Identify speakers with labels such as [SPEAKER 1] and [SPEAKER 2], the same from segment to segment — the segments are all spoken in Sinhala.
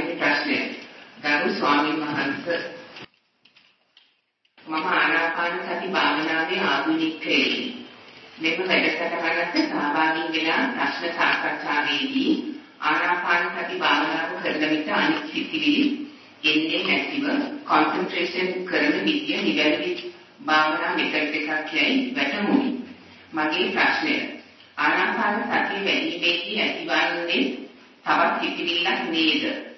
[SPEAKER 1] පළවෙනි ප්‍රශ්නය. ගරු ස්වාමීන් වහන්සේ මම ආනාපාන සති භාවනාවේ ආධුනිකයෙක්. මෙම වැඩසටහනට සහභාගී වෙලා ප්‍රශ්න සාකච්ඡාවේදී ආනාපාන සති භාවනාව කරන විට අනිත් සිතිවිලි එන්නේ නැතිව කොන්සන්ට්‍රේෂන් කරන විදිය නිවැරදි භාවනා මෙතඩ් එකක් යයි වැටහුණි. මගේ ප්‍රශ්නය ආනාපාන සතිය වැඩිමේදී ඇතිවන්නේ තවත් සිතිවිල්ලක් නේද?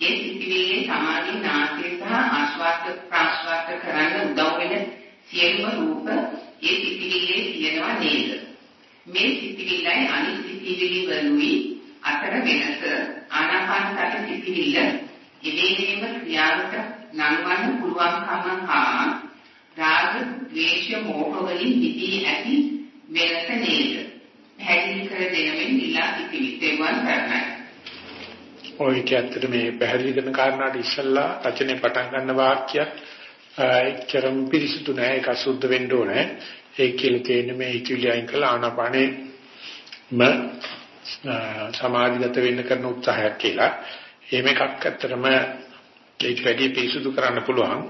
[SPEAKER 1] ඒ සිතිවිල්ලේ සමාධි නාසය සහ ආශ්වාස ප්‍රාශ්වාස කරන්න උදව් වෙන සියලුම රූප ඒ සිතිවිල්ලේ තියෙනවා නේද? මේ සිතිවිල්ලයි අනිත් සිතිවිලි වලුයි අතර වෙනස ආනාපාන සති සිතිවිල්ල ඉදීනේම ක්‍රියාවට නංවන්න පුළුවන්කම හා රාග, ද්වේෂ, මෝහ වලින් නිදී ඇති වෙනස නේද? පැහැදිලි කර දෙනමින් ඉලා සිටිවි. තෙරුවන් සරණයි.
[SPEAKER 2] ඔය කියත්තට මේ පැහැදිලි කරන කාරණාට ඉස්සල්ලා රචනය පටන් ගන්න වාක්‍යයක් එච්චරම පිරිසුදු නෑ ඒක අසුද්ධ වෙන්න ඕනේ. ඒ කියලා තියෙන්නේ මේ ඉතිවිලි අයින් කළා ආනාපානේ ම සමාධිගත වෙන්න කරන උත්සාහයක් කියලා. එහෙම එකක් ඇත්තටම ඒක වැඩි පිරිසුදු කරන්න පුළුවන්.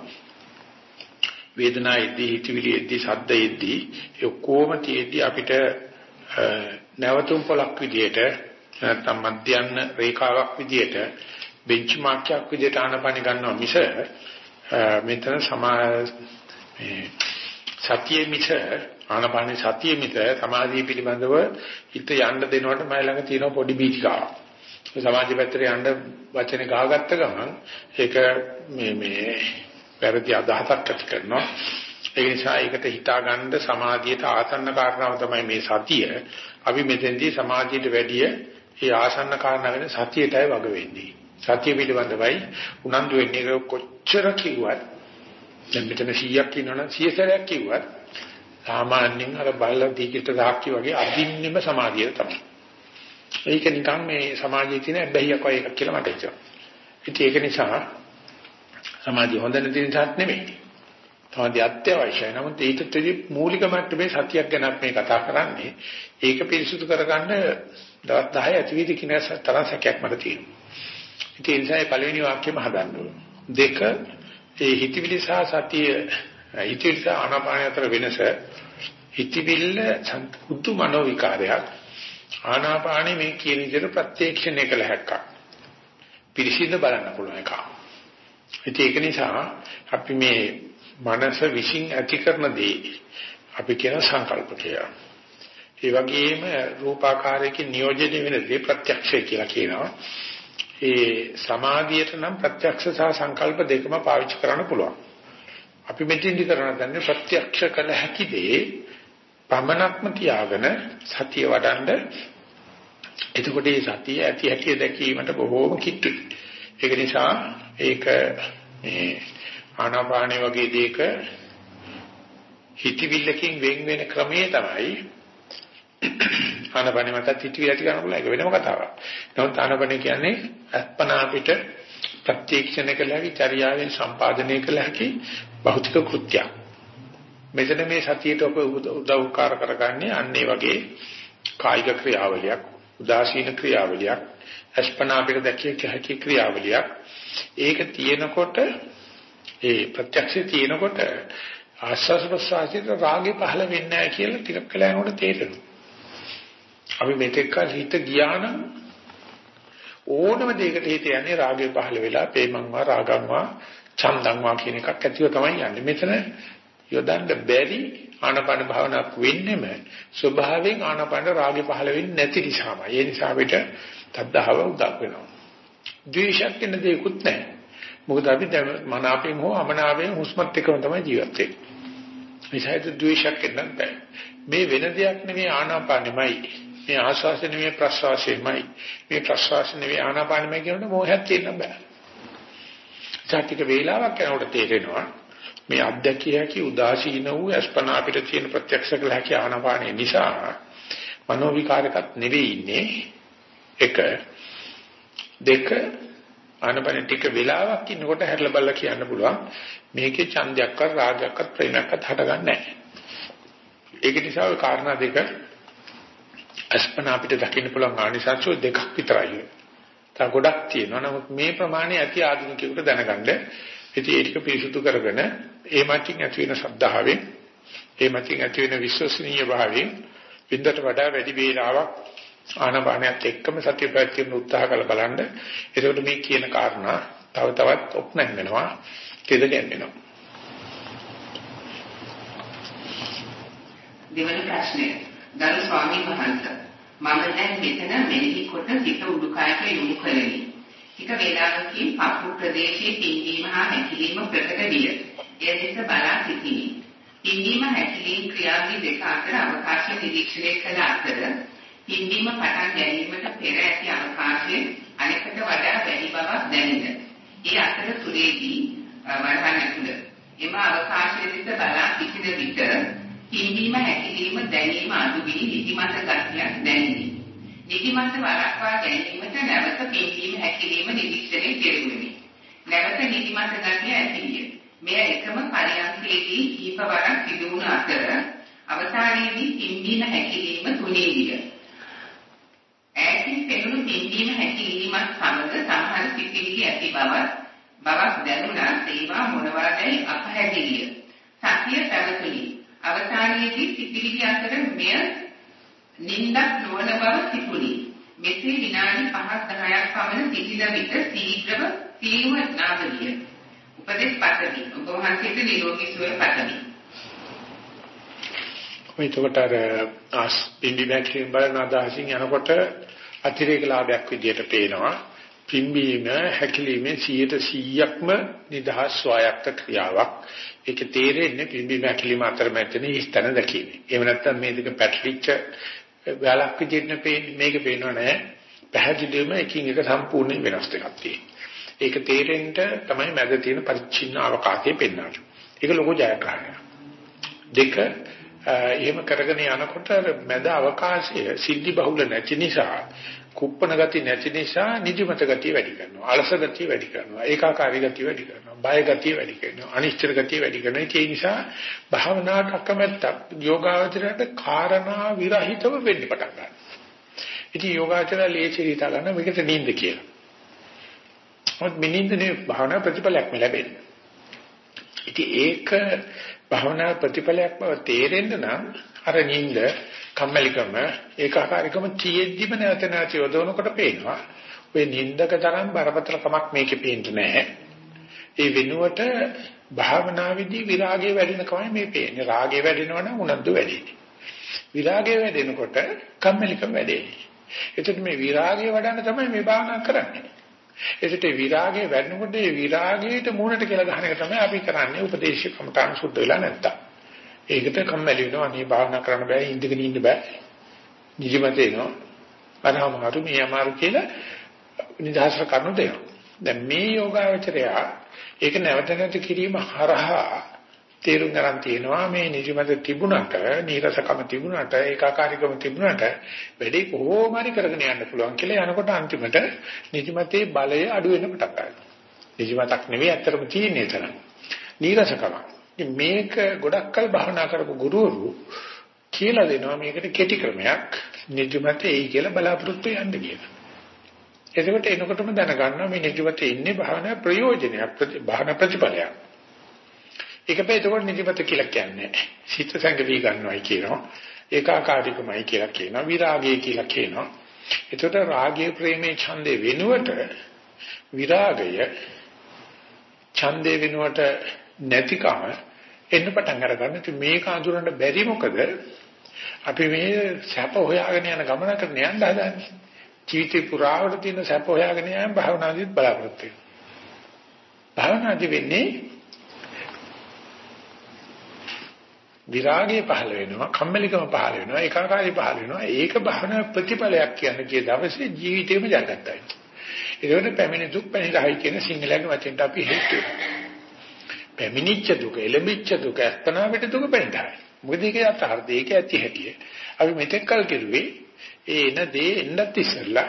[SPEAKER 2] වේදනාවේදී හිතවිලියේදී සද්දයේදී ඒ ඔක්කොම තියෙද්දි අපිට නැවතුම් පොලක් විදියට නැත්නම් මධ්‍යන්න රේඛාවක් විදියට බෙන්ච්මාර්ක්යක් විදියට ආනපන ගන්නවා මිස මෙතන සමා මේ සතියේ මිස ආනපන සතියේ මිස සමාධිය පිළිබඳව හිත යන්න දෙනකොට මම ළඟ තියෙන පොඩි බීජිකාවක්. සමාධිය පැත්තට යන්න වචනේ ගහගත්ත ගමන් ඒක මේ මේ වැරදි අදහසක් ඇති කරනවා. ඒ නිසා ඒකට හිතා ගන්න සමාධියට ආසන්න කාරණාව තමයි මේ සතිය. අපි මෙතෙන්දී සමාධියට වැඩිය ඒ ආසන්න කාරණා වෙන සතියටයි වග වෙන්නේ. සතිය පිළිබඳවයි උනන්දු වෙන්නේ කොච්චර කිව්වත් දැන් මෙතන 100ක් ඉන්නවනම් 100 සැරයක් කිව්වත් සාමාන්‍යයෙන් අර බල්ල දීකිට දාක්කි වගේ අදින්නෙම සමාධිය තමයි. ඒක නිකන් මේ සමාජයේ තියෙන බැහැයක් වගේ එකක් කියලා මට හිතෙනවා. ඉතින් ඒක නිසා සමාධිය හොඳ නැති නිසාත් නෙමෙයි. සමාධිය අත්‍යවශ්‍යයි. නමුත් ඊටතදී මූලික මට්ටමේ සතියක් ගැන මේ කතා කරන්නේ. ඒක පිරිසුදු කරගන්න දවස් 10 ඇතිවිද කියන තරම් සැකයක් මට තියෙනවා. ඉතින් ඒ නිසා පළවෙනි වාක්‍යෙම හදන්න ඕන. දෙක ඒ හිතවිලි සහ සතිය හිතවිලි සහ ආනාපාන අතර වෙනස හිතවිල්ල සුදු මනෝ විකාරයක් ආනාපානෙ මේ කියන විදිහට ප්‍රත්‍යක්ෂණය කළ හැක්කක්. පිරිසිදු බලන්න පුළුවන් එකක්. ඒක නිසා අපි මේ මනස විශ්ින් ඇති කරන දේ අපි කියන සංකල්ප කියලා. ඒ වගේම රූපාකාරයකින් නියෝජනය වෙන දේ ප්‍රත්‍යක්ෂය කියලා කියනවා. ඒ සමාධියට නම් ප්‍රත්‍යක්ෂ සහ සංකල්ප දෙකම පාවිච්චි කරන්න පුළුවන්. අපි මෙතෙන්දි කරන දන්නේ ප්‍රත්‍යක්ෂ කළ හැකි දේ පමණක්ම තියාගෙන සතිය වඩන්ඩ එතකොට මේ සතිය ඇති හැටි දැකීමට බොහෝම කිට්ටුයි. ඒක නිසා ඒක මේ ආනාපානේ වගේ දෙයක හිතවිල්ලකින් වෙන් වෙන ක්‍රමයේ තමයි ආනාපානේ මත හිතවිලි ඇති කරන්න පුළුවන් ඒක වෙනම කතාවක්. නමුත් ආනාපානේ කියන්නේ අත්පනා අපිට ප්‍රත්‍යක්ෂණය කළ හැකි චර්යාවෙන් සම්පාදනය කළ හැකි භෞතික කෘත්‍යයක්. මෙතන මේ සතියට ඔබ උදව්කාර කරගන්නේ අන්නේ වගේ කායික ක්‍රියාවලියක් උදාසීන ක්‍රියාවලියක් අස්පනා අපිට දැකිය හැකි ක්‍රියාවලියක් ඒක තියෙනකොට ඒ ප්‍රත්‍යක්ෂය තියෙනකොට ආස්වාස් ප්‍රසආසිත රාගේ පහළ වෙන්නේ නැහැ කියලා ටිකක් කලා යනකොට තේරෙනවා. අපි මෙතෙක් කල හිත ගියා නම් ඕනම දෙයකට හිත යන්නේ රාගේ පහළ වෙලා ප්‍රේමංවා රාගංවා චන්දංවා කියන එකක් ඇතිව තමයි යන්නේ. මෙතන යොදන්න බැරි ආනපන භාවනාවක් වෙන්නෙම ස්වභාවයෙන් ආනපන රාගේ පහළ වෙන්නේ නැති නිසාමයි. ඒ නිසා අපිට තද්දාව උදක් වෙනවා. ද්වේෂයක් කියන දෙයක්වත් නැහැ. මොකද අපි මනාපෙන් හෝ අමනාපෙන් හුස්මත් එක්කම තමයි ජීවත් වෙන්නේ. ඒසයිද ද්වේෂයක් එන්න බෑ. මේ වෙන දෙයක් නෙමෙයි ආනාපානෙමයි. මේ ආශ්වාසය නෙමෙයි ප්‍රශ්වාසයමයි. මේ ප්‍රශ්වාසය නෙමෙයි ආනාපානෙමයි කියනකොට මොහයක් තියෙන්න බෑ. චාතික වේලාවක් යනකොට තේරෙනවා මේ අධ්‍යක්ෂය හැකි උදාසීන වූ අස්පනා අපිට තියෙන ප්‍රත්‍යක්ෂ කළ හැකි ආනාපානෙ නිසා මනෝ විකාරකත් නෙවෙයි ඉන්නේ. එක දෙක ආනපන ටික වෙලාවක් ඉන්නකොට හැරලා බලලා කියන්න පුළුවන් මේකේ ඡන්දයක්වත් රාගයක්වත් ප්‍රේමයක්වත් හටගන්නේ නැහැ. ඒක නිසා ඔය කාරණා දෙක අස්පන අපිට දකින්න පුළුවන් ආනිසංසෝ දෙකක් විතරයි. තව ගොඩක් තියෙනවා. නමුත් මේ ප්‍රමාණය ඇති ආධුනිකයෙකුට දැනගන්න ඉතින් ඒක පිරිසුදු කරගෙන ඒ මතින් ඇති වෙන ශ්‍රද්ධාවෙන් ඒ මතින් ඇති වෙන විශ්වසනීය භාවයෙන් වින්දට වඩා වැඩි වේලාවක් ආනපානයත් එක්කම සතිය පැවැත්වීම උත්සාහ කරලා බලන්න. එතකොට මේ කියන කාරණා තව තවත් ඔප්නැන් වෙනවා. තෙද ගැන්වෙනවා.
[SPEAKER 1] දෙවන ප්‍රශ්නය. ගරු ස්වාමීන් වහන්සේ මම දැන් මෙතන මෙලි කොට හිත උඩුකයට යොමු කළෙමි. ටික වේලාවකින් පපු ප්‍රදේශයේ පින්වීම හා හැකිලිම ප්‍රකට විය. එය දෙස බලා සිටිනි. පින්වීම හැකිලීම් ක්‍රියාවලිය දෙක අතර අවකාශය නිරීක්ෂණය කළ අතර පින්වීම පටන් ගැනීමට පෙර ඇති අවකාශයේ අනෙකට වඩා වැඩි බවක් දැනින. ඒ අතර තුරේදී වරහන් ඇතුළ එම අවකාශයේ දෙස බලා සිටින විට පින්වීම හැකිලිම දැනීම අඩු වී නිදිමත ගතියක් දැනිනි. නිදිමත වළක්වා ගැනීමට නැවත පින්වීම හැකිලිම නිරීක්ෂණය කෙරුවෙමි. නැවත නිදිමත ගතිය ඇතිවිය. මෙය එකම පරියන්කේදී කීප වරක් සිදු වුණ අතර අවසානයේදී පින්වීම හැකිලිම තුනී විය. ඈතින් පෙනුණු පින්වීම හැකිලිමත් සමග සමහර සිතිවිලි ඇති බවත් බවක් දැනුණා ඒවා මොනවාදයි අපහැදිලිය. සතිය පැවතුණි. අවසානයේදී සිතිවිලි අතර මෙය නින්දක් නොවන බව සිතුණි. මෙසේ විනාඩි 5ක් 10ක් පමණ සිටින විට සීඝ්‍රව සීව නාදලිය. උපදේශ පතමි. ඔබ වහන්සේට නිරෝගී සුවය පතමි.
[SPEAKER 2] එතකොට අර ආස් පිම්බි බැක්ටීරියම් බලන අදහසින් යනකොට අතිරේක ලාභයක් විදියට පේනවා. පිම්බීම හැකිලිමේ 100%ක්ම නිදහස් ස්වායක්ත ක්‍රියාවක්. ඒක තේරෙන්නේ පිම්බීම හැකිලිම අතර මැදනේ ස්තන දැකීමේ. එහෙම නැත්නම් මේ දෙක පැටලිච්ච වැලක් විදිහට මේක පේනව නෑ. පැහැදිලිවම එකින් එක සම්පූර්ණයෙන් වෙනස් එකක් තියෙනවා. ඒක තේරෙන්න තමයි මැද තියෙන පරිච්ඡින්න අවකාශය පෙන්වන්නේ. ඒක ලොකු ජයග්‍රහණයක්. දෙක එහෙම කරගෙන යනකොට මැද අවකාශය සිද්ධි බහුල නැති නිසා කුප්පන ගති නැති නිසා නිදිමත ගතිය වැඩි කරනවා. අලස ගතිය වැඩි කරනවා. ඒකාකාරී ගතිය වැඩි කරනවා. බය ගතිය වැඩි කරනවා. අනිශ්චිත ගතිය වැඩි කරනවා. ඒ නිසා භාවනාවට අකමැත්තක් යෝගාවචරයට කාරණා විරහිතව වෙන්න පටන් ගන්නවා. ඉතින් යෝගාචරය ලේසි හිතා ගන්න මේකට නිින්ද කියලා. මොකද මිනින්දනේ භාවනා ප්‍රතිඵලයක් ලැබෙන්නේ. ඉතින් ඒක භාවනා ප්‍රතිඵලයක් බව තේරෙන්න නම් අර නිින්ද කම්මැලිකම ඒකාකාරීකම තියෙද්දිම නැවත නැවත යොදවනකොට පේනවා. ඔය නිින්දක තරම් බරපතල කමක් මේකේ පේන්නේ නැහැ. ඒ වෙනුවට භාවනාවේදී විරාගය වැඩෙනකමයි මේ පේන්නේ. රාගය වැඩෙනවනම් උනන්දු වැඩෙන්නේ. විරාගය වැඩෙනකොට කම්මැලිකම වැඩෙන්නේ. එතකොට මේ විරාගය වඩන්න තමයි මේ භාවනා කරන්නේ. ඒකට විරාගය වැඩනකොට ඒ විරාගයට මූණට කියලා ගන්න එක තමයි අපි කරන්නේ. උපදේශක කමඨාන් සුද්ධ වෙලා නැත්තම්. ඒකට කම්මැලි වෙනවා අනේ භාවනා කරන්න බෑ ඉඳගෙන ඉන්න බෑ. නිදිමත එනවා. අරහමාරු මේ අමාරු කියලා නිදහස කරනු දෙනවා. දැන් මේ යෝගාවචරය ඒක නැවත නැවත කිරීම හරහා තේරුම් ගන්න තියෙනවා මේ නිදිමත තිබුණට නීරසකම තිබුණට ඒකාකාරීකම තිබුණට වැඩි කොහොම හරි කරගෙන යන්න පුළුවන් කියලා යනකොට අන්තිමට නිදිමතේ බලය අඩු වෙන පටන් ගන්නවා. නිදිමතක් නෙවෙයි අත්‍තරම තියෙන්නේ එතන. නීරසකම. මේක ගොඩක් කල් භාවනා කරපු ගුරුවරු කියලා දෙනවා මේකට කෙටි ක්‍රමයක් නිදිමතේ එයි කියලා බලාපොරොත්තු යන්න කියලා. එතකොට එනකොටම දැනගන්නවා මේ නිදිමතේ ඉන්නේ භාවනා ප්‍රයෝජනයක් භාවනා ප්‍රතිඵලයක්. ඒක බෑ එතකොට නිදිමත කියලා කියන්නේ. සිත සංගවි ගන්නවයි කියනවා. ඒකාකාරීකමයි කියලා කියනවා. විරාගය කියලා කියනවා. එතකොට රාගයේ ප්‍රේමේ ඡන්දේ වෙනුවට විරාගය ඡන්දේ වෙනුවට නැතිකම එන්න පටන් අරගන්න. මේක අඳුරන්න බැරි මොකද? අපි මේ සැප හොයාගෙන යන ගමනකට යන්න හදන්නේ. ජීවිතේ පුරාවට තියෙන සැප හොයාගෙන යෑම භාවනාදීත් බලාපොරොත්තු වෙනවා. භාවනාදී වෙන්නේ විරාගය පහළ වෙනවා කම්මැලිකම පහළ වෙනවා ඒකාකාරී පහළ වෙනවා ඒක භවනා ප්‍රතිඵලයක් කියන්නේ කිය දවසේ ජීවිතේම ජාගතයි ඒකට පැමිණි දුක් පැනිරහයි කියන සිංහලයේ වචෙන්ට අපි හේතු පැමිණිච්ච දුක එළඹිච්ච දුක අස්තනාවට දුක පැනිරහයි මොකද ඒක යථාර්ථය ඒක ඇති හැටිය අපි මෙතෙක් කල් කෙරුවේ ඒ එන දේ එන්නත් ඉස්සෙල්ලා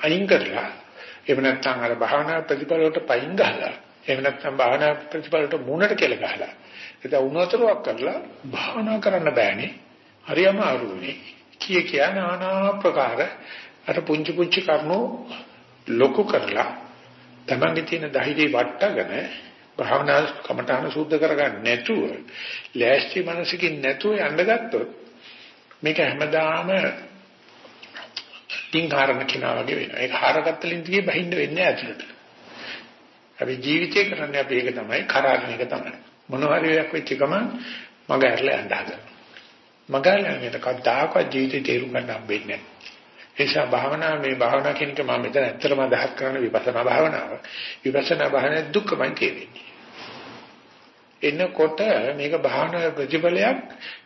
[SPEAKER 2] අයින් කරලා එහෙම නැත්නම් අර භවනා ප්‍රතිඵල වලට පයින් ගහලා එහෙම නැත්නම් භවනා ප්‍රතිඵල වලට මුණට කෙල ගහලා ඒක උනතරවක් කරලා භාවනා කරන්න බෑනේ. හරියම අරුනේ. කිය කිය নানা ප්‍රකාර අර පුංචි පුංචි කර්මෝ ලොකු කරලා තමන්ගේ තියෙන ධෛර්යය වට්ටගෙන භාවනා කමඨාන සූද්ධ කරගන්න නැතුව ලෑස්ති මනසකින් නැතුව යන්න ගත්තොත් මේක හැමදාම තින්හාරන කෙනා වගේ වෙනවා. ඒක හාරගත්ත ලින්දිගේ බහින්න වෙන්නේ ඇතුළට. අපි ජීවිතේ කරන්නේ අපි ඒක තමයි කරාගෙන එක තමයි. මොනවා හරි එකක් වෙච්ච ගමන් මග ඇරලා යන්න හදනවා. මග ඇරලා කවදාකවත් ජීවිතේ තේරුම් ගන්න හම්බෙන්නේ නැහැ. ඒ නිසා භාවනා මේ භාවනා කියන එක මම මෙතන ඇත්තටම අදහස් කරන විපස්සනා භාවනාව. විපස්සනා භාවනාවේ දුක්ඛමයි කියන්නේ. එනකොට මේක භාවනා ප්‍රතිඵලයක්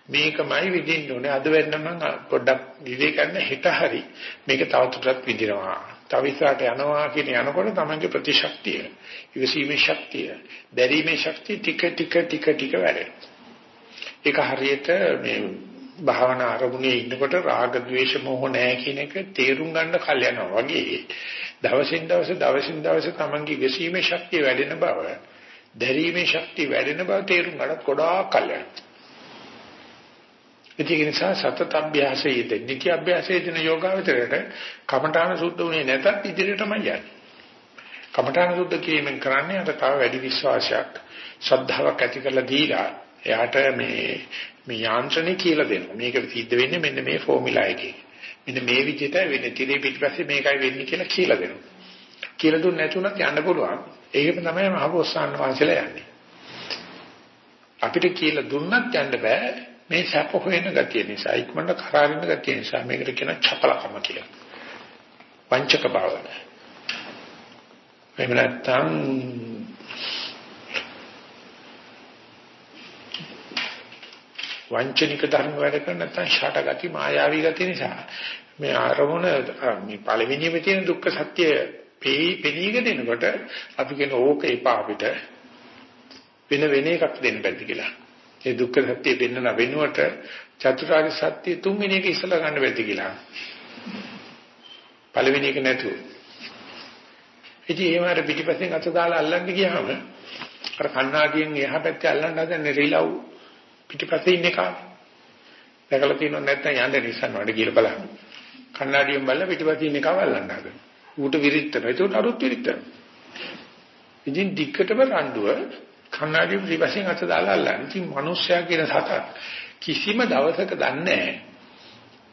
[SPEAKER 2] මේකමයි විඳින්න ඕනේ. අද වෙන්න නම් පොඩ්ඩක් විවේක ගන්න හිත හරි මේක තවදුරටත් විඳිනවා. තව ඉස්සරහට යනවා කියන යනකොට තමන්ගේ ප්‍රතිශක්තිය, ඉවසීමේ ශක්තිය, දැරීමේ ශක්තිය ටික ටික ටික ටික වැඩෙනවා. ඒක හරියට මේ භාවනා අරමුණේ ඉන්නකොට රාග ద్వේෂ මොහ නැහැ කියන එක තේරුම් ගන්න කල් යනවා වගේ දවසින් දවස දවසින් දවස තමන්ගේ ඉවසීමේ ශක්තිය වැඩෙන බව දැරීමේ ශක්තිය වැඩෙන බව තේරුම් ගන්නත් ගොඩාක් කල් යනවා. ඒක නිසා සතත අභ්‍යාසයේ නිත්‍ය අභ්‍යාසයේ දින යෝගාවචරයට කමඨාන සුද්ධ වුණේ නැතත් ඉදිරියටම යන්නේ. කමඨාන සුද්ධ කිරීමෙන් කරන්නේ අර තව වැඩි විශ්වාසයක් ශ්‍රද්ධාවක් ඇති කරලා දීලා එයාට මේ මේ යාන්ත්‍රණය කියලා දෙනවා. මේක සිද්ධ වෙන්නේ මෙන්න මේ ෆෝමියුලා එකේ. මෙන්න මේ විදිහට වෙන්නේ. tire පිටිපස්සේ මේකයි වෙන්නේ කියලා කියලා දෙනවා. කියලා දුන්නේ නැතුණත් යන්න පුළුවන්. ඒකම තමයි මහබෝසත්න් වහන්සේලා යන්නේ. අපිට කියලා දුන්නත් යන්න බෑ. මේ සැප හොයන ගතිය නිසා ඉක්මනට කරාරින ගතිය නිසා මේකට කියන චපලකම කියලා. වංචක බව. එහෙම නැත්නම් වංචනික ධර්ම වැඩ කරන නැත්නම් ෂට ගති මායාවී ගති නිසා මේ ආරමුණ මේ පළවෙනිම තියෙන දුක්ඛ සත්‍ය පෙනීගෙන එනකොට අපි කියන ඕක එපා අපිට වෙන වෙන එකක් දෙන්න බැරි කියලා. ඒ දුක්ඛ සත්‍ය දෙන්න වෙනුවට චතුරාර්ය සත්‍ය තුන්වෙනි එක ඉස්සලා ගන්න බැරි කියලා. පළවෙනි එක නැතුව. ඉතින් එහෙම අර පිටිපස්සෙන් අත දාලා අල්ලන්න ගියාම අර කණ්ණාඩියෙන් එහා පැත්තේ අල්ලන්න හදන රිලව් පිටිපස්සේ ඉන්න එක. දැකලා තියෙනව නැත්නම් යන්න නිසන් වඩ කියලා බලන්න. කණ්ණාඩියෙන් බලලා පිටිපස්සේ ඉන්න එක අල්ලන්න හදන. ඌට විරිත්තනවා. ඒක අරුත් විරිත්තනවා. ඉතින් දික්කටම රණ්ඩුව කන්නාඩි පිටිපස්සෙන් අත දාලා අල්ලන්නේ. ඉතින් මිනිස්සයා කියන සතක් කිසිම දවසක දන්නේ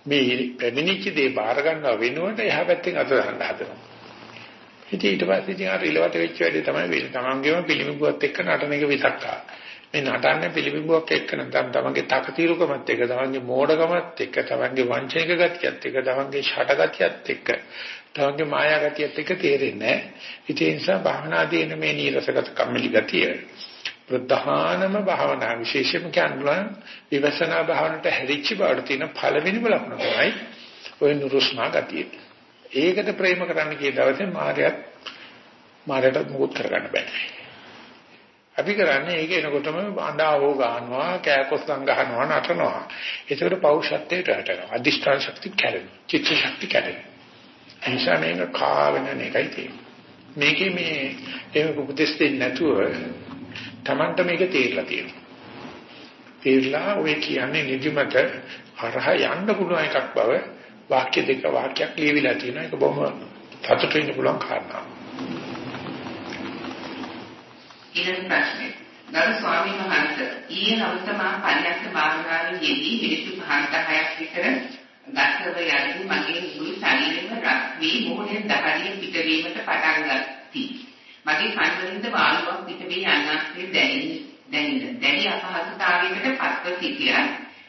[SPEAKER 2] මේ පැමිණිච්ච දේ බාර ගන්නව වෙනුවට එහා පැත්තෙන් අත දාන්න හදනවා. ඉතින් ඊට පස්සේ ඉතින් අර ඉලවට වෙච්ච වැඩේ තමයි වෙන්නේ. තමන්ගේම පිළිමිබුවත් එක්ක නටන එක විසක්කා. මේ නටන්නේ පිළිමිබුවක් එක්ක නම් තමන්ගේ තකතිරුකමත් එක්ක තමන්ගේ මෝඩකමත් එක්ක තමන්ගේ වංචනික ගතියත් එක්ක තමන්ගේ ෂට ගතියත් එක්ක තමන්ගේ මායා ගතියත් එක්ක තේරෙන්නේ නැහැ. ඒ නිසා භාවනාදීන මේ නීරසගත කම්මැලි ගතිය ප්‍රධානම භාවනා විශේෂම කියනවා විපස්සනා භාවනට හැරිච්ච බවට තියෙන පළවෙනිම ලක්ෂණ තමයි ඔය නුරුස්නා ගතිය. ඒකට ප්‍රේම කරන්න කිය දවසේ මායයත් මායයට මුකුත් කරගන්න බෑ. අපි කරන්නේ ඒක එනකොටම අඬාවෝ ගන්නවා කෑකොස්සන් ගහනවා නටනවා. ඒකට පෞෂත්වයට වැටෙනවා. අදිෂ්ඨාන ශක්තිය කැඩෙනවා. චිත්ත ශක්තිය කැඩෙනවා. එනිසා මේක කාගෙන එකයි තියෙන්නේ. මේකේ මේ එහෙම උපදෙස් දෙන්නේ නැතුව Tamanta මේක තේරලා තියෙනවා. තේරලා ඔය කියන්නේ නිදිමත හරහා යන්න පුළුවන් එකක් බව වාක්‍ය දෙක වාක්‍යයක් ලියවිලා තියෙනවා. ඒක බොහොම සතුටු වෙන්න පුළුවන් කාරණා.
[SPEAKER 1] ඊළඟ ප්‍රශ්නේ. ගරු ස්වාමීන් වහන්සේ ඊයේ හවස මා පරියන්ක භාවනාවේ යෙදී මිනිත්තු 5-10ක් විතර ගතව යද්දී මගේ මුළු ශරීරෙම රත් වී මොහොතෙන් දහඩිය පිටවීමට පටන් ගත්තා. මගේ කන්වලින්ද වායුවක් පිටවී යන්නස්සේ දැනෙන දැනෙන දැඩි අපහසුතාවයකට පත්ව සිටියා.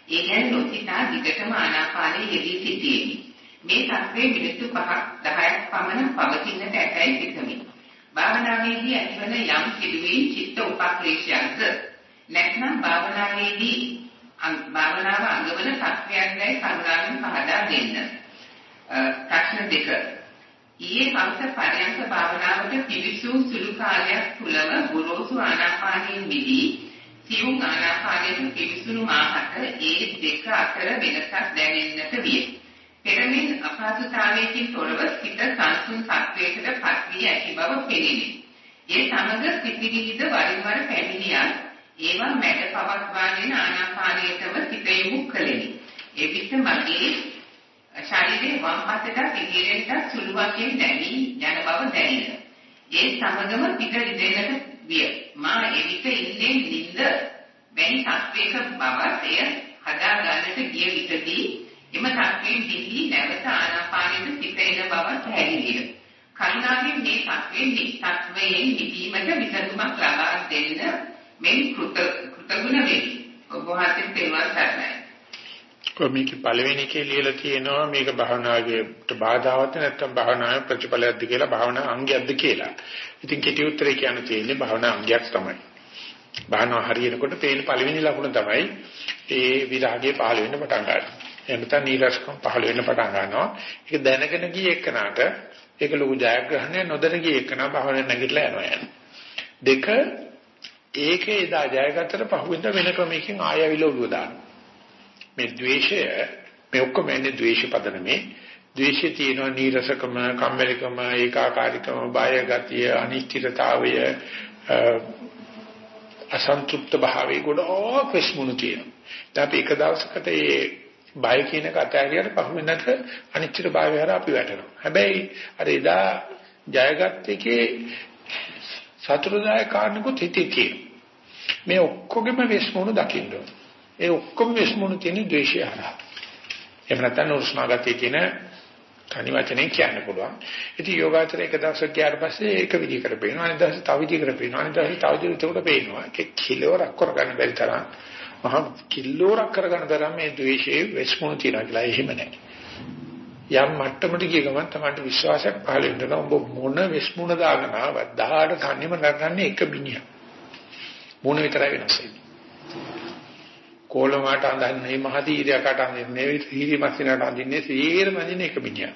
[SPEAKER 1] ඒ ගැන නොසිතා දිගටම ආනාපානයේ යෙදී සිටියෙමි. මේ තත්ත්වයේ මිනිත්තු 5ක් 10ක් පමණ පවතිනට ඇතැයි සිතමි. භාවනාවේදී ඇතිවන යම් සිදුවීම් චිත්ත උපක්ලේශයක්ද නැත්නම් භාවනාවේදී භාවනාව අංගවල සත්‍යයන්යි සංගාමෙන් පහදා දෙන්න. ප්‍රශ්න දෙක. ඊයේ හවස පරයන්ක භාවනාවට පිවිසූ සුළු කාලයක් තුලම ගොරෝසු ආනාපානයෙන් මිදී සියුම් ආනාපානයෙන් පිවිසුණු මාහට ඒ දෙක අතර වෙනසක් දැනෙන්නට විය. පෙරමින් අපහසුතාවයකින් තොරව සිත සංසුන් සත්වයකට පත් වී ඇති බව පෙනිනි. ඒ සමග සිතිවිලිද වරින් වර පැමිණියත් ඒවා මැඩ පවත්වාගෙන ආනාපානයටම සිත යොමු කළෙමි. එවිට මගේ ශරීරයේ වම් අතට ඉදිරියට සුළු වශයෙන් දැනි යන බව දැනින. ඒ සමගම පිට ඉදෙන්නට විය. මා එවිට ඉන්නේ නිින්ද වැනි සත්වයක බවත් එය හදා ගන්නට ගිය විටදී එම සත්වයෙන් දිවි නැවත ආනාපානෙට සිත එන බව පැහැදිලිය. කරුණාවෙන් මේ සත්වයෙන් නිස්සත්වයෙන් නිදීමට විසඳුමක් ලබා දෙන්න මෙන් කෘත කෘතගුණ වෙමි. ඔබ වහන්සේ තේරුම් ගන්නයි.
[SPEAKER 2] මේක පළවෙනි එකේ ලියලා තියෙනවා මේක භාවනාවේට බාධාවත් නැත්නම් භාවනාවේ ප්‍රතිඵලයක්ද කියලා භාවනා අංගයක්ද කියලා. ඉතින් කෙටි උත්තරේ කියන්න තියෙන්නේ භාවනා අංගයක් තමයි. භාවනාව හරියනකොට පේන පළවෙනි ලකුණ තමයි ඒ විරාගයේ පහළ වෙන්න පටන් ගන්නවා. එහෙම නැත්නම් නීරසකම් පහළ වෙන්න පටන් ගන්නවා. ඒක දැනගෙන ගිය එකනට ඒක ලොකු ජයග්‍රහණයක් නොදැන ගිය එකන භාවනාව නැගිටලා යනවා යන. දෙක ඒකේ එදා ජයගත්තට පහුවෙන්ද වෙන ක්‍රමයකින් ආයෙවිල ඔළුව දානවා. මේ ද්වේෂය මේ ඔක්කොම එන්නේ ද්වේෂ පදනමේ ද්වේෂය තියෙනවා නීරසකම කම්මැලිකම ඒකාකාරීකම බය ගතිය අනිශ්චිතතාවය අසන්තුෂ්ත භාවයේ ගොඩක් විශ්මුණු තියෙනවා. දැන් අපි එක දවසකට ඒ බය කියන කතාවියට පහුවෙන්නට අනිශ්චිත භාවය හරහා අපි වැටෙනවා. හැබැයි අර එදා ජයගත් එකේ සතුටුදායක කාරණකුත් හිතේ තියෙනවා. මේ ඔක්කොගෙම විශ්මුණු දකින්න ඕනේ. ඒ ඔක්කොම විශ්මුණු තියෙන ද්වේෂය හරහා. එහෙම නැත්නම් උස්මාගතේ කියන කණි වචනේ කියන්න පුළුවන්. ඉතින් යෝගාචර එක දවසක් ගියාට පස්සේ ඒක විදි කරපේනවා. අනිත් දවසේ තව විදි කරපේනවා. අනිත් දවසේ තව විදි උඩ පේනවා. ඒක කිලෝරක් කරගන්න බැරි තරම් මහා කිලෝරක් කරගන්න තරම් මේ ද්වේෂයේ විශ්මුණු තියෙනවා කියලා එහෙම නැහැ. යම් මට්ටමට ගිය ගමන් තමයි විශ්වාසයක් පහළ වෙනවා. ඔබ මොන විශ්මුණ දාගෙන ආවත් 18 තන්නේම නගන්නේ එක බිනියක්. මොන විතරයි වෙනස් වෙන්නේ. කොළමාට අඳන්නේ මහදීරයකට අඳින්නේ හීරිමස්සිනට අඳින්නේ සීරම අඳින්නේ එක මිනිහා.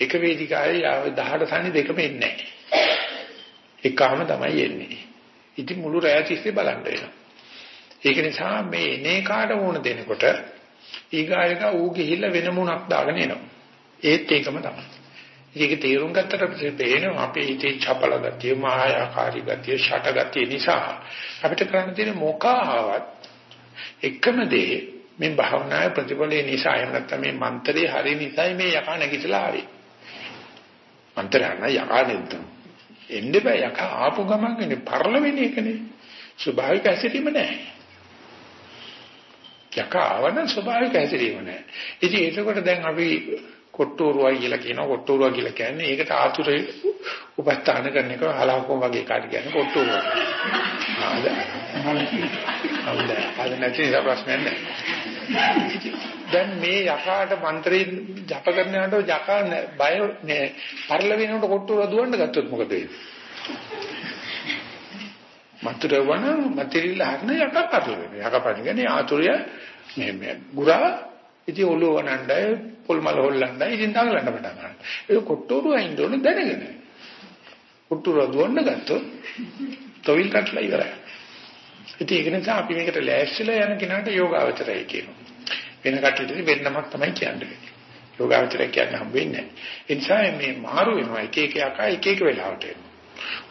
[SPEAKER 2] එක වේදිකාවේ 18 සානි දෙකම එන්නේ නැහැ. එකම තමයි එන්නේ. ඉතින් මුළු රැය තිස්සේ බලන්න වෙනවා. ඒක නිසා මේ එනේ කාට වුණ දෙනකොට ඊගායක ඌ ගිහිල්ලා වෙන මුණක් දාගෙන එනවා. ඒත් ඒකම තමයි. ඒක තේරුම් ගත්තට පස්සේ පේනවා අපේ හිතේ චපල ගතිය, මායාකාරී ගතිය, ෂට ගතිය නිසා අපිට කරන්න තියෙන මොකාවත් එකම දේ මේ භාවනාවේ ප්‍රතිඵලයේ නිසා එහෙම නැත්නම් මේ මන්ත්‍රේ හරි නිසායි මේ යකා නැගිටලා ආවේ. මන්ත්‍රය නෑ යකා නෙද්ද. එන්නේ බෑ යකා ආපු ගමන් ඉන්නේ පරල වෙන එකනේ. ස්වභාවික හැසිරීම නෑ. යකා ආවනම් ස්වභාවික හැසිරීම නෑ. ඉතින් ඒකකොට දැන් අපි කොට්ටෝරුවයි කියලා කියනවා කොට්ටෝරුවා කියලා කියන්නේ ඒකට ආතුරේ උපස්ථාන කරන එක හලවකම් වගේ කාට කියන්නේ කොට්ටෝරුවා. හරිද? හරිද? අද නැති ප්‍රශ්නයක් නෑ. දැන් මේ යකාට මන්ත්‍රේ ජප කරන යනකොට යකා බය නේ පරිල වෙනකොට කොට්ටෝරුවා දුවන්න ගත්තොත් මොකද වෙන්නේ? මතුරු වන මතිරිල්ල හරන යකා පරල වෙනවා. යකා පරන්නේ ආතුරය මේ මේ ගුරා ඉතින් ඔළුව වනණ්ඩයි පොල් මල හොල්ලන්නයි ඉතින් දඟලන්න පටන් ගන්නවා. ඒක කොට්ටෝරුව අයින් දොන දැනගෙන. කොට්ටෝරුව දුවන්න ගත්තොත් තොවිල් කටලා ඉවරයි. ඉතින් ඒක නිසා අපි මේකට ලෑස්තිලා යන කෙනාට යෝගාවචරය කියනවා. වෙන කට්ටියට වෙන්නමක් තමයි කියන්නේ. යෝගාවචරය කියන්නේ හම් වෙන්නේ නැහැ. ඒ නිසා මේ මාරු වෙනවා එක එක යකා එක එක වෙලාවට එනවා.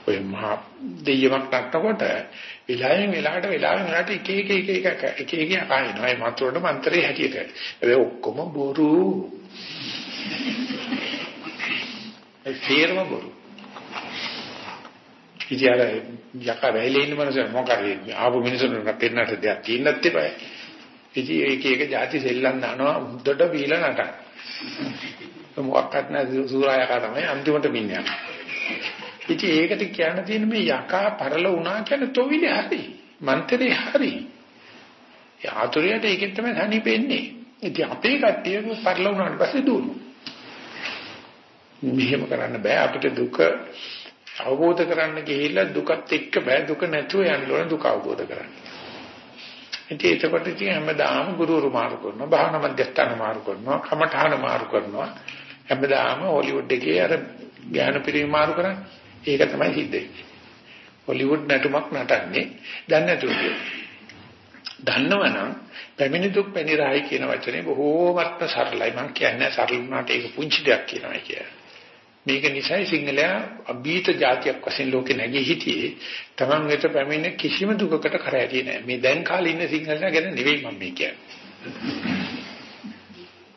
[SPEAKER 2] ඔය මහා දෙයියමක් නටනකොට වෙලාවෙන් වෙලාවට වෙලාවෙන් වෙලාවට එක එක එක එක එක එක යකා එනවා. ඒ මන්ත්‍රවල මන්ත්‍රේ හැටියට. ඒ ඔක්කොම බොරු. ඒ සේරම බොරු. ඉතින් අර යකා වැහිලා ඉන්න මනස මොකක්ද ආපු මිනිසුන්ට පෙන්නට දෙයක් තියෙන්නත් එපා. ඉතින් ඒක එක જાති සෙල්ලම් දානවා හුද්දට බීලා නටන. මොකක්වත් නැති සූරායකා තමයි අන්තිමට මිනිහා. ඉතින් ඒකට කියන්න තියෙන මේ යකා පරල වුණා කියන්නේ තොවිලේ හරි. මන්තරේ හරි. ඒ ආතුරයට ඒකෙන් තමයි හනිපෙන්නේ. ඉතින් අපේ කට්ටිය පරල වුණාට පස්සේ දුවනවා. මෙහෙම කරන්න බෑ අපිට දුක අවබෝධ කරන්න ගිහිල්ලා දුකත් එක්ක බෑ දුක නැතුව යන්න ඕන දුක අවබෝධ කරගන්න. ඉතින් ඒකකොට ඉතින් හැමදාම ගුරුවරු මාරු කරනවා, භාවනා මධ්‍යස්ථාන මාරු කරනවා, කමඨාන මාරු කරනවා. හැමදාම හොලිවුඩ් එකේ අර ඥාන පිරිමි මාරු කරන්නේ. ඒක තමයි සිද්ධ වෙන්නේ. හොලිවුඩ් නටුමක් නටන්නේ දැන් නැතුව දන්නවනම් පැමිණි දුක් පැනිරහයි කියන වචනේ බොහෝමත්ම සරලයි. මම කියන්නේ සරල වුණාට ඒක පුංචි දෙයක් කියනවා කියන්නේ. මේක නිසායි සිංහලයා අභීත જાතියක් වශයෙන් ලෝකේ නැගී හිටියේ. Taman වෙත පැමිණ කිසිම දුකකට කරැටි නැහැ. මේ දැන් කාලේ ඉන්න සිංහලයා ගැන නෙවෙයි මම මේ කියන්නේ.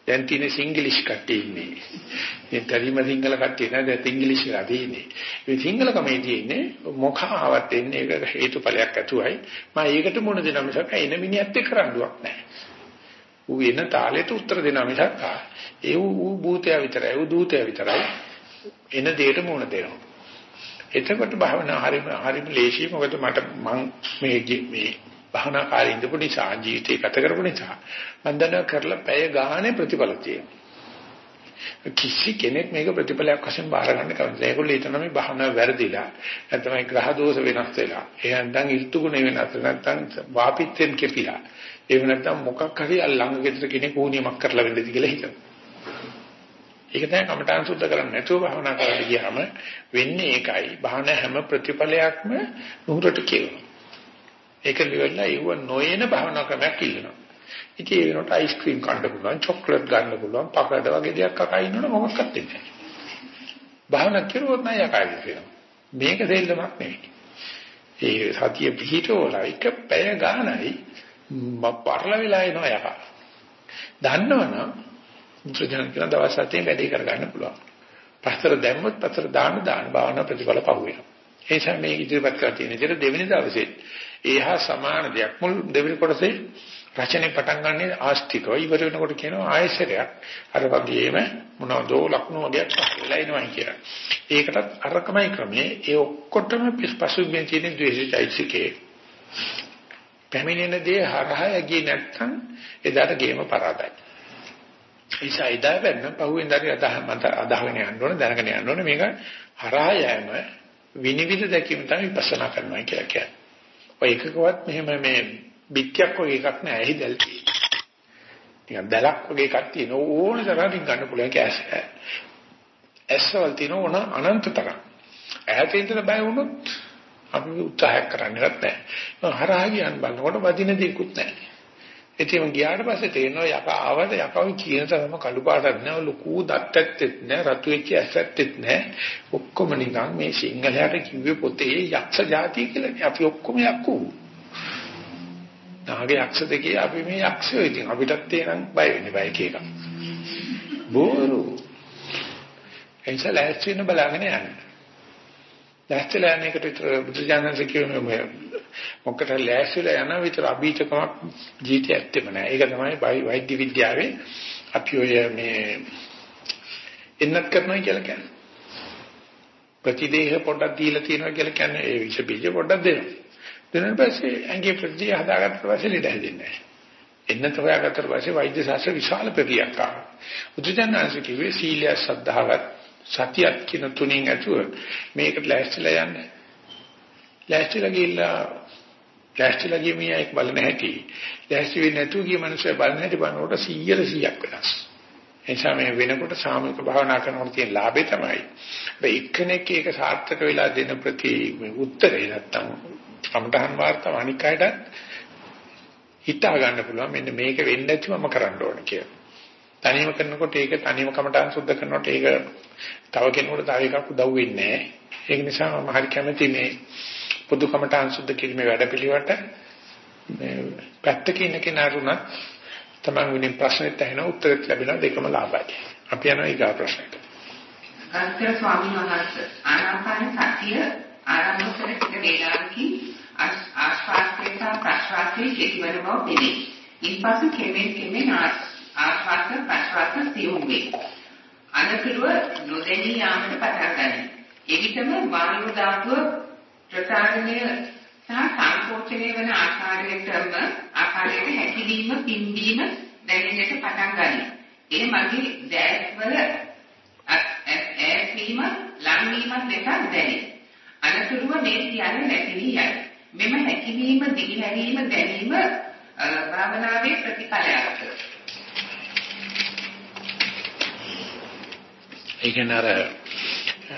[SPEAKER 2] දැන් තියෙන සිංග්ලිෂ් කට්ටිය ඉන්නේ. මේ තරිම සිංගල කට්ටිය නේද ඉංග්‍රීසි කියලා තියෙන්නේ. මේ සිංගල කමේ තියෙන්නේ මොකාවත් එන්නේ ඒක හේතුඵලයක් ඇතුවයි. මම ඒකට මොන දෙනා මිසක් එන මිනිහත් එක්ක රණ්ඩුවක් නැහැ. ඌ එන තාලෙට උත්තර දෙනා මිසක් ඒ ඌ භූතය විතරයි. ඌ දූතය විතරයි. එන දෙයට මොන දෙනවා. එතකොට භාවනා හරිම හරිම ලේසි මොකද මට මං මේ මේ භාවනා කාලේ ඉඳපු නිසා ජීවිතේ ගත කරපු නිසා මම දන්නවා කරලා පැය ගානේ ප්‍රතිඵල තියෙනවා. කිසි කෙනෙක් මේක ප්‍රතිඵලයක් වශයෙන් බාර ගන්න කවදාද ඒගොල්ලෝ හිතනවා මේ භාවනාව වැරදිලා. නැත්නම් මේ ග්‍රහ දෝෂ වෙනස් වෙලා. ඒ නැත්නම් ඍතු ගුණ වෙනස් නැත්නම් වාපිත්‍යෙන් කෙපිලා. ඒ නැත්නම් මොකක් හරි ළඟ ගෙදර කෙනෙක් ඕනියමක් කරලා වෙන්නද කියලා හිතනවා. ඒක තමයි කමඨාන් සුද්ධ කරන්නේ. නැතුව භාවනා කරලා ගියාම වෙන්නේ ඒකයි. භාවනා හැම ප්‍රතිඵලයක්ම නුහුරට කියනවා. ඒක liverලා ඒව නොයන භාවනා ක්‍රමයක් ඉල්ලනවා. ඉතින් ඒ වෙනකොට අයිස්ක්‍රීම් කන්න පුළුවන්, චොක්ලට් ගන්න පුළුවන්, පකඩ වගේ දෙයක් කකා ඉන්නකොට මොකක්වත් දෙන්නේ නැහැ. භාවනා කරුවොත් නෑ යකායි කියනවා. මේක දෙල්ලමක් නෙවෙයි. ඒ සතිය පිහිටවල එක පැය ගානයි පරල වෙලා එනවා යකා. දන්නවනම් මුද්‍රජන කියන දවස් හතේ වැඩේ කරගන්න පුළුවන්. පතර දැම්මොත් පතර දාන්න දාන්න භාවනා ප්‍රතිඵල පහු වෙනවා. ඒ නිසා මේ ඉදිරිපත් කර තියෙන විදිහට දෙවෙනි දවසේ ඒහා සමාන දෙයක් මුල් දෙවෙනි කොටසේ රචනයේ පටන් ගන්න ආස්තිකව ඉවර වෙනකොට කියනවා ආයශරයක් අර වගේම මොනවදෝ ලක්ෂණ වගේක් පහළලා එනවා කියලා. ඒකටත් අරකමයි ක්‍රමයේ ඒ ඔක්කොටම පසුබිම් තියෙන ද්වේෂයිසිකේ පැමිණෙන දේ හරහා යගියේ නැත්නම් එදාට ගේම පරාදයි. ඒසයි එදා වෙන්න පහුවෙන් දැරි අදහ මත අදහගෙන යන්න ඕනේ දැනගෙන යන්න ඕනේ මේක හරහා යෑම විනිවිද දැකීම තමයි විපස්සනා කරනවා කියලා කියන්නේ. ඔය එකකවත් මෙහෙම මේ පිටියක් වගේ එකක් නෑ එහි දැල් නිකන් දැලක් වගේ එකක් තියෙන ඕන තරමින් ගන්න පුළුවන් කෑස්. ඇස්වල තියෙන ඕන අනන්ත තරම්. ඈතින් ඉඳලා බය වුණොත් අපි උත්සාහයක් කරන්නේවත් නැහැ. හරහා ගියන් බලනකොට වදින දෙයක්වත් නැහැ. ඉතින් ගියාට පස්සේ තේරෙනවා යකා ආවද යකාව කියන තරම කළු පාටක් නෑ ලොකු දත් ඇත්තෙත් නෑ රතු වෙච්ච ඇස් ඇත්තෙත් නෑ ඔක්කොම නිකන් මේ සිංහලයට කිව්වේ පොතේ යක්ෂ జాති කියලානේ අපි ඔක්කොම යක්කු. නාගේ යක්ෂ දෙකේ අපි මේ යක්ෂයෝ ඉතින් අපිටත් තේරෙන බය වෙන්නේ බය එක එක. බෝරු. එයිසලා ලෑස්ති වෙන බලාගෙන යන්න. ලෑස්තිලා යන එකට විතර බුදුජානක කියන්නේ මොකට ලෑස්තිලා යන විතර අභීතකමක් ජීවිතය ඇත්තෙම නෑ. ඒක තමයි වෛද්‍ය විද්‍යාවේ අපි ඔය මේ එන්නත් කරනවා කියලා කියන්නේ. ප්‍රතිදේහ පොඩ්ඩක් දීලා තියෙනවා කියලා කියන්නේ ඒ විෂ බීජ පොඩ්ඩක් දෙනවා. දෙන පස්සේ ඇඟේ ප්‍රතිය හදාගත්තට පස්සේ ලෙඩ හැදෙන්නේ නැහැ. එන්නත හොයාගත්තට පස්සේ වෛද්‍ය ශාස්ත්‍ර විශාල ප්‍රතියක් ආවා. බුදුජානනාංශ කිව්වේ සීලය සද්ධාවත් සතියත් කියන තුنين ඇතුව මේකට ලෑස්තිලා යන්න. ලෑස්තිලා ගිහිල්ලා ලෑස්තිලා ගියමින් එක් බලන හැටි. ලෑස්ති වෙන්නේ නැතුව ගිය මිනිස්සු බලන හැටි බලනකොට 100 100ක් වෙනස්. එනිසා මේ වෙනකොට සාමූහික භාවනා කරනකොට තියෙන ලාභය තමයි. මේ එක්කෙනෙක් ඒක සාර්ථක වෙලා දෙන ප්‍රති උත්තරේ නැත්තම් කමඨහන් වාර්තාව අනික් අයට හිතා ගන්න පුළුවන් මෙන්න මේක වෙන්නේ නැති මම කරන්න ඕන කියලා. තනියම කරනකොට ඒක තනියම කමඨහන් සුද්ධ කරනකොට ඒක තව කෙනෙකුට තව එකක් උදව් වෙන්නේ නැහැ. ඒක නිසා මම හරි කැමති මේ පොදු කමඨහන් සුද්ධ කිරීමේ වැඩපිළිවෙලට මේ පැත්තක ඉන්න කෙනාරුණත් තමන් විනින් ප්‍රශ්නෙට ඇහෙන උත්තරයක් ලැබෙන දෙකම ලාභයි. අපි යනවා ඊගා ප්‍රශ්නයට.
[SPEAKER 1] ගරුතර ස්වාමීන් වහන්සේ ආනාපාන සතිය ආරම්භ කර ටික වේලාවකින් ආශ්වාසය සහ ප්‍රශ්වාසයේ කෙටිවන බව පෙනේ. ඉන්පසු කෙමෙන් කෙමෙන් ආශ්වාස ප්‍රශ්වාස සියුම් වේ. අනතුරුව නොදැනී යාමට පටන් ගනී. එවිටම වායු ධාතුව ප්‍රසාරණය සහ සංකෝචනය වන ආකාරයටම ආකාරයට හැකිලිම පිම්බීම දැනෙන්නට පටන් ගනී. ඒ මගේ දැස්වල ඈස්වීම ලංවීමත් ලෙස දැනේ. අනතුරුව මේ සියල්ල නැති වී යයි. මෙම හැකිලිම දිගහැරීම දැනීම භාවනාවේ ප්‍රතිඵලයක්.
[SPEAKER 2] ඒ කියන්නේ අර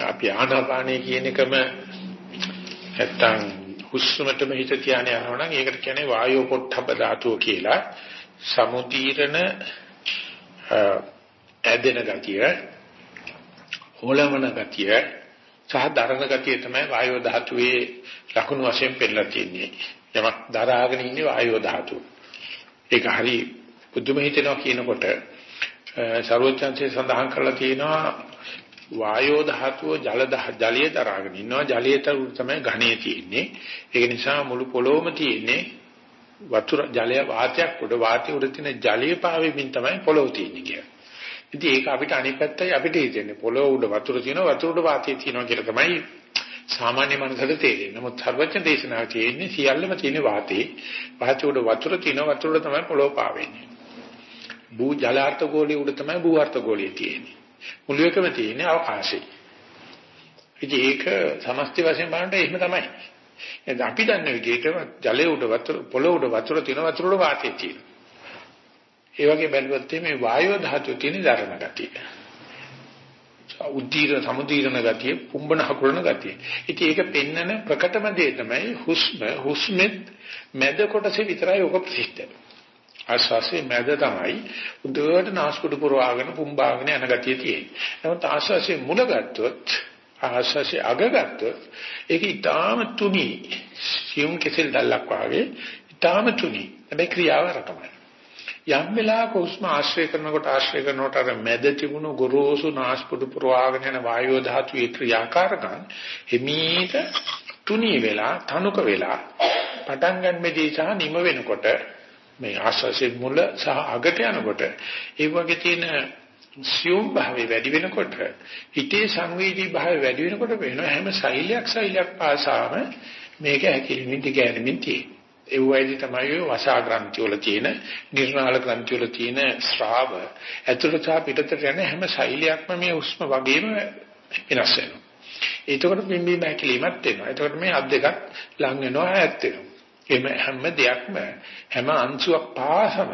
[SPEAKER 2] අපි ආනාපානය කියන එකම නැත්තම් හුස්මටම හිත තියාගෙන යනවා නම් ඒකට කියන්නේ වායෝ පොට්ටබ්බ ධාතුව කියලා සමුදීරණ ඇදෙන ගතිය හොලවන ගතිය සහ දරන ගතිය තමයි වායෝ ධාතුවේ ලකුණු වශයෙන් පෙන්නලා තියෙන්නේ. යමක් දරාගෙන ඉන්නේ වායෝ ධාතුව ඒක හරි බුදුම හිතෙනවා කියනකොට ਸਰවඥාන්සේ සඳහන් කරලා තියෙනවා වායෝ ධාතුව ජල ජලයේ තරගෙන ඉන්නවා. ජලයේ තර තමයි ඝණයේ තියෙන්නේ. ඒක නිසා මුළු පොළොවම තියෙන්නේ වතුර ජලය වාතයක් උඩ වාතය උඩ තියෙන ජලයේ පාවෙමින් තමයි පොළොව තියෙන්නේ කියන්නේ. ඉතින් ඒක අපිට අනිත් පැත්තයි අපිට හිතෙන්නේ පොළොව උඩ වතුර තියෙනවා වතුර උඩ වාතය තියෙනවා කියලා තමයි සාමාන්‍ය මනසට තේරෙන්නේ. නමුත් සර්වඥ දේශනාව තියෙන්නේ සියල්ලම තියෙන වාතේ වාතය උඩ වතුර තියෙනවා වතුර උඩ තමයි පොළොව පාවෙන්නේ. භූ ජලාර්ථ ගෝලිය උඩ තමයි භූාර්ථ ගෝලිය තියෙන්නේ. මුළු එකම තියෙන්නේ අවකාශය. ඉතින් ඒක සමස්ත වශයෙන් බලනකොට එහෙම තමයි. එහෙනම් අපි දන්න විදිහට ජලයේ උඩ වතුර පොළොව උඩ වතුර තියෙන වතුර උඩ වාතය තියෙනවා. ඒ වගේ බැලුවොත් මේ වායෝ ධාතුව තියෙන ධර්ම ගතිය. උද්දීර සමුදීරණ ගතිය, පුම්බන හකුරන ගතිය. ඉතින් ඒක පෙන්නන ප්‍රකටම දේ තමයි හුස්ම හුස්මෙත් මැද කොටසේ විතරයි ඔක ප්‍රසිද්ධ. ආශ්වාසයේ මැද තමයි උදේට නාස්පුඩු පුරවාගෙන පුම්බාගෙන යන ගතිය තියෙන්නේ. නමුත් ආශ්වාසයේ මුල ගත්තොත් ආශ්වාසයේ අග ගත්තොත් ඒක ඊටාම තුනි සියුම් කෙසෙල් දැල්ලක් වාගේ ඊටාම තුනි. හැබැයි ක්‍රියාව රකමයි. යම් වෙලාවක හුස්ම ආශ්‍රය කරනකොට ආශ්‍රය කරනකොට අර මැද තිබුණු ගොරෝසු නාස්පුඩු පුරවාගෙන යන වායෝ ධාතුවේ ක්‍රියාකාරකම් හිමීට තුනි වෙලා තනුක වෙලා පටන් ගන්නෙදී සහ නිම වෙනකොට මේ ආස්වාසේ මුල සහ අගට යනකොට ඒ වගේ තියෙන සියුම් භාවය වැඩි වෙනකොට හිතේ සංවේදී භාවය වැඩි වෙනකොට වෙනවා හැම සෛලයක් සෛලයක් පාසාම මේක හැකිලිමින් දිගෑරෙමින් තියෙන්නේ. ඒ වයිදි තමයි ඔය වසා ග්‍රන්ථි වල තියෙන නිර්නාල ග්‍රන්ථි වල තියෙන ශ්‍රාව ඇතුළත සහ පිටතට යන හැම සෛලයක්ම මේ උෂ්ම වගේම වෙනස් වෙනවා. ඒකකොට බිම්බි මැකිලිමත් වෙනවා. ඒකකොට මේ අත් දෙකක් ලං වෙනවා ඈත් වෙනවා. එම හැම දෙයක්ම හැම අංශුවක් පාසම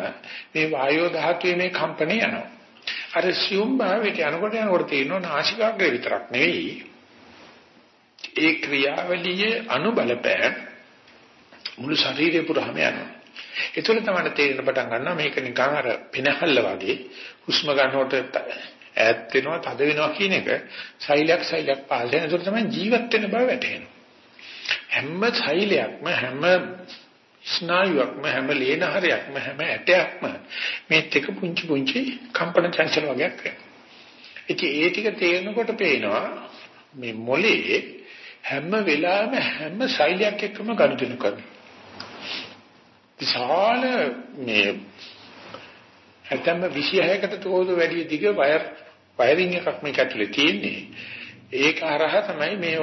[SPEAKER 2] මේ වායෝ ධාතුවේ මේ කම්පණය යනවා. අර සියුම් භාවයට යනකොට යනකොට තියෙනවා නාසිකාග්‍රේ විතරක් නෙවෙයි. ඒ ක්‍රියාවලියේ අනුබලපෑම් මුළු ශරීරය පුරාම යනවා. ඒතකොට තමයි තේරෙන පටන් ගන්නවා මේක නිකන් අර පිනහල්ල වගේ හුස්ම ගන්නකොට ඈත් වෙනවා තද වෙනවා කියන එක සෛලයක් සෛලයක් පාලනය. ඒතකොට තමයි ජීවත් වෙන බව වැටහෙනවා. හැම සෛලයක්ම හැම ස්නායුවක්ම හැම ලේනහරයක්ම හැම ඇටයක්ම මේ ටික පුංචි පුංචි කම්පන චංචල වගේක් වෙනවා. ඉතින් ඒ ටික තේරෙනකොට පේනවා මේ මොලේ හැම වෙලාවෙම හැම සෛලයක් එක්කම ගනුදෙනු කරනවා. විශාල මේ ඇතැම්ම 26කට තෝද වැඩි දිග වයර් වයරින් එකක් මේක ඇතුලේ තියෙන්නේ. ඒක හරහා තමයි මේ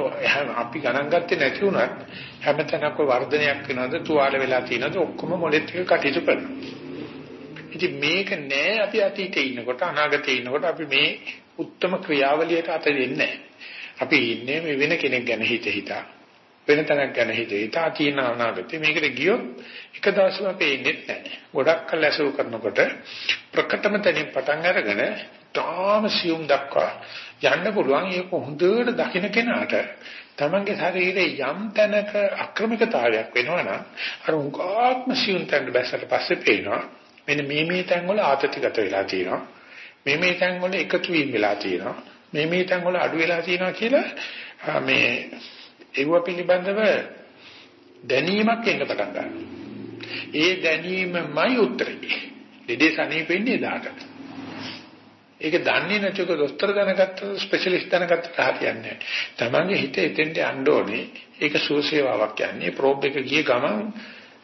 [SPEAKER 2] අපි ගණන් ගත්තේ නැති වුණත් හැමතැනක වර්ධනයක් වෙනවද තුවාල වෙලා තියෙනවද ඔක්කොම මොලෙත් එක කටයුතු කරනවා. ඉතින් මේක නෑ අපි අතීතේ ඉන්නකොට අනාගතේ ඉන්නකොට අපි මේ උත්තරම ක්‍රියාවලියට අත දෙන්නේ අපි ඉන්නේ මේ වෙන කෙනෙක් ගැන හිත හිතා වෙන තැනක් ගැන හිත. හිතා තියෙන අනාගතේ. මේකට ගියොත් එක දවසක් අපි ඉන්නේ නැහැ. ගොඩක් කල් ඇසුරු කරනකොට ප්‍රකටම තැනින් පටන් අරගෙන තාම සියුම් දක්වා යන්න පුළුවන්. ඒක හොඳට දකින්න කෙනාට තමන්ගේ ශරීරයේ යම් තැනක අක්‍රමිකතාවයක් වෙනවනම් අර උගාත්ම සියුම් තැනට බැසට පස්සේ පේනවා. මෙන්න මේ මේ තැන් වල ආතතිගත වෙලා තියෙනවා. මේ මේ තැන් වල එකතු වීම වෙලා තියෙනවා. මේ මේ තැන් වල අඩු වෙලා තියෙනවා කියලා මේ ඒව පිළිබඳව දැනීමක් එන්න පටන් ගන්නවා ඒ දැනීමමයි උත්තරේ දෙදේ සනීපෙන්නේ දාට ඒක දන්නේ නැතික දොස්තර දැනගත්තොත් ස්පෙෂලිස්ට් දැනගත්තට හරියන්නේ නැහැ. තමන්ගේ හිත එතෙන්ට යන්න ඕනේ. ඒක සුවසේවාවක් කියන්නේ. ප්‍රෝබ් එක ගිය ගමන්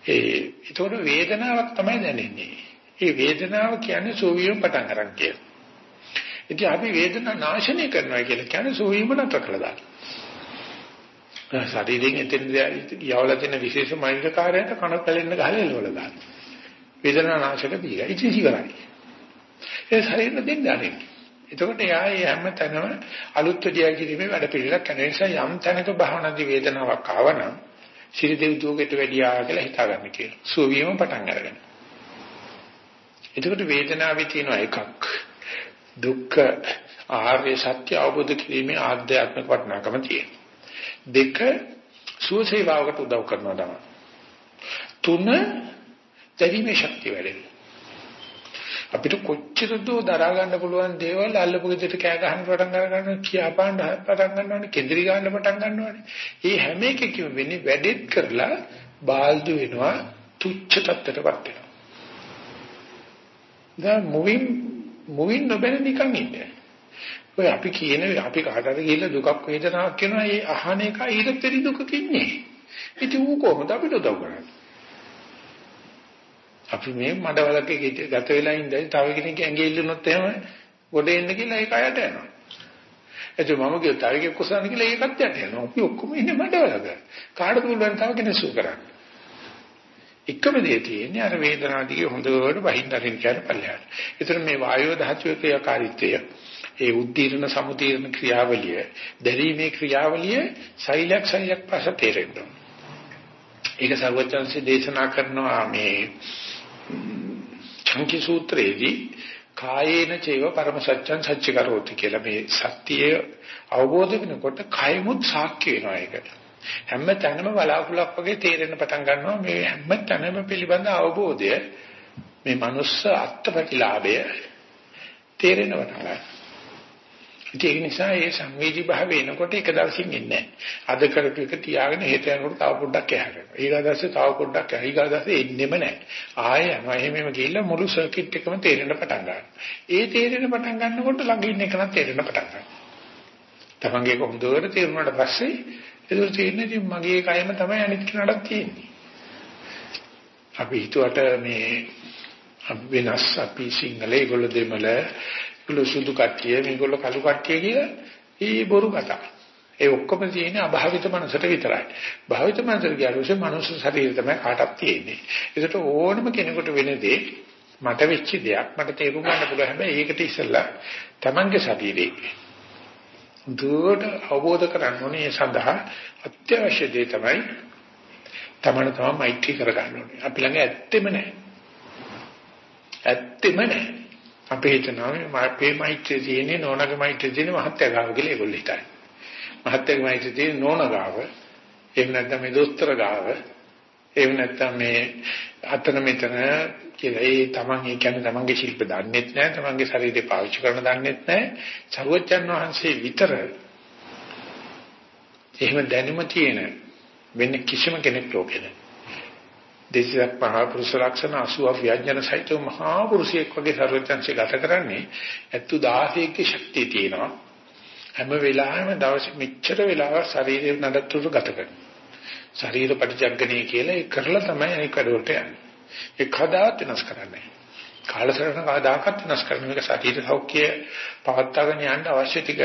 [SPEAKER 2] ඒ ඒතකොට වේදනාවක් තමයි දැනෙන්නේ. ඒ වේදනාව කියන්නේ සෝවියම් පටන් අරන් කියලා. ඉතින් අපි වේදනා නාශනය කරනවා කියලා කියන්නේ සෝවියම් නතර කළා දාන්න. ශරීරයෙන් එතෙන් යවලා තියෙන විශේෂ මෛත්‍ර කාර්යයට කන පැලෙන්න ගහලා එලවලා දාන්න. වේදනා නාශක දීලා. ඉතින් ඉවරයි. ඒ ශරීරෙ දෙන්න ආරෙන්න. එතකොට එයා ඒ හැම තැනම අලුත් දියා කිරීමේ වැඩ පිළිලක් කරන නිසා යම් තැනක භවනාදී වේදනාවක් ආවනම් සිරි දෙව් දුවකට වැඩියා කියලා හිතාගන්න කියලා. සුවීම පටන් අරගෙන. එතකොට වේදනාවේ තියෙන එකක් දුක්ඛ ආර්ය සත්‍ය අවබෝධ කිරීමේ ආධ්‍යාත්මික වටිනාකම තියෙනවා. දෙක සුවසේවාවකට උදව් කරනවා තමයි. තුන දැරීමේ ශක්තිය වැඩෙනවා. අපිට කොච්චර දෝ දරා ගන්න පුළුවන් දේවල් අල්ලපු ගෙදරට කෑ ගහන්න පටන් ගන්නවා කියාපාන්න පටන් ගන්නවානේ කෙන්දිරි ගන්න පටන් ගන්නවානේ. මේ හැම එකකම වෙන්නේ වැඩෙත් කරලා බාල්දු වෙනවා තුච්ච තත්ත්වයටපත් වෙනවා. The moving මුවින් නොබැන නිකන් ඉන්නේ. ඔය අපි කියන අපි කාටද ගිහිල්ලා දුකක් වේදනාවක් කියනවා ඒ අහන එක ඊට පෙරි දුකක ඉන්නේ. ඉතින් ඌ කොහොමද අපිට උදව් කරන්නේ? අපි මේ මඩවලක ගත වෙලා ඉඳලා තව කෙනෙක් ඇඟේ ඉල්ලුනොත් එහෙම ගොඩ එන්න කියලා ඒක අයට යනවා. එතකොට මම කිව්ව තව කෙනෙක් කුසලන කියලා ඒකත් යට යනවා. අපි ඔක්කොම ඉන්නේ මඩවලක. කාටද පුළුවන් තව කෙනෙක් සු කරන්න. එකම දේ තියෙන්නේ අර වේදනාව දිගේ හොඳට වහින්න අරින් කියන පල්ලයට. ඒතර මේ වායෝ ධාතුවේ ක්‍රියාකාරීත්වය ඒ උද්දීර්ණ සමුදීර්ණ ක්‍රියාවලිය දැරීමේ ක්‍රියාවලිය සෛලයක් සෛලයක් පාස තේරෙන්න. ඒක සර්වචන්සේ දේශනා කරනවා මේ චංකි සූත්‍රයේදී කායේන චේව පරම සත්‍යං සත්‍ය කරෝති කියලා මේ සත්‍යය අවබෝධ වෙනකොට කයමුත් සාක්ෂි වෙනවා ඒකට. හැම තැනම බලාකුලක් වගේ තේරෙන්න පටන් ගන්නවා මේ හැම තැනම පිළිබඳ අවබෝධය මේ මනුස්ස අත්පටිලාභය තේරෙනවා තමයි. ඒක නිසා ඒ සංවේදී භාවය එනකොට එක දවසින් එන්නේ නැහැ. අද කරපු එක තියාගෙන හෙට යනකොට තව පොඩ්ඩක් ඇහැරෙනවා. ඊගාදස්සේ තව පොඩ්ඩක් ඇහැ. ඊගාදස්සේ එන්නෙම නැහැ. ආයෙ යනවා. එහෙමම ගිහිල්ලා මුළු සර්කිට් එකම තේරෙන්න පටන් ගන්නවා. ඒ තේරෙන්න පටන් ගන්නකොට ළඟ ඉන්න එක නම් තේරෙන්න පටන් ගන්නවා. තමන්ගේ කොහොමද තේරුණාට පස්සේ ඒක තේරෙන්නේ මගේ කයම තමයි අනිත් කෙනාටත් තියෙන්නේ. අපි හිතුවට මේ වෙනස් අපි සිංහල ඒගොල්ලෝ දෙමළ ඒගොල්ලෝ සුදු කට්ටිය මේගොල්ලෝ කළු කට්ටිය කියලා ඒ බොරු කතා. ඒ ඔක්කොම තියෙන්නේ අභාවිත මනසට විතරයි. භාවිත මනසට ගියාලුසේ මනුස්ස ශරීරය තමයි කාටක් තියෙන්නේ. ඒකට ඕනම කෙනෙකුට වෙන දේ මට වෙච්ච දෙයක් මට තේරුම් ගන්න පුළුවන්. හැබැයි ඒකට ඉස්සෙල්ලා Tamange ශරීරේ දුරට අවබෝධ කරගන්න ඕනේ ඒ සඳහා අත්‍යවශ්‍ය දේ තමයි තමන තමන් මෛත්‍රී කරගන්න ඕනේ. අපි ළඟ ඇත්තෙම නැහැ. ඇත්තෙම නැහැ. අපි හිතනවා අපේ මෛත්‍රිය තියෙන්නේ නෝනගේ මෛත්‍රිය තියෙන්නේ මහත්ය ගාව කියලා ඒගොල්ලෝ හිතන්නේ. මහත්යගේ මෛත්‍රිය තියෙන්නේ නෝන ගාව. එහෙම නැත්නම් මේ දොස්තර ගාව. එහෙම නැත්නම් මේ අතන මෙතන කියලා ඒ තමන් ඒ කියන්නේ තමන්ගේ ශිල්ප දන්නෙත් නැහැ තමන්ගේ ශරීරය පාවිච්චි කරන දන්නෙත් නැහැ සරුවච්චන් වහන්සේ විතර එහෙම දැනුම තියෙන වෙන කිසිම කෙනෙක් ලෝකෙ නැහැ දෙසියක් මහා පුරුෂ ලක්ෂණ 80 ව්‍යඥාන සහිත මහා පුරුෂයෙක් වගේ සරුවච්චන්සේ ගත කරන්නේ 70000ක ශක්තිය තියෙනවා. හැම වෙලාවෙම දවසේ මෙච්චර වෙලාවක් ශරීරය නඩත්තුට ගත කරනවා. ශරීර පරිජග්ගණය කියලා ඒ කරලා තමයි අනික් වැඩවලට යන්නේ. ඒ කදාත් වෙනස් කරන්නේ කාලසටහන කවදාකවත් වෙනස් කරන්න මේක ශරීර සෞඛ්‍ය පවත්වාගෙන යන්න අවශ්‍ය ටික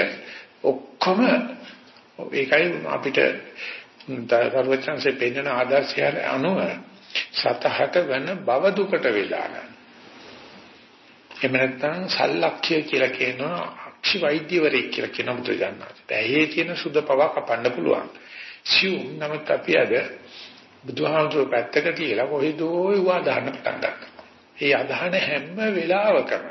[SPEAKER 2] ඔක්කොම ඒකයි අපිට දරුවචන්සේ පෙන්වන ආදර්ශය අනුව සතහට වෙන බව දුකට වේලා ගන්න. එහෙම නැත්නම් සල්ලක්ෂ්‍ය කියලා කියනවා අක්ෂි වෛද්‍යවරයෙක් කියලා කියන මුද්‍ර ගන්නවා. ඇහි තියෙන සුද පව කපන්න පුළුවන්. සියුම් නමුත් අපි අද බුදුහාමුදුරුවෝ පැත්තක තියලා කොහෙදෝ ඒවා දාන්න පටන් ගන්නවා. ඒ අදහන හැම වෙලාවකම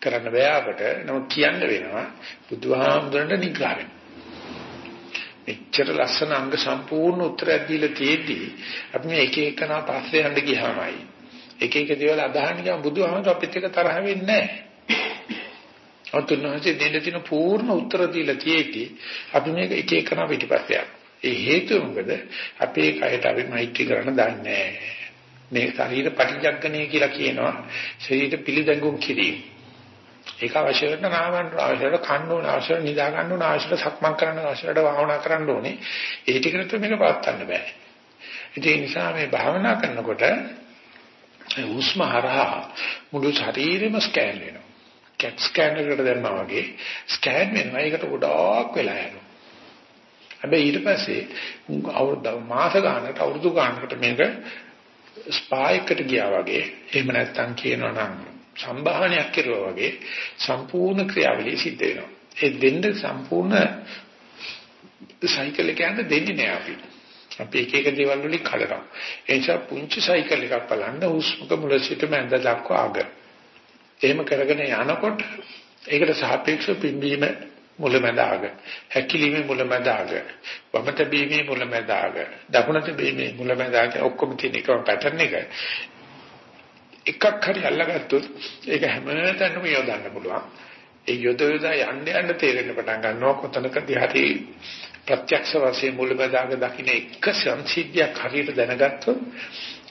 [SPEAKER 2] කරන්න බෑ අපට. නමුත් කියන්න වෙනවා බුදුහාමුදුරන්ට නිග්‍රහ වෙන්න. මෙච්චර ලස්සන අංග සම්පූර්ණ උත්තරයක් දීලා තියෙද්දී අපි මේ එක එකනා පස්සේ යන්න ගියාමයි. එක එක දේවල් අදහන්න ගියාම බුදුහාමුදුරුවෝ අපිත් එක්ක තරහ වෙන්නේ නැහැ. ඔතුනහසේ දෙන්න තියෙන පූර්ණ උත්තර දීලා තියෙද්දී අපි මේක එක එකනා පිටිපස්සේ යනවා. ඒ හේතුව මොකද? අපේ කයට අපි මෛත්‍රී කරන්න දන්නේ මේ ශරීර පටිජග්ගණය කියලා කියනවා. ශරීර පිළිදැඟුම් කිරීම. ඒක අවශ්‍ය කරන නාමයන් අවශ්‍යද කන්න ඕන අවශ්‍යද නිදා ගන්න ඕන අවශ්‍යද සක්මන් කරන්න අවශ්‍යද භාවනා කරන්න ඕනේ. ඒ ටිකට මේක පවත්වන්න බෑ. ඒ නිසා මේ භාවනා කරනකොට උස්ම හරහා මුළු ශරීරෙම ස්කෑන් වෙනවා. කැට් ස්කෑනර් එකට දැම්මා වගේ ස්කෑන් වෙනවා. ඒකට ගොඩාක් වෙලා යනවා. හැබැයි ඊට පස්සේ අවුරුදු මාස ගානකට අවුරුදු ගානකට මේක ස්පා එකට ගියා වගේ එහෙම නැත්නම් කියනවා නම් සම්භාහනයක් කෙරුවා වගේ සම්පූර්ණ ක්‍රියාවලිය සිද්ධ වෙනවා. ඒ දෙන්න සම්පූර්ණ සයිකල් එක යන්න දෙන්නේ නැහැ අපි. අපි එක එක දේවල් වලින් කඩනවා. ඒ නිසා පුංචි සයිකල් එකක් බලන්න හුස්මක මුල සිට මැද දක්වා අග. එහෙම කරගෙන යනකොට ඒකට සාපේක්ෂව පිම්බීම මුලැමැදාග හැකිලිමේ මුලැමැදාග වමත බීමේ මුලැමැදාග දකුණත බීමේ මුලැමැදාග ඔක්කොම තියෙන එකම පැටර්න් එක එකක් හරි අල්ලගත්තොත් ඒක හැමතැනම යොදන්න පුළුවන් ඒ යොද යොදා යන්න යන්න තේරෙන්න පටන් ගන්නවා කොතනකදී හරි ප්‍රත්‍යක්ෂ වශයෙන් මුලැමැදාග දකින්න එක සංසිද්ධියක් හරියට දැනගත්තොත්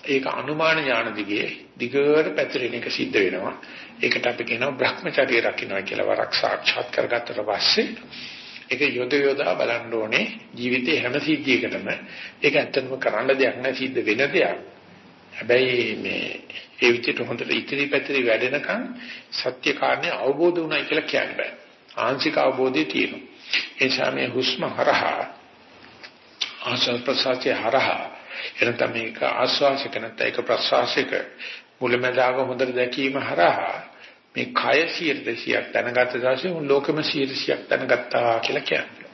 [SPEAKER 2] ඒක අනුමාන ඥාන දිගේ දිගට පැතිරෙන එක සිද්ධ වෙනවා. ඒකට අපි කියනවා Brahmacharya රකින්නවා කියලා වරක් සාක්ෂාත් කරගත්තට පස්සේ ඒක යොද යොදා බලන්න ඕනේ ජීවිතේ හැම සිද්ධියකටම ඒක ඇත්තටම කරන්න දෙයක් නෑ සිද්ධ වෙන දෙයක්. හැබැයි මේ ඒ විදිහට හොඳට ඉතිරි පැතිරි වැඩෙනකන් සත්‍ය කාරණේ අවබෝධ වුණයි කියලා කියන්න බෑ. ආංශික අවබෝධය තියෙනවා. ඒ නිසා මේ හුස්ම හරහා ආශ්වාස ප්‍රශ්වාසය හරහා එනතම මේක ආශ්වාසයක නැත්නම් ඒක ප්‍රශ්වාසයක මුලමදාග හොඳට දැකීම හරහා මේ කය 100%ක් දැනගත්ත දවසේ උන් ලෝකෙම 100%ක් දැනගත්තා කියලා කියන්නේ.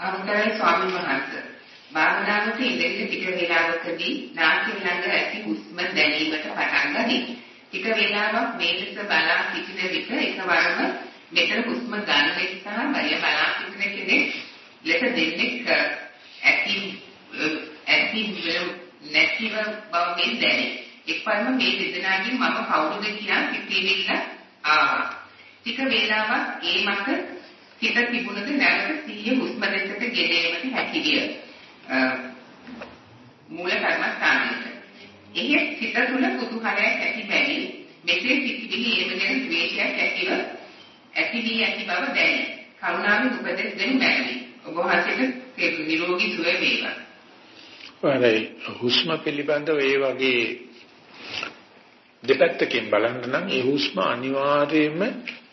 [SPEAKER 1] අවතරයි ස්වාමීන් වහන්සේ භාවනාවට ඉඳගෙන ටික වේලාවකදී නාසය ළඟ ඇති හුස්ම දැනීමට පටන් ගනී. ටික වේලාවක් මේ ලෙස බලා සිටින විට එකවරම මෙතන හුස්ම ගන්න ලෙස සහ බය බලා සිටින කෙනෙක් ලෙස දෙන්නෙක් ඇති ඇති නැතිව බව මේ දැනේ. එක්වරම මේ දෙදෙනාගෙන් මම කවුරුද කියලා පිටිවිල්ල ආවා. ටික වේලාවක් ඒ මත හිත තිබුණද නැවත සිහිය හුස්ම දෙසට ගෙනීමට හැකියිය. මූල කර්මස්ථානයේ. එහි සිත තුළ කුතුහලයක් ඇති බැරි මෙසේ සිටිවිලි ඒවගෙන ද්වේෂයක් ඇතිව ඇති වී ඇති බව දැනේ. කරුණාවෙන් උපදෙස් දෙන්න බැරි. ඔබ වහන්සේට නිරෝගී සුවය වේවා.
[SPEAKER 2] වරයි හුස්ම පිළිබඳව ඒ වගේ දෙපැත්තකින් බලන්න නම් ඒ හුස්ම අනිවාර්යයෙන්ම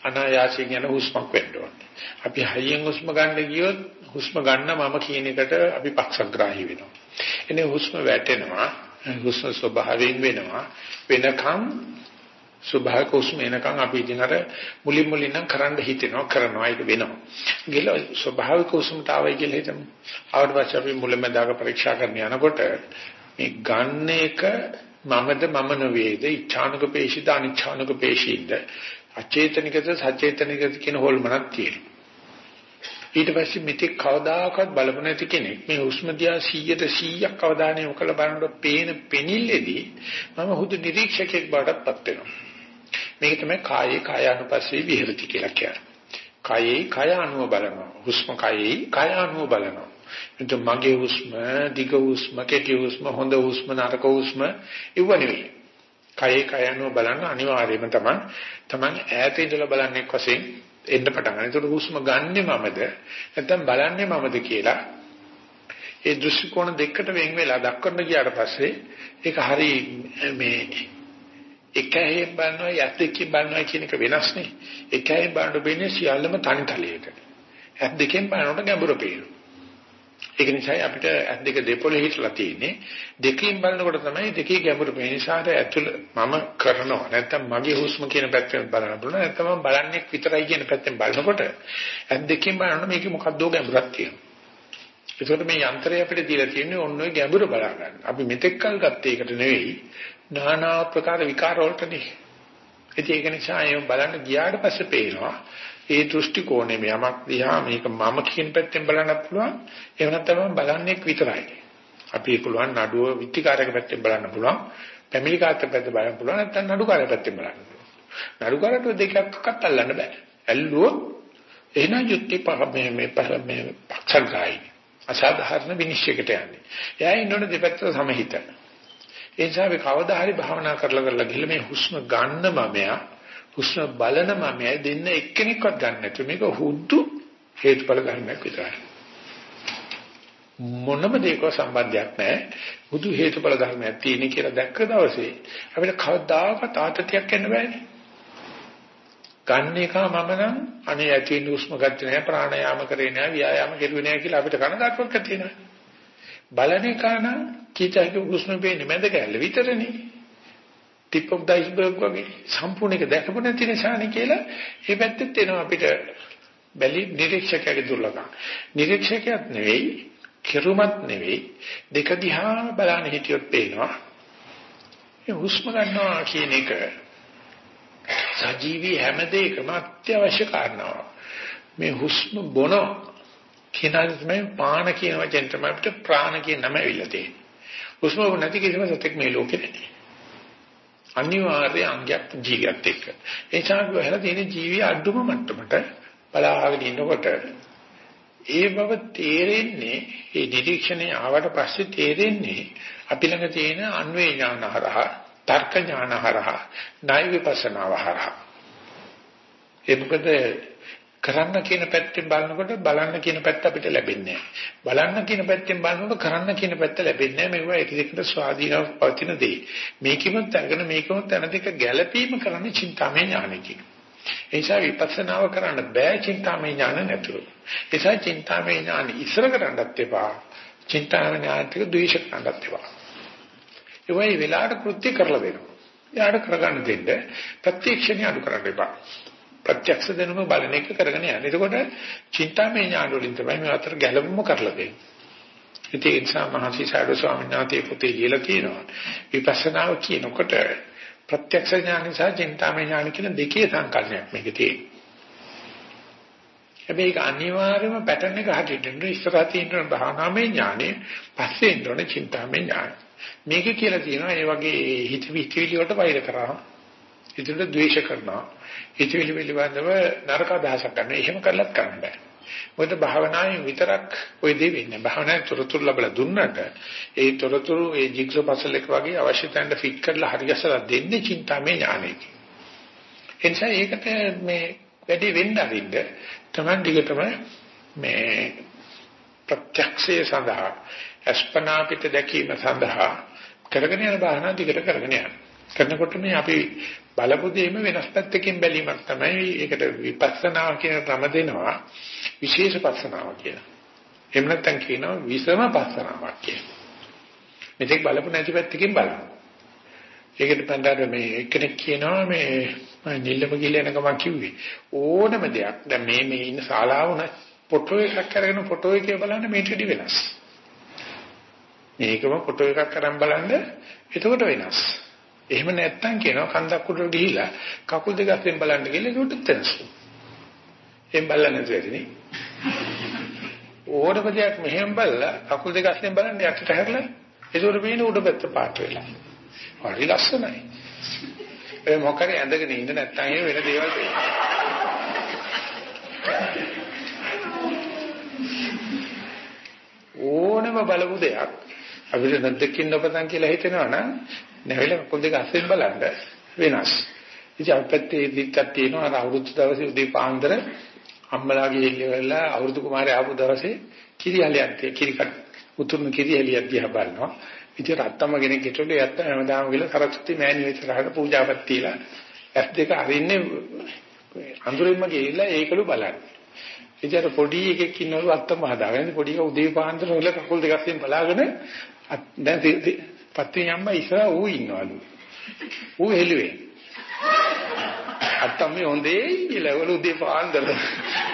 [SPEAKER 2] අනායාසයෙන් යන හුස්මක් වෙන්න ඕනේ. අපි හයියෙන් හුස්ම ගන්න ගියොත් හුස්ම ගන්න මම කියන එකට අපි පක්ෂග්‍රාහී වෙනවා. එනේ හුස්ම වැටෙනවා, හුස්ම ස්වභාවයෙන් වෙනවා. වෙනකම් ස්වභාවික හුස්ම එනකම් අපි ඉතින් අර මුලින් මුලින් නම් කරන්න හිතෙනවා කරනවා ඒක වෙනවා. ගිල ස්වභාවික හුස්මට ආවයි කියලා හිතමු. ආවට පස්සේ අපි මුලමදාග පරීක්ෂා කරන්න යනකොට මේ ගන්න එක මමද මම නොවේද ඉච්ඡානුක පේශිද අනිච්ඡානුක පේශිද අචේතනිකද සචේතනිකද කියන හොල්මනක් තියෙනවා. ඊට පස්සේ මෙතෙක් කවදාකවත් බලපු නැති කෙනෙක් මේ හුස්ම දිහා 100ට 100ක් අවධානය යොමු කරලා බලනකොට පේන පෙනිල්ලේදී මම හුදු නිරීක්ෂකෙක් බවටපත් වෙනවා. මේක තමයි කායේ කායානුපස්සී විහෙරති කියලා කියන්නේ. කායේ කාය අනුව බලනවා. හුස්ම කායේ කාය අනුව බලනවා. එතකොට මගේ හුස්ම, දිග හුස්ම, කෙටි හුස්ම, හොඳ හුස්ම, නරක හුස්ම ඉව නෙවෙයි. කායේ කාය අනුව බලන අනිවාර්යයෙන්ම තමයි තමන් ඈත ඉඳලා බලන්නේ වශයෙන් එන්න පටන් ගන්න. ඒතකොට හුස්ම ගන්නෙ මමද නැත්නම් බලන්නේ මමද කියලා ඒ දෘෂ්ටි කෝණ දෙකකට වෙන් වෙලා දක්වන්න ගියාට පස්සේ ඒක හරි මේ එක ඇහෙන් බලනවා යත් දෙකෙන් බලනවා කියන එක වෙනස් නේ. එක ඇහෙන් බලනකොට වෙන්නේ සියල්ලම තනි තලයක. ඇත් දෙකෙන් බලනකොට ගැඹුරු පේනවා. ඒක නිසා අපිට ඇත් දෙක දෙපොළේ හිටලා තියෙන්නේ. දෙකෙන් බලනකොට තමයි දෙකේ ගැඹුරු පේන නිසා ඇතුළ මම කරනවා. නැත්තම් මගේ හුස්ම කියන පැත්තෙන් බලන්න පුළුවන්. නැත්තම් මම බලන්නේ විතරයි කියන පැත්තෙන් බලනකොට ඇත් දෙකෙන් බලනකොට මේකේ මොකක්දෝ ගැඹුරක් තියෙනවා. ඒකට මේ යන්ත්‍රය අපිට දීලා තියෙන්නේ ඔන්න ඔය ගැඹුර බලා ගන්න. අපි මෙතෙක් කල් ගත්තේ ඒකට නෙවෙයි. নানা ආකාර විකාර වලටනේ. ඉතින් ඒක නිසා ඒ බලන්න ගියාට පස්සේ පේනවා ඒ දෘෂ්ටි කෝණය යමක් දිහා මේක මම කියන පැත්තෙන් බලන්නත් පුළුවන්. එහෙම නැත්නම් බලන්නේ විතරයි. අපි පුළුවන් නඩුව විත්තිකාරක පැත්තෙන් බලන්න පුළුවන්. පැමිලි කාර්ය පැත්තෙන් බලන්න පුළුවන්. නැත්නම් නඩුකාරය පැත්තෙන් බලන්න පුළුවන්. නඩුකාරට දෙකක්වත් අල්ලන්න බෑ. ඇල්ලුවොත් එහෙනම් යුක්ති පහ මේ මේ මේ පක්ෂග්‍රාහී අසාධාරණ විනිශ්චයකට යන්නේ. එයා ඉන්නොන දෙපැත්ත සමහිත. ඒ නිසා අපි කවදා හරි භාවනා කරලා කරලා ගිහලා මේ හුස්ම ගන්න මමයා හුස්ම බලන මමයා දෙන්න එක්කෙනෙක්වත් ගන්න නැතුව මේක හුදු හේතුඵල ධර්මයක් විතරයි. මොනම දෙයක සම්බන්ධයක් නැහැ. හුදු හේතුඵල ධර්මයක් තියෙන කියලා දැක්ක දවසේ අපිට කවදාකවත් ආතතියක් එන්න බෑනේ. ගන්න එක මම නම් අනේ ඇති හුස්ම ගත්තේ නැහැ ප්‍රාණයාම කරේ නැහැ ව්‍යායාම කෙරුවේ නැහැ කියලා අපිට කනගාටුවක් තියෙනවා. බලන එක නම් කීතක හුස්ම පේන්නේ මැද කැල්ල විතරනේ. Tip of the iceberg වගේ සම්පූර්ණ එක දැකපු නැති නිසානේ කියලා මේ පැත්තෙත් එනවා අපිට බැලි නිරීක්ෂකයාගේ දුර්ලභම. නිරීක්ෂකයක් නෙවෙයි, කෙරුමත් නෙවෙයි, දෙක දිහා බලන්න හිටියොත් පේනවා. මේ හුස්ම ගන්නවා කියන එක සජීවී හැම දෙයකම අත්‍යවශ්‍ය කාරණාවක්. මේ හුස්ම බොන කියනවා තමයි පාන කියන වචෙන් තමයි අපිට ප්‍රාණ කියන නම ඇවිල්ලා තියෙන්නේ. හුස්ම නැති කිසිම සතෙක් මේ ලෝකේ නැහැ. අනිවාර්ය අංගයක් ජීවිතයත් එක්ක. ඒ නිසා වෙහලා තියෙන ජීවි අඩුම මට්ටමට බලාගෙන ඉන්නකොට ඒ බව තේරෙන්නේ ඒ නිරීක්ෂණය ආවට පස්සේ තේරෙන්නේ අපි ළඟ තියෙන අන්වේ ඥානහරහා තර්ක ඥානහරහා ණය විපස්සනාවහරහා ඒ මොකද කරන්න කියන පැත්තෙන් බලනකොට බලන්න කියන පැත්ත අපිට ලැබෙන්නේ බලන්න කියන පැත්තෙන් බලනකොට කරන්න කියන පැත්ත ලැබෙන්නේ නැහැ. මේවා එක එකට ස්වාධීනව පවතින දේ. මේකෙමත් අරගෙන මේකමත් යන දෙක ගැළපීම කරන්නේ චින්තාමය ඥානකින්. ඒ නිසා විපස්සනාව කරන්න බෑ චින්තාමය ඥාන නැතුව. ඒ නිසා චින්තාමය ඥාන ඉස්සර කරන්නත් එපා. චින්තාමය ඥානට ද්වේෂ කරන්නත් එපා. ඒ වගේ වෙලාවට කෘත්‍ය කරලා දෙනවා. යාට කරගන්න දෙන්න ප්‍රත්‍යක්ෂණය අඩු කරන්න එපා. ප්‍රත්‍යක්ෂ දැනුම බලන එක කරගෙන යන්න. එතකොට චින්තාමය ඥාන වලින් තමයි මේ අතර ගැළවුම කරලා දෙන්නේ. ඉතින් ඒ නිසා මහසි සාරද ස්වාමීන් වහන්සේ පොතේ ලියලා තියෙනවා. විපස්සනාව කියනකොට ප්‍රත්‍යක්ෂ ඥාන සහ චින්තාමය ඥාන කියන දෙකේ සංකල්පයක් මේකේ තියෙනවා. හැබැයි ඒක අනිවාර්යයෙන්ම පැටර්න් එක හදින්න ඉස්සරහ තියෙන භාවනාමය ඥානෙ පස්සේ ඉන්නෝනේ චින්තාමය ඥාන. මේක කියලා තියෙනවා ඒ වගේ හිත විචිලි වලට වෛර කරා. හිතට ද්වේෂ කරනවා. හිතවිලි පිළිබඳව නරක අදහසක් ගන්න. එහෙම කරලත් කරන්න බෑ. මොකද භාවනාවෙන් විතරක් ওই දේ වෙන්නේ. භාවනාවේ තොරතුරු ලැබලා දුන්නට ඒ තොරතුරු ඒ ජිග්සෝ පසල් එක වගේ අවශ්‍ය තැනට ෆිට කරලා හරි ගැසලා දෙන්නේ චින්තාමය ඥානෙකින්. එනිසා ඒකට මේ වැඩි වෙන්න අරින්න තමයි දිගටම මේ ප්‍රත්‍යක්ෂය සඳහා අස්පනා පිට දැකීම සඳහා කරගෙන යන භාවනා දිගට කරගෙන යනවා. කරනකොට මේ අපි බලපු දෙයම වෙනස් පැත්තකින් බැලීමක් තමයි ඒකට විපස්සනා කියන නම දෙනවා විශේෂ පස්සනාව කියලා. එහෙම නැත්නම් කියනවා විසම පස්සනාවක් කියලා. මෙතෙක් බලපු නැති පැත්තකින් බලනවා. ඒකට පන්දාර මේ එක්කෙනෙක් කියනවා මේ මම නිල්ලම කියලා යන ගමන් කිව්වේ ඕනම දෙයක් දැන් මේ මේ ඉන්න ශාලාව උන ෆොටෝ එකක් අරගෙන ෆොටෝ එකේ බලන්න මේටඩි වෙනස්. මේකම ෆොටෝ එකක් අරන් බලන්න එතකොට වෙනස්. එහෙම නැත්තම් කියනවා කන්දක් උඩට ගිහිලා කකුල් දෙක අතෙන් බලන්න ගිහලා ඒකට තනසු. එහෙම බලන්න නැතිනේ. ඕනම දෙයක් මෙහෙම බලලා කකුල් දෙක අතෙන් බලන්න යකට හැරලා ඒකට පේන උඩ පැත්ත පාට වෙලා. හරි ලස්සනයි. ඒ මොකරි ඇඳගෙන ඉන්න නැත්තම් එහෙම වෙන දේවල් පේනවා. ඕනම බලපු දෙයක් අපිට නැද්දකින් නොපතන් කියලා හිතෙනවා නම් නැවිලා කකුල් දෙක අස්සෙන් බලන්න වෙනස්. ඉතින් අපත්තේ දික්කක් තියෙනවා අර අවුරුදු දවසේ උදේ පාන්දර අම්මලාගේ ඉල්ලවලා අවුරුදු කුමාරයා ආපු දවසේ කිරියලියක් කිරිකට උතුරුන කිරියලියක් දිහා බලනවා. ඉතින් රත්තම කෙනෙක් හිටුනේ යත්ත හැමදාම ගිහලා සරස්වති මෑණියෝ ඉස්සරහට පූජාවක් තියලා ඇස් දෙක අරින්නේ අඳුරින්ම ගිහිල්ලා ඒකලු බලන්නේ. ඉතින් අර පොඩි එකෙක් ඉන්නවලු අත්තම හදාගෙන පොඩි එක උදේ පාන්දර වල කකුල් දෙක අස්සෙන් බලාගෙන දැන් පත්‍රි අම්මා ඉස්සර ඌ ඉන්නවලු. ඌ හෙළුවේ. අත්තම මේ හොඳේ කියලා වල උදේ පාන්දර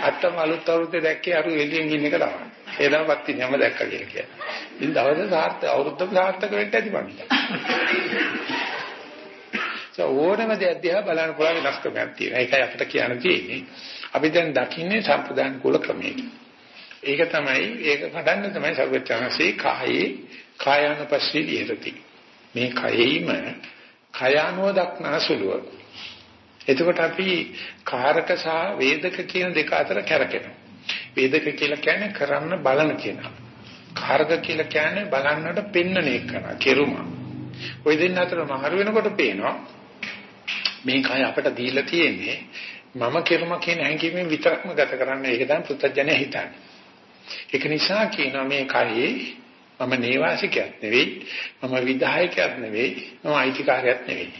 [SPEAKER 2] අත්තම අලුත් අවුරුද්දේ දැක්කේ අර එළියෙන් ඉන්න එක තමයි. එදා පත්‍රි අම්මා දැක්කා කියලා කියනවා. ඉතින් දවස් සාර්ථක අවුරුද්දක් සාර්ථක වෙන්න ඇති මං ඕනම දෙයක් දිහා බලන්න පුළුවන් වෙනස්කමක් තියෙනවා. ඒකයි අපිට කියන්න තියෙන්නේ. අපි දැන් දකින්නේ සම්ප්‍රදාන කුල ක්‍රමයක. ඒක තමයි ඒක කඩන්න තමයි සර්වචනසේ කායේ කායානුපස්සී විහෙරති. මේ කයෙයිම කය අනුව දක්නාසුලුව. එතකොට අපි කාරක සහ වේදක කියන දෙක අතර කැරකෙනවා. වේදක කියලා කියන්නේ කරන්න බලන කෙනා. කාරක කියලා කියන්නේ බලන්නට පෙන්නන එකනා කෙරුමා. ওই දෙන්න අතර මහරු වෙනකොට පේනවා මේ කය අපට දීලා තියෙන්නේ මම කෙරුම කියන හැඟීමෙන් විතරක්ම ගත කරන්න ඒක තමයි පුත්තජනේ හිතන්නේ. ඒක නිසා කියනවා මේ කයේ මම නේවාසිකයක් නෙවෙයි මම විධායකයක් නෙවෙයි මම අයිතිකාරයක් නෙවෙයි.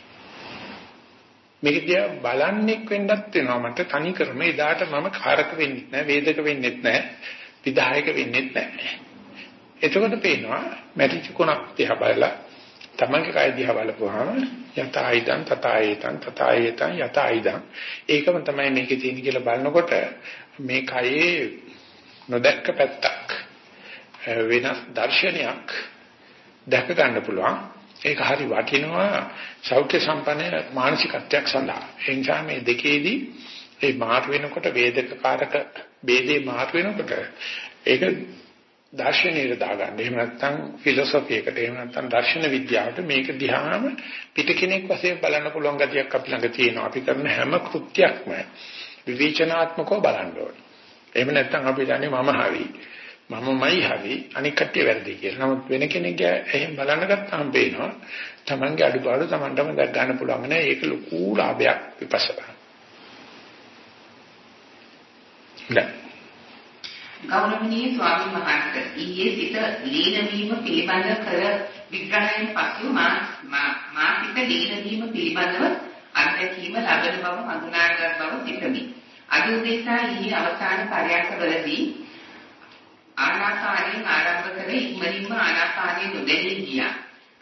[SPEAKER 2] මේක දිහා බලන්නෙක් වෙන්නත් වෙනවා මට තනි කරම එදාට මම කාරක වෙන්නේ නැහැ වේදක වෙන්නේ නැහැ විධායක වෙන්නේ නැහැ එතකොට පේනවා මැටිච කොනක් දිහා බලලා තමන්ගේ කය දිහා බලපුවාම යතයිදන් තතයිතන් තතයිතන් යතයිදන් ඒකම තමයි මේකේ තියෙන කියලා බලනකොට මේ කයේ නොදැක්ක පැත්තක් වෙනස් දර්ශනයක් දැක ගන්න පුළුවන්. ඒක හරි වටිනවා සෞඛ්‍ය සම්පන්න මානසිකත්වයක් සඳහා. ඒ නිසා මේ දෙකේදී ඒ මාත් වෙනකොට වේදක කාරක ભેදේ මාත් වෙනකොට ඒක දර්ශනීය දාගන්න. එහෙම නැත්නම් ෆිලොසොෆි එකට එහෙම නැත්නම් දර්ශන විද්‍යාවට මේක දිහාම පිට කෙනෙක් වශයෙන් බලන්න පුළුවන් ගතියක් අපි ළඟ තියෙනවා. අපි කරන හැම කෘත්‍යයක්ම විවේචනාත්මකව බලන්න ඕනේ. එහෙම නැත්නම් අපි දන්නේ මම හරි. මමමයි හරි අනික් කට්ටිය වැරදි කියලා. නමුත් වෙන කෙනෙක්ගේ එහෙම බලන්න ගත්තාම පේනවා Tamange අඩුපාඩු Tamanටම දැක් ගන්න පුළුවන් නෑ. ඒක ලොකු ලාභයක් විපස්සනා.
[SPEAKER 1] දැන් ගෞරවනීය ස්වාමීන් වහන්සේ ඊයේ සිත ලීන වීම පිළිබඳ කර විග්‍රහයෙන් පසු මා මා සිත ලීන වීම පිළිබඳව අත්දැකීම ලබන බව හඳුනාගත් බව සිතමි. අද උදේසා ඊයේ අවසාන පරයන්කවලදී ආනාපානයෙන් ආරම්භ කර ඉක්මනින්ම ආනාපානයේ නොදැනී ගියා.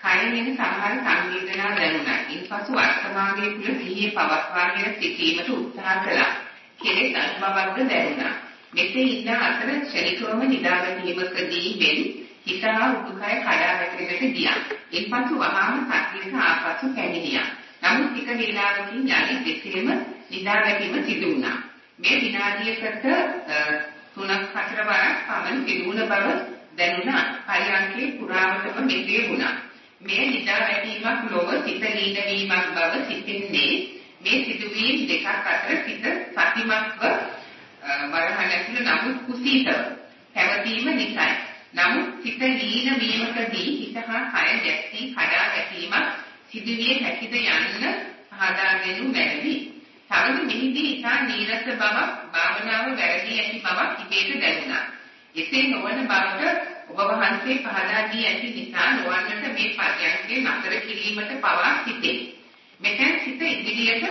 [SPEAKER 1] කයෙන් වෙන සමහර සංවේදනා දැනුණා. ඉන්පසු වර්තමානයේ තුල සිහිය පවත්වාගෙන සිටීමට උත්සාහ කළා. කෙලෙස් අනුභවක්ද දැනුණා. මෙසේ ඉන්න අතර ශරීරවම නිදාගැනීමකදී වෙන් හිතා උඩුකය කඩා වැටෙන්නට ගියා. ඉන්පසු වහාම සතියට ආපසු පැමිණියා. නමුත් ටික වේලාවකින් යලි දෙකේම නිදාගැනීම සිදු වුණා. මේ විනාඩියකට තුනක් හතර වරක් පමණ සිදුවන බව දැනුණා. පරියන්කේ පුරාවටම මෙසේ වුණා. මේ නිදා වැටීමක් නොව සිත ලීන වීමක් බව සිතින්නේ මේ සිදුවීම් දෙකක් අතර සිත සතිමත්ව වරහන් ඇතුළ නමුත් කුසීතව පැවතීම නිසායි. නමුත් සිත ලීන වීමකදී හිත හා කය ගැස්සී කඩා වැටීමක් සිදුවිය හැකිද යන්න පහදා දෙනු බැරි. තවද මෙහිදී ඉතා නීරස බවක් භාවනාව වැරදි ඇති බවක් ඉබේට දැනුණා. එසේ නොවන බවට ඔබ වහන්සේ පහදා දී ඇති නිසා නොවන්නට මේ පර්යන්කේ නතර කිරීමට පවා සිටේ. මෙතෙන් සිට ඉදිරියට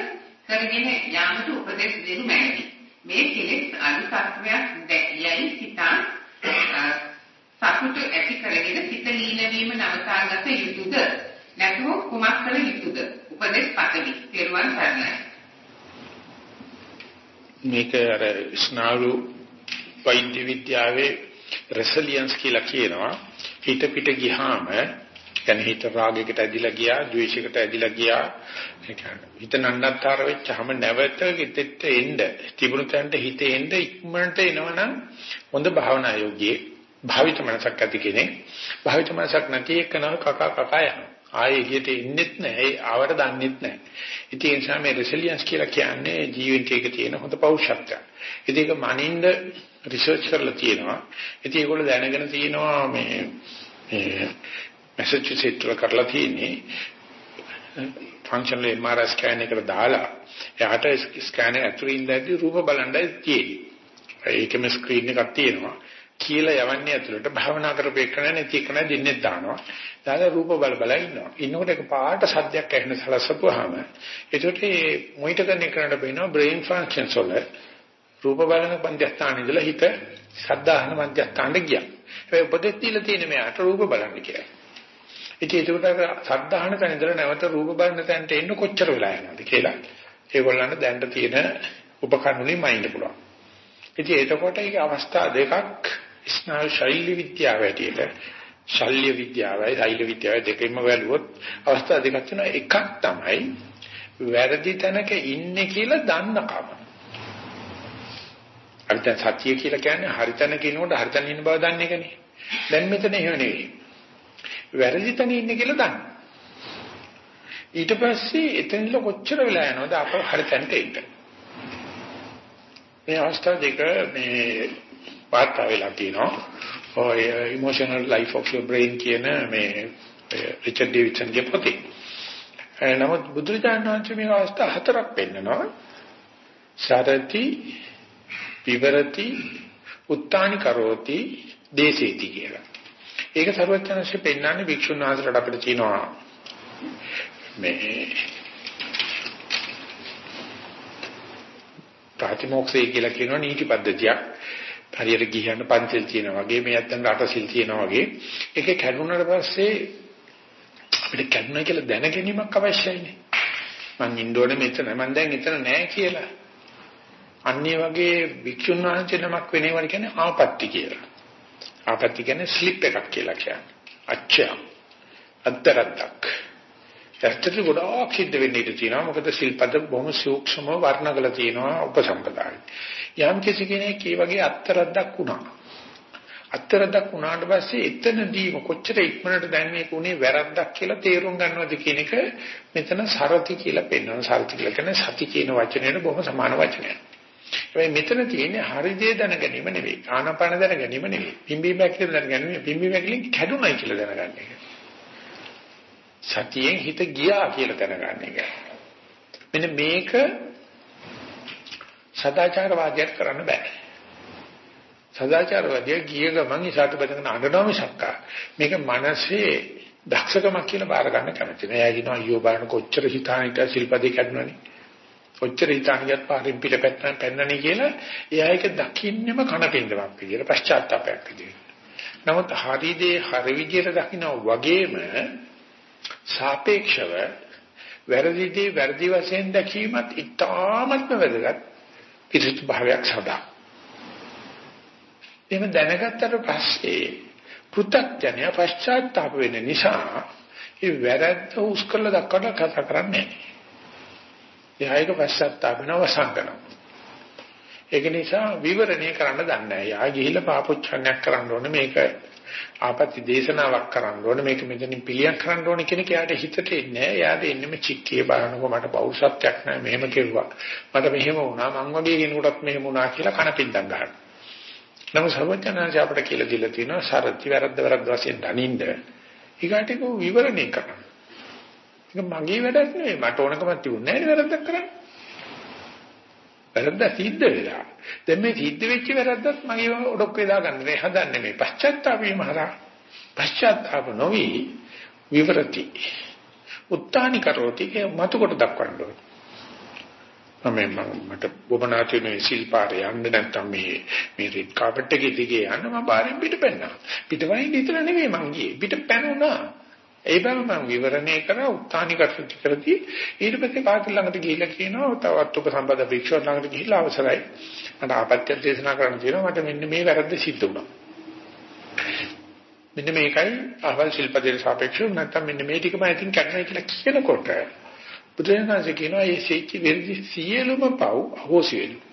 [SPEAKER 1] කරගෙන යාමට උපදෙස් දෙනු මැනවි. මේ කෙලෙස් අලු තත්වයක් දැකියයි සිතා සතුට ඇති කරගෙන සිත ලීන වීම නවතාගත යුතුද? නැතුව කුමක් කළ යුතුද? උපදෙස් පතමි. පෙරවන් සරණයි.
[SPEAKER 2] මේක අර ස්නායු වෛද්‍ය විද්‍යාවේ රෙසිලියන්ස් කියලා කියනවා හිත පිට ගියාම يعني හිත රාගයකට ඇදිලා ගියා ද්වේෂයකට ඇදිලා ගියා හිත නන්නත්තර වෙච්චාම නැවත හිතෙත් එන්න තිබුණු තැනට හිත එන්න ඉක්මනට එනවනම් හොඳ භාවනා යෝගී භාවිත මනසක් ඇති කෙනෙක් භාවිත මනසක් නැති එකනව කකා කකා යනවා ආයේ එළියට එන්නෙත් නැහැ. ආවට දන්නෙත් නැහැ. ඉතින් ඒ නිසා මේ රෙසිලියන්ස් කියලා කියන්නේ ජීවිතයක තියෙන හොඳ පෞරුෂත්වයක් ඉතින් ඒක මනින්ද රිසර්ච් කරලා තියෙනවා. ඉතින් ඒගොල්ලෝ දැනගෙන තියෙනවා මේ මැසේජ්සෙට් වල කරලා තියෙන්නේ ෆන්ක්ෂනල් MRI ස්කෑන් එකට දාලා එයාට ස්කෑන් එක ඇතුලේ ඉඳද්දි රූප බලන්නයි තියෙන්නේ. ඒකෙම ස්ක්‍රීන් එකක් තියෙනවා. කියලා යවන්නේ ඇතුළට භාවනා කරපේකන නැති එකන දෙන්නේ දානවා. දාලා රූප බල බල ඉන්නවා. ඉන්නකොට එක පාට සද්දයක් ඇහෙන සලසපුවාම ඒකට මේ මොනිටර් කරන එකට බේනවා බ්‍රේන් ෆන්ක්ෂන්ස් වල රූප බලන පන්තිස්ථාන ඉඳලා හිත සද්ධාහන මධ්‍යස්ථානට ගියා. ඒ උපදෙස් දීලා තියෙන මෙයාට රූප බලන්න කියලා. ඉතින් ඒකට සද්ධාහන තැන ඉඳලා නැවත රූප බලන තැනට එන්න කොච්චර වෙලා යනවද කියලා. ඒගොල්ලන්ට දැනට තියෙන උපකරණ වලින් මයින්ඩ් පුළුවන්. ඉතින් එතකොට ඒක අවස්ථා දෙකක් ස්නායු ශෛල විද්‍යාව ඇටියට ශල්‍ය විද්‍යාවයි ශෛල විද්‍යාවයි දෙකෙන්ම වැළුවොත් අවස්ථා දෙකක් තියෙනවා. එකක් තමයි වැරදි තැනක ඉන්නේ කියලා දන්නකම. අනිත් සත්‍ය කියලා කියන්නේ හරි තැනක ඉන්නකොට හරි තැන ඉන්න බව දන්න එකනේ. දැන් මෙතන එහෙම නෙවෙයි. වැරදි තැන ඉන්නේ කියලා දන්න. ඊට පස්සේ එතනල කොච්චර වෙලා යනවද? අප හරි තැනට එන්න. මේ අවස්ථා දෙක මේ වාර්තා වෙලා තියෙනවා. ඔය emotional life of your brain කියන මේ රිචඩ් ඩේවිඩ්සන්ගේ පොතේ. නමුත් බුදුරජාණන් වහන්සේ මේ අවස්ථා හතරක් පෙන්නනවා. සරති, විවරති, උත්තානි කරෝති, දේසේති කියලා. ඒක සර්වඥාන්සේ පෙන්නන්නේ වික්ෂුන් වහන්සේලාට අපිට තියෙනවා මේ ප්‍රතිමෝක්ෂය කියලා කියනවා නීති පද්ධතියක්. හරියට ගිහින් පන්සල් තියෙනවා වගේ මේ අත්තන්ට අටසිල් තියෙනවා වගේ. ඒක කැඩුනට පස්සේ අපිට කැඩුනා කියලා දැන ගැනීමක් අවශ්‍යයිනේ මං ඉන්නෝනේ මෙතන. මං දැන් එතන නෑ කියලා. අන්නේ වගේ වික්ෂුන් වහන්සේ නමක් වෙනේවල කියන්නේ ආපත්‍ති කියලා. ආපත්‍ති කියන්නේ ස්ලිප් එකක් කියලා කියන්නේ. අච්චය අත්තරද්දක් ඇත්තට ගොඩාක් සිද්ධ වෙන්න ඉඩ තියෙනවා මොකද ශිල්පද බොහොම සූක්ෂම වර්ණගල තියෙනවා උපසම්පදායි යම් කිසි කෙනෙක් මේ වගේ අත්තරද්දක් වුණා අත්තරද්දක් වුණාට පස්සේ එතනදීම කොච්චර ඉක්මනට දැන් මේක උනේ වැරද්දක් කියලා තේරුම් ගන්නවද කියන එක මෙතන සරති කියලා පෙන්වනවා සරති කියලා කියන්නේ සති කියන වචනයට බොහොම සමාන වචනයක් හැබැයි මෙතන තියෙන්නේ හරි දේ දැන ගැනීම නෙවෙයි. ආනාපාන දැන ගැනීම නෙවෙයි. පිම්බි මැකිලි දැන ගැනීම පිම්බි මැකිලි කැඩුනයි කියලා දැනගන්න එක. සතියෙන් හිත ගියා කියලා දැනගන්න එක. මෙන්න මේක සදාචාරවාදයක් කරන්න බෑ. සදාචාරවාදියා ගිය ගමන් ඉසాత බඳගෙන අඬනවා මිසක් මේක මනසේ දක්ෂකමක් කියලා බාර ගන්න කැමති නෑ. එයා කියනවා අයියෝ බලන්න කොච්චර හිතානිට සිල්පදේ කැඩුණානේ. කොච්චර හිතානියත් පාරින් පිට පැත්තෙන් පැන්නනේ කියලා එයා ඒක දකින්නෙම කනපින්දමක් විදියට පශ්චාත්තාවයක් විදියට. නමුත් හරිදී හරි විදියට දකින්න වගේම සාපේක්ෂව වැරදිදී වැරදි වශයෙන් දැකීමත් ඉතාමත්ම වැදගත් පිරිසුදු භාවයක් සදා. එහෙම දැනගත්තට පස්සේ පෘථග්ජනය පශ්චාත්තාප වෙන නිසා ඒ වැරද්ද උස් කරලා දක්වන්න කතා කරන්නේ නැහැ. එයායක පශ්චාත්තාප වෙනවසන් කරනවා. ඒක නිසා විවරණය කරන්න දන්නේ නැහැ. යා ගිහිල්ලා පාපොච්චන්නයක් කරන්න ඕනේ මේක ආපත්‍ය දේශනාවක් කරන්න ඕනේ මේක මෙතනින් පිළියම් කරන්න ඕනේ කියන කයට හිතට එන්නේ නැහැ. එයාට එන්නේ මේ චික්කේ බලනකො මට පෞරුෂත්වයක් නැහැ. මෙහෙම කෙරුවා. මට මෙහෙම වුණා. මං වගේ කෙනෙකුටත් මෙහෙම වුණා කියලා කනපින්දම් ගන්නවා. නමුත් සර්වඥාන්සේ අපට කියලා දීලා තියෙනවා සරති වැරද්ද වැරද්ද වශයෙන් දනින්ද. ඊගාට ඒක විවරණය කරන්න. ඒක මගේ වැඩක් නෙවෙයි. මට ඕනකමක් තිබුණේ නැහැ වැරද්දක් කරන්න. වැරද්ද සිද්ධ වෙලා. දැන් මේ සිද්ධ වෙච්ච වැරද්දත් මගේ ඔඩොක් වේදා ගන්න නේ හදන්නේ මේ පශ්චාත්තාප වීම හරහා. පශ්චාත්තාප නොවි විවරති. උත්තානි කරෝති කිය මතු කොට දක්වන්න ඕනේ. මම මට බොබනාතුනේ සිල්පාරේ යන්න නැත්තම් මේ මේ රෙඩ් කාපට් එකේ දිගේ යන්න මම බාරින් පිට පැන්නා. පිටවයින් විතර නෙමෙයි මං ගියේ. පිට පැනුණා. ඒ බව මම විවරණය කරා උත්තානිකර්ෂිත කරදී ඊට පස්සේ කාට ළඟට ගිහිල්ලා කියනවා තවත් උප සම්බද භික්ෂුව ළඟට ගිහිල්ලා අවසරයි. මට ආපත්‍ය දේශනා කරන්න තියෙනවා මට මෙන්න මේ වැරද්ද සිද්ධ වුණා. මෙන්න මේකයි අහවල් ශිල්පදේට සාපේක්ෂව නැත්තම් මෙන්න මේ ටිකම අයිතින් කරනවා කියලා කියනකොට බුදුරජාණන්සේ කියනවා මේ සීච්ච වෙරදි සියලුම පව් අහෝසි වෙනවා.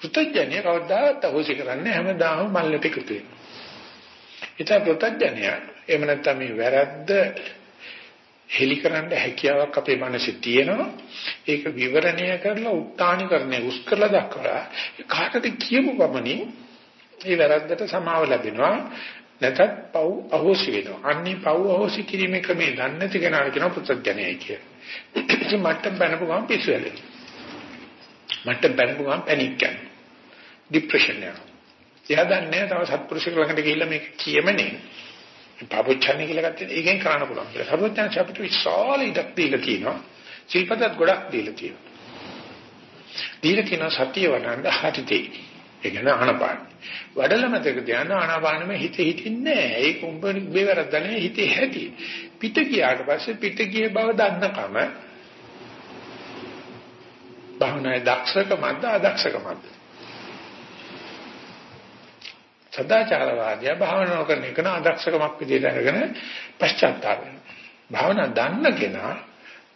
[SPEAKER 2] පුතඥය කවදාවත් අහෝසි කරන්නේ හැමදාම මල්ලට එකතු වෙනවා. ඒතර පුතඥය එහෙම නැත්නම් මේ වැරද්ද හෙලිකරන්න හැකියාවක් අපේ මනසේ තියෙනවා. ඒක විවරණය කරලා උත්තානිකරණය උස් කරලා දක්වලා කාටද කියමු පමණින් ඒ වැරද්දට සමාව ලැබෙනවා. නැතත් පව් අහෝසි වෙනවා. අන්නේ පව් අහෝසි කිරීමේ ක්‍රමේ දන්නේ නැති කෙනාට කියනවා පුත්‍ත්‍යණයයි කියලා. ඉතින් මට්ටම් බැනපු ගමන් පිස්සු වෙනවා. මට්ටම් බැනපු ගමන් පැනික් යනවා. ડિප්‍රෙෂන් යනවා. එයා දන්නේ තව සත්පුරුෂයෙක් ළඟට ගිහිල්ලා මේක කියමනේ. පාපොච්චන්නේ කියලා ගත්තේ ඒකෙන් කරන්න පුළුවන් කියලා. සර්වඥාන්සේ අපිට විශාල ඉඩක් දීලා තියෙනවා. ශිල්පදත් ගොඩක් දීලා තියෙනවා. දීලා තියෙනවා සතිය වඩන්න හරිතේ. ඒ කියන්නේ ආනපාන. වඩල මතක ධාන ආනාපානෙම හිත හිටින්නේ නැහැ. ඒක උඹේ වැරද්ද නෙවෙයි හිතේ හැටි. පිට ගියාට පස්සේ පිට ගිය බව දන්නකම භවනායේ දක්ෂකමද අදක්ෂකමද සදාචාරවාදියා භාවනා කරන එක නා අදක්ෂකමක් විදිහට අරගෙන පශ්චාත්තාප වෙනවා. භාවනා දන්න කෙනා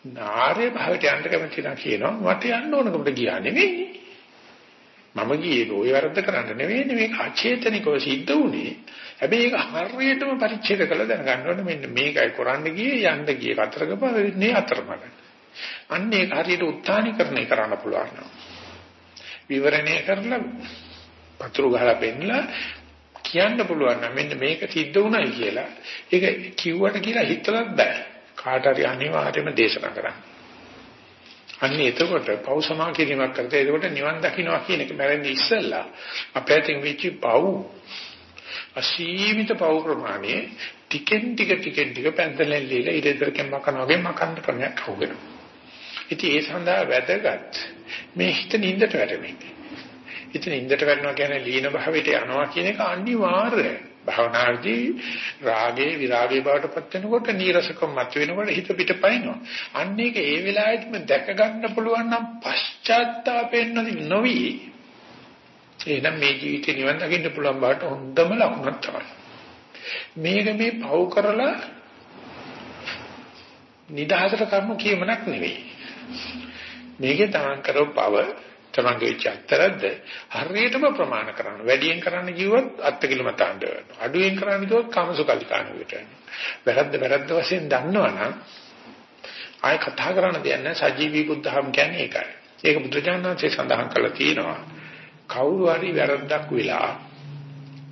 [SPEAKER 2] නාර්ය භාවයට යන්න කැමති නැහැ කියනවා. මට යන්න ඕනකට ගියා නෙවෙයි. මම ගියේ ඔය වැරද්ද කරන්න නෙවෙයි මේක අචේතනිකව සිද්ධ වුණේ. හැබැයි ඒක හරියටම පරිච්ඡේද කළ දැනගන්න ඕනේ මෙන්න මේකයි කරන්න ගියේ යන්න ගියේ කතරගම වෙන්නේ අතරමඟ. අන්න ඒක හරියට උත්හානිකරණය කරන්න පුළුවන්. විවරණය කරලා පතුරු ගහලා පෙන්නලා කියන්න පුළුවන් නම් මෙන්න මේක සිද්ධ වුණයි කියලා. ඒක කිව්වට කියලා හිතලත් බෑ. කාට හරි අනිවාර්යයෙන්ම දේශනා කරන්න. අන්න එතකොට පව් සමා කිරීමක් කරලා එතකොට නිවන් දකින්නවා කියන එක මැරෙන්නේ ඉස්සෙල්ලා අපේ අතින් වෙච්ච පව් අසීමිත පව් ප්‍රමාණය ටිකෙන් ටික ටිකෙන් ටික පැන්දලෙන් ලීලා ඉරේතරකෙන් මකන වගේ මකන්න ක්‍රමයක් හොගෙනවා. ඉතින් ඒ සඳහා වැදගත් මේ හිත නින්දට වැටෙන්නේ. ඉතින් නින්දට වැටෙනවා කියන්නේ ලීන භාවයට යනවා කියන එක අනිවාර්යයි. භවනාදී රාගේ විරාගේ බවට පත් වෙනකොට නීරසකම් මත වෙනකොට හිත පිටපයින්නවා. අන්න ඒක ඒ වෙලාවෙදිම දැක ගන්න පුළුවන් නම් පශ්චාත්තාපයෙන් නොවි එහෙනම් මේ ජීවිතේ නිවන් දකින්න පුළුවන් බවට හොඳම ලකුණක් තමයි. මේක මේ පව් කරලා නිදහසට කර්ම කියමනක් නෙවෙයි. මේකේ තමන් කරව පව තමන්ගේ චත්තරද්ද හරියටම ප්‍රමාණ කරන්න. වැඩියෙන් කරන්න කිව්වොත් අත්කිලමත ආණ්ඩ වෙනවා. අඩුවෙන් කරන්න කිව්වොත් කාමසුකල්ලිකාණුවට වෙනවා. වැරද්ද වැරද්ද වශයෙන් දන්නවනම් ආයෙ කතා කරන්න දෙයක් නැහැ. සජීවී බුද්ධහම කියන්නේ ඒකයි. ඒක බුදුජානනාංශයේ සඳහන් කරලා තියෙනවා. කවුරු හරි වැරද්දක් වෙලා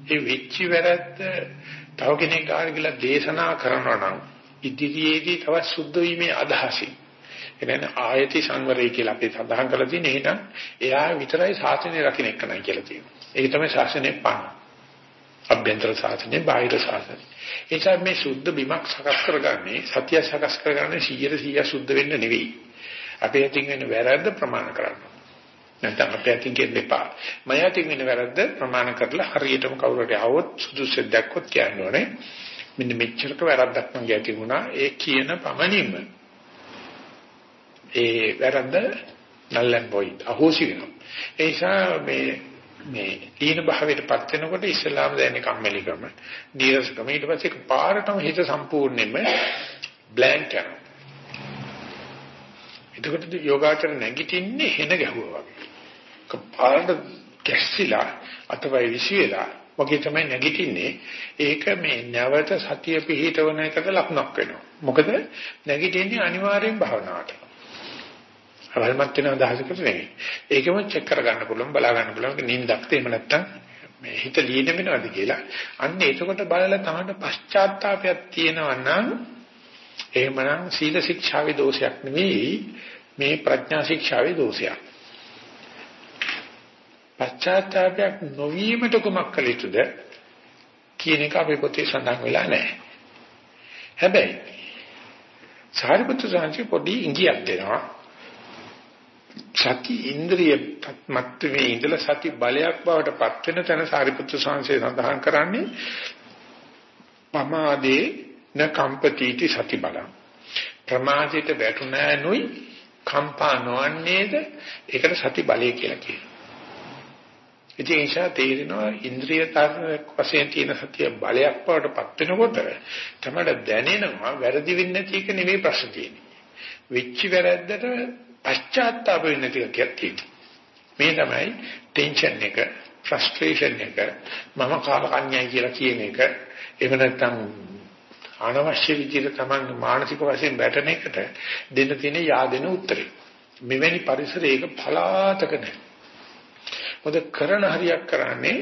[SPEAKER 2] ඒ වෙච්ච වැරද්ද තව කෙනෙක් ගාන කියලා දේශනා කරනවා නම් ඉදිරියේදී තවත් සුද්ධ වීමේ අදහසින් එනන ආයති සංවරය කියලා අපි සඳහන් කරලා තියෙන එහෙනම් එයා විතරයි ශාසනය රකින්න එක නයි කියලා තියෙනවා. ඒක තමයි ශාසනයේ පණ. අභ්‍යන්තර ශාසනය, බාහිර ශාසනය. ඒ නිසා මේ සුද්ධ බිමක් සකස් කරගන්නේ සත්‍ය සකස් කරගන්නේ 100 100 සුද්ධ වෙන්න නෙවෙයි. අපේ අතින් වෙන වැරද්ද ප්‍රමාණ කරන්න. නැත්නම් අපේ අතින් කියන්න එපා. මම අතින් වෙන වැරද්ද ප්‍රමාණ කරලා හරියටම කවුරුහරි આવොත් සුදුසුද දැක්කොත් කියන්නේ මෙන්න මෙච්චරක වැරද්දක් මගේ ඇති වුණා. ඒ කියන පමණින්ම ඒ වැරද්ද නල්ලන් බොයි අහෝසි වෙනවා. ඒ නිසා මේ මේ දීන භාවයටපත් වෙනකොට ඉස්ලාම දැනෙන කම්මැලිකම, නීරසකම ඊට පස්සේ පාරටම හිත සම්පූර්ණයෙන්ම බ්ලැන්ක් කරනවා. එතකොට යෝගාචර නැගිටින්නේ හෙන ගැහුවා වගේ. පාරට කැස්සිලා අතවයි විශ්ියලා වගේ තමයි නැගිටින්නේ. ඒක මේ නැවත සතිය පිහිටවන එකට ලකුණක් වෙනවා. මොකද නැගිටින්නේ අනිවාර්යෙන් භාවනාවට. වල්මත් වෙන අදහසකට නෙවෙයි. ඒකම චෙක් කරගන්න පුළුවන් බලා ගන්න පුළුවන් නිින්දක්ද එහෙම නැත්නම් මේ හිත ලීන වෙනවද කියලා. අන්න එතකොට බලලා තමයි පශ්චාත්තාවයක් තියෙනවා නම් එහෙමනම් සීල ශික්ෂාවේ දෝෂයක් නෙවෙයි මේ ප්‍රඥා ශික්ෂාවේ දෝෂයක්. පශ්චාත්තාවයක් නොවීමට කුමක් කළ යුතුද කියන එක අපේ පොතේ සඳහන් වෙලා නැහැ. හැබැයි සාරිපුත්‍ර සාංශි පොඩි ඉඟියක් දෙනවා. සති ඉන්ද්‍රිය මත්වේ ඉඳලා සති බලයක් බවට පත් වෙන තැන සාරිපුත්‍ර සංසේ සඳහන් කරන්නේ පමාදේ න කම්පතිටි සති බලං ප්‍රමාදිත වැටුණෑනුයි කම්පා නොවන්නේද ඒකට සති බලය කියලා කියනවා. ඉතින් ඒ නිසා තේරෙනවා ඉන්ද්‍රිය තරක් වශයෙන් තියෙන සතිය බලයක් බවට පත් වෙනකොට තමයි දැනෙනවා වැරදි වෙන්නේ නැති එක නෙවෙයි ප්‍රශ්න තියෙන්නේ. වෙච්ච වැරද්දට පශ්චාත්තාප වෙන්නේ නැති එකක් තියෙනවා. මේ තමයි ටෙන්ෂන් එක, ෆ්‍රස්ට්‍රේෂන් එක, මම කාලකන්‍යයි කියලා කියන එක. එහෙම නැත්නම් අනවශ්‍ය විදිහට තමයි මානසික වශයෙන් බැටන එකට දෙන්න තියෙන yaadෙන උත්තරේ. මෙවැනි පරිසරයක පලාතක නැහැ. මොකද කරන හරියක් කරන්නේ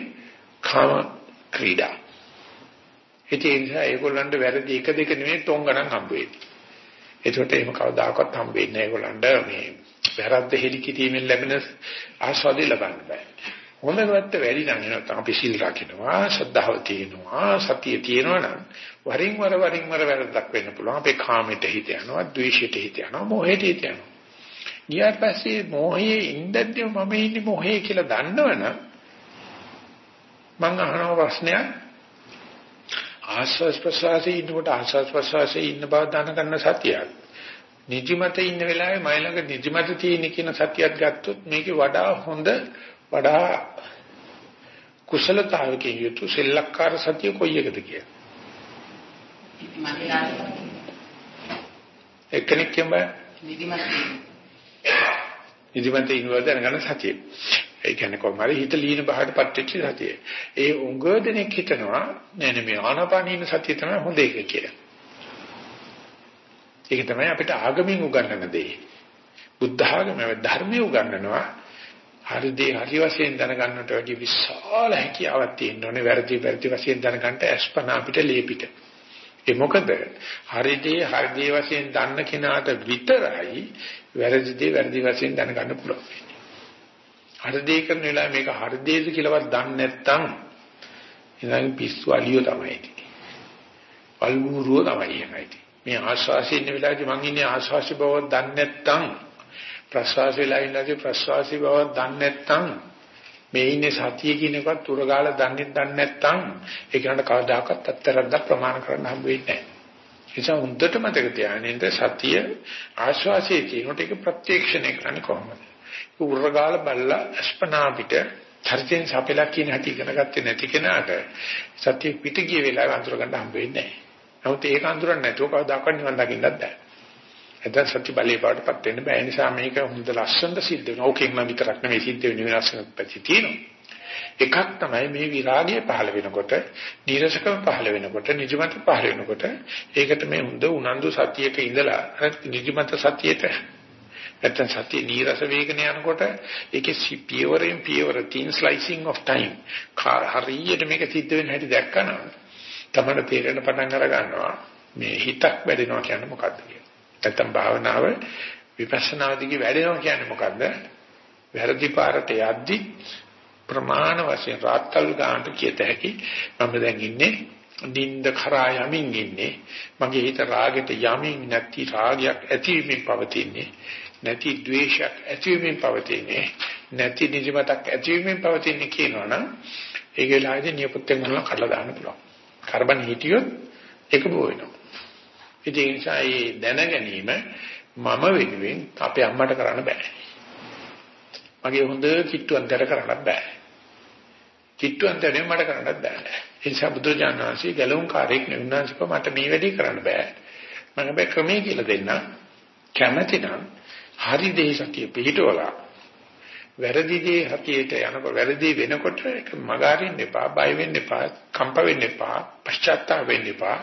[SPEAKER 2] කාම ක්‍රීඩා. ඒ නිසා ඒගොල්ලන්ට වැරදි එක දෙක නෙමෙයි තොන් ගණන් හම්බ වෙන්නේ. ඒකට එහෙම කවදාකවත් හම්බෙන්නේ නැහැ ඒගොල්ලන්ට මේ වැරද්ද හෙලිකිරීමෙන් ලැබෙන ආස්වාදය ලබන්න බෑ. හොඳකට වැඩි නම් නැත්නම් අපි සිල් රකින්නවා, ශ්‍රද්ධාව තියෙනවා, සතිය තියෙනවා නම් වරින් වර වරින් වර වැරද්දක් වෙන්න පුළුවන්. අපේ කාමයට හිත යනවා, ද්වේෂයට හිත යනවා, මොහයට හිත යනවා. ඊට පස්සේ මොහේ ඉඳද්දී මම ඉන්නේ මොහේ කියලා දන්නවනම් මම අහන ප්‍රශ්නයක් ආස්වාස් ප්‍රසවාසයේ ඉන්නකොට ආස්වාස් ප්‍රසවාසයේ ඉන්න බව දැනගන්න සතියක්. නිදිමත ඉන්න වෙලාවේ මයි ළඟ නිදිමත තියෙන කියන සතියක් ගත්තොත් මේකේ වඩා හොඳ වඩා කුසලතාවකින් යුතු සෙල්ලක්කාර සතිය කොයි එකද කියලා. එක්කෙනෙක් කියඹ
[SPEAKER 1] නිදිමත
[SPEAKER 2] නිදිමත ඉන්නවද දැනගන්න සතිය. ඒ කියන්නේ කොහොම හරි හිත ලීන බහටපත් වෙච්ච සතිය. ඒ උංග දෙනෙක් හිතනවා නෑ නේ මේ ආනාපානින සතිය තමයි හොඳ එක කියලා. ඒක තමයි අපිට ආගමින් උගන්වන දේ. බුද්ධ ආගමේ ධර්මයේ උගන්වනවා හරි දේ හරි වශයෙන් දැනගන්නට වැඩි විශාල හැකියාවක් තියෙන්න ඕනේ වැරදි වැරදි වශයෙන් දැනගන්න අස්පන අපිට ලේපිට. ඒ මොකද හරි දේ හරි දේ වශයෙන් දන්න කෙනාට විතරයි වැරදි දේ වැරදි වශයෙන් දැනගන්න පුළුවන්. හරි දේ කරන වෙලාව මේක හරි දේද කියලාවත් දන්නේ නැත්නම් ඉතින් පිස්සු අලියෝ තමයි. අල්මුරුව තමයි එනයිටි. මේ ආශාසී ඉන්න වෙලාවේදී මං ඉන්නේ ආශාසී බව දන්නේ නැත්නම් ප්‍රසවාස වෙලා ඉන්නදී ප්‍රසවාසී බව දන්නේ නැත්නම් මේ ඉන්නේ සතිය කියන එකත් උරගාලා දන්නේ දන්නේ නැත්නම් ඒ කෙනාට කවදාකවත් අත්තරද්ද ප්‍රමාණ කරන්න හම්බ වෙන්නේ නැහැ. ඒ නිසා හොඳට මතක තියාගන්න සතිය ආශ්වාසයේ තියෙනට ඒක ප්‍රත්‍යක්ෂණය කරන්නේ කොහොමද? උරගාල බල්ලා අස්පනා පිට චරිතෙන් සපෙලා කියන හැටි ඉගෙන ගත්තේ නැති කෙනාට සතිය පිට ගිය වෙලාව අඳුර ගන්න හම්බ වෙන්නේ නැහැ. නමුත් ඒක අඳුරන්නේ නැතුව කවදාකවත් නිවන් දකින්නත් බෑ. එතන සත්‍ය බලේ පාඩපත් වෙන්න බෑ. නිසා මේක හොඳ ලස්සනට සිද්ධ වෙනවා. ඕකෙන් නම් විතරක් නෙවෙයි සිද්ධ වෙන්නේ විනාශක පැති තියෙනවා. එකක් තමයි මේ විරාගය පහළ වෙනකොට, නිරසකම පහළ වෙනකොට, නිජමත පහළ වෙනකොට ඒකට මේ හොඳ උනන්දු සතියක ඉඳලා නිජමත සතියට නැත්නම් සතිය නීරස වේගන යනකොට ඒකේ පියවරෙන් පියවර thin slicing of time හරියට මේක සිද්ධ වෙන හැටි දැක්කම තමයි තේරෙන පටන් අර ගන්නවා මේ හිතක් වැඩෙනවා කියන්නේ මොකද්ද කියලා. නැත්නම් භාවනාව විපස්සනා දිගේ වැඩෙනවා කියන්නේ මොකද්ද? වැරදි පාරට යද්දි ප්‍රමාණ වශයෙන් රාත්තල් ගන්නට කියත හැකි මම දැන් ඉන්නේ නින්ද කරා යමින් ඉන්නේ මගේ හිත රාගෙට යමින් නැති රාගයක් ඇතිවීමෙන් පවතින්නේ නැති ද්වේෂයක් ඇතිවීමෙන් පවතින්නේ නැති නිදිමතක් ඇතිවීමෙන් පවතින්නේ කියනවනම් ඒක වෙලාවේදී නියපොත්තෙන් මොනවා කඩලා දාන්න පුළුවන්. කාබන් හිටියොත් ඒක බෝ වෙනවා. ඒ නිසා මේ දැන ගැනීම මම වෙනුවෙන් අපේ අම්මට කරන්න බෑ. මගේ හොඳ කිට්ටුවන්තර කරන්න බෑ. කිට්ටුවන්තරේ මට කරන්නත් බෑ. ඒ නිසා බුදුරජාණන් වහන්සේ ගැලුම් කාර්යයක් නෙවුනාසික මට මේ වැඩේ කරන්න බෑ. මම හැබැයි ක්‍රමයේ කියලා දෙන්න කැමැති නම් හරි දේ සතිය පිළිටවලා වැරදි දේ හතියට යනකොට වැරදි වෙනකොට ඒක මගහරින්න එපා බය වෙන්න එපා කම්ප වෙන්න එපා පශ්චාත්තාප වෙන්න එපා.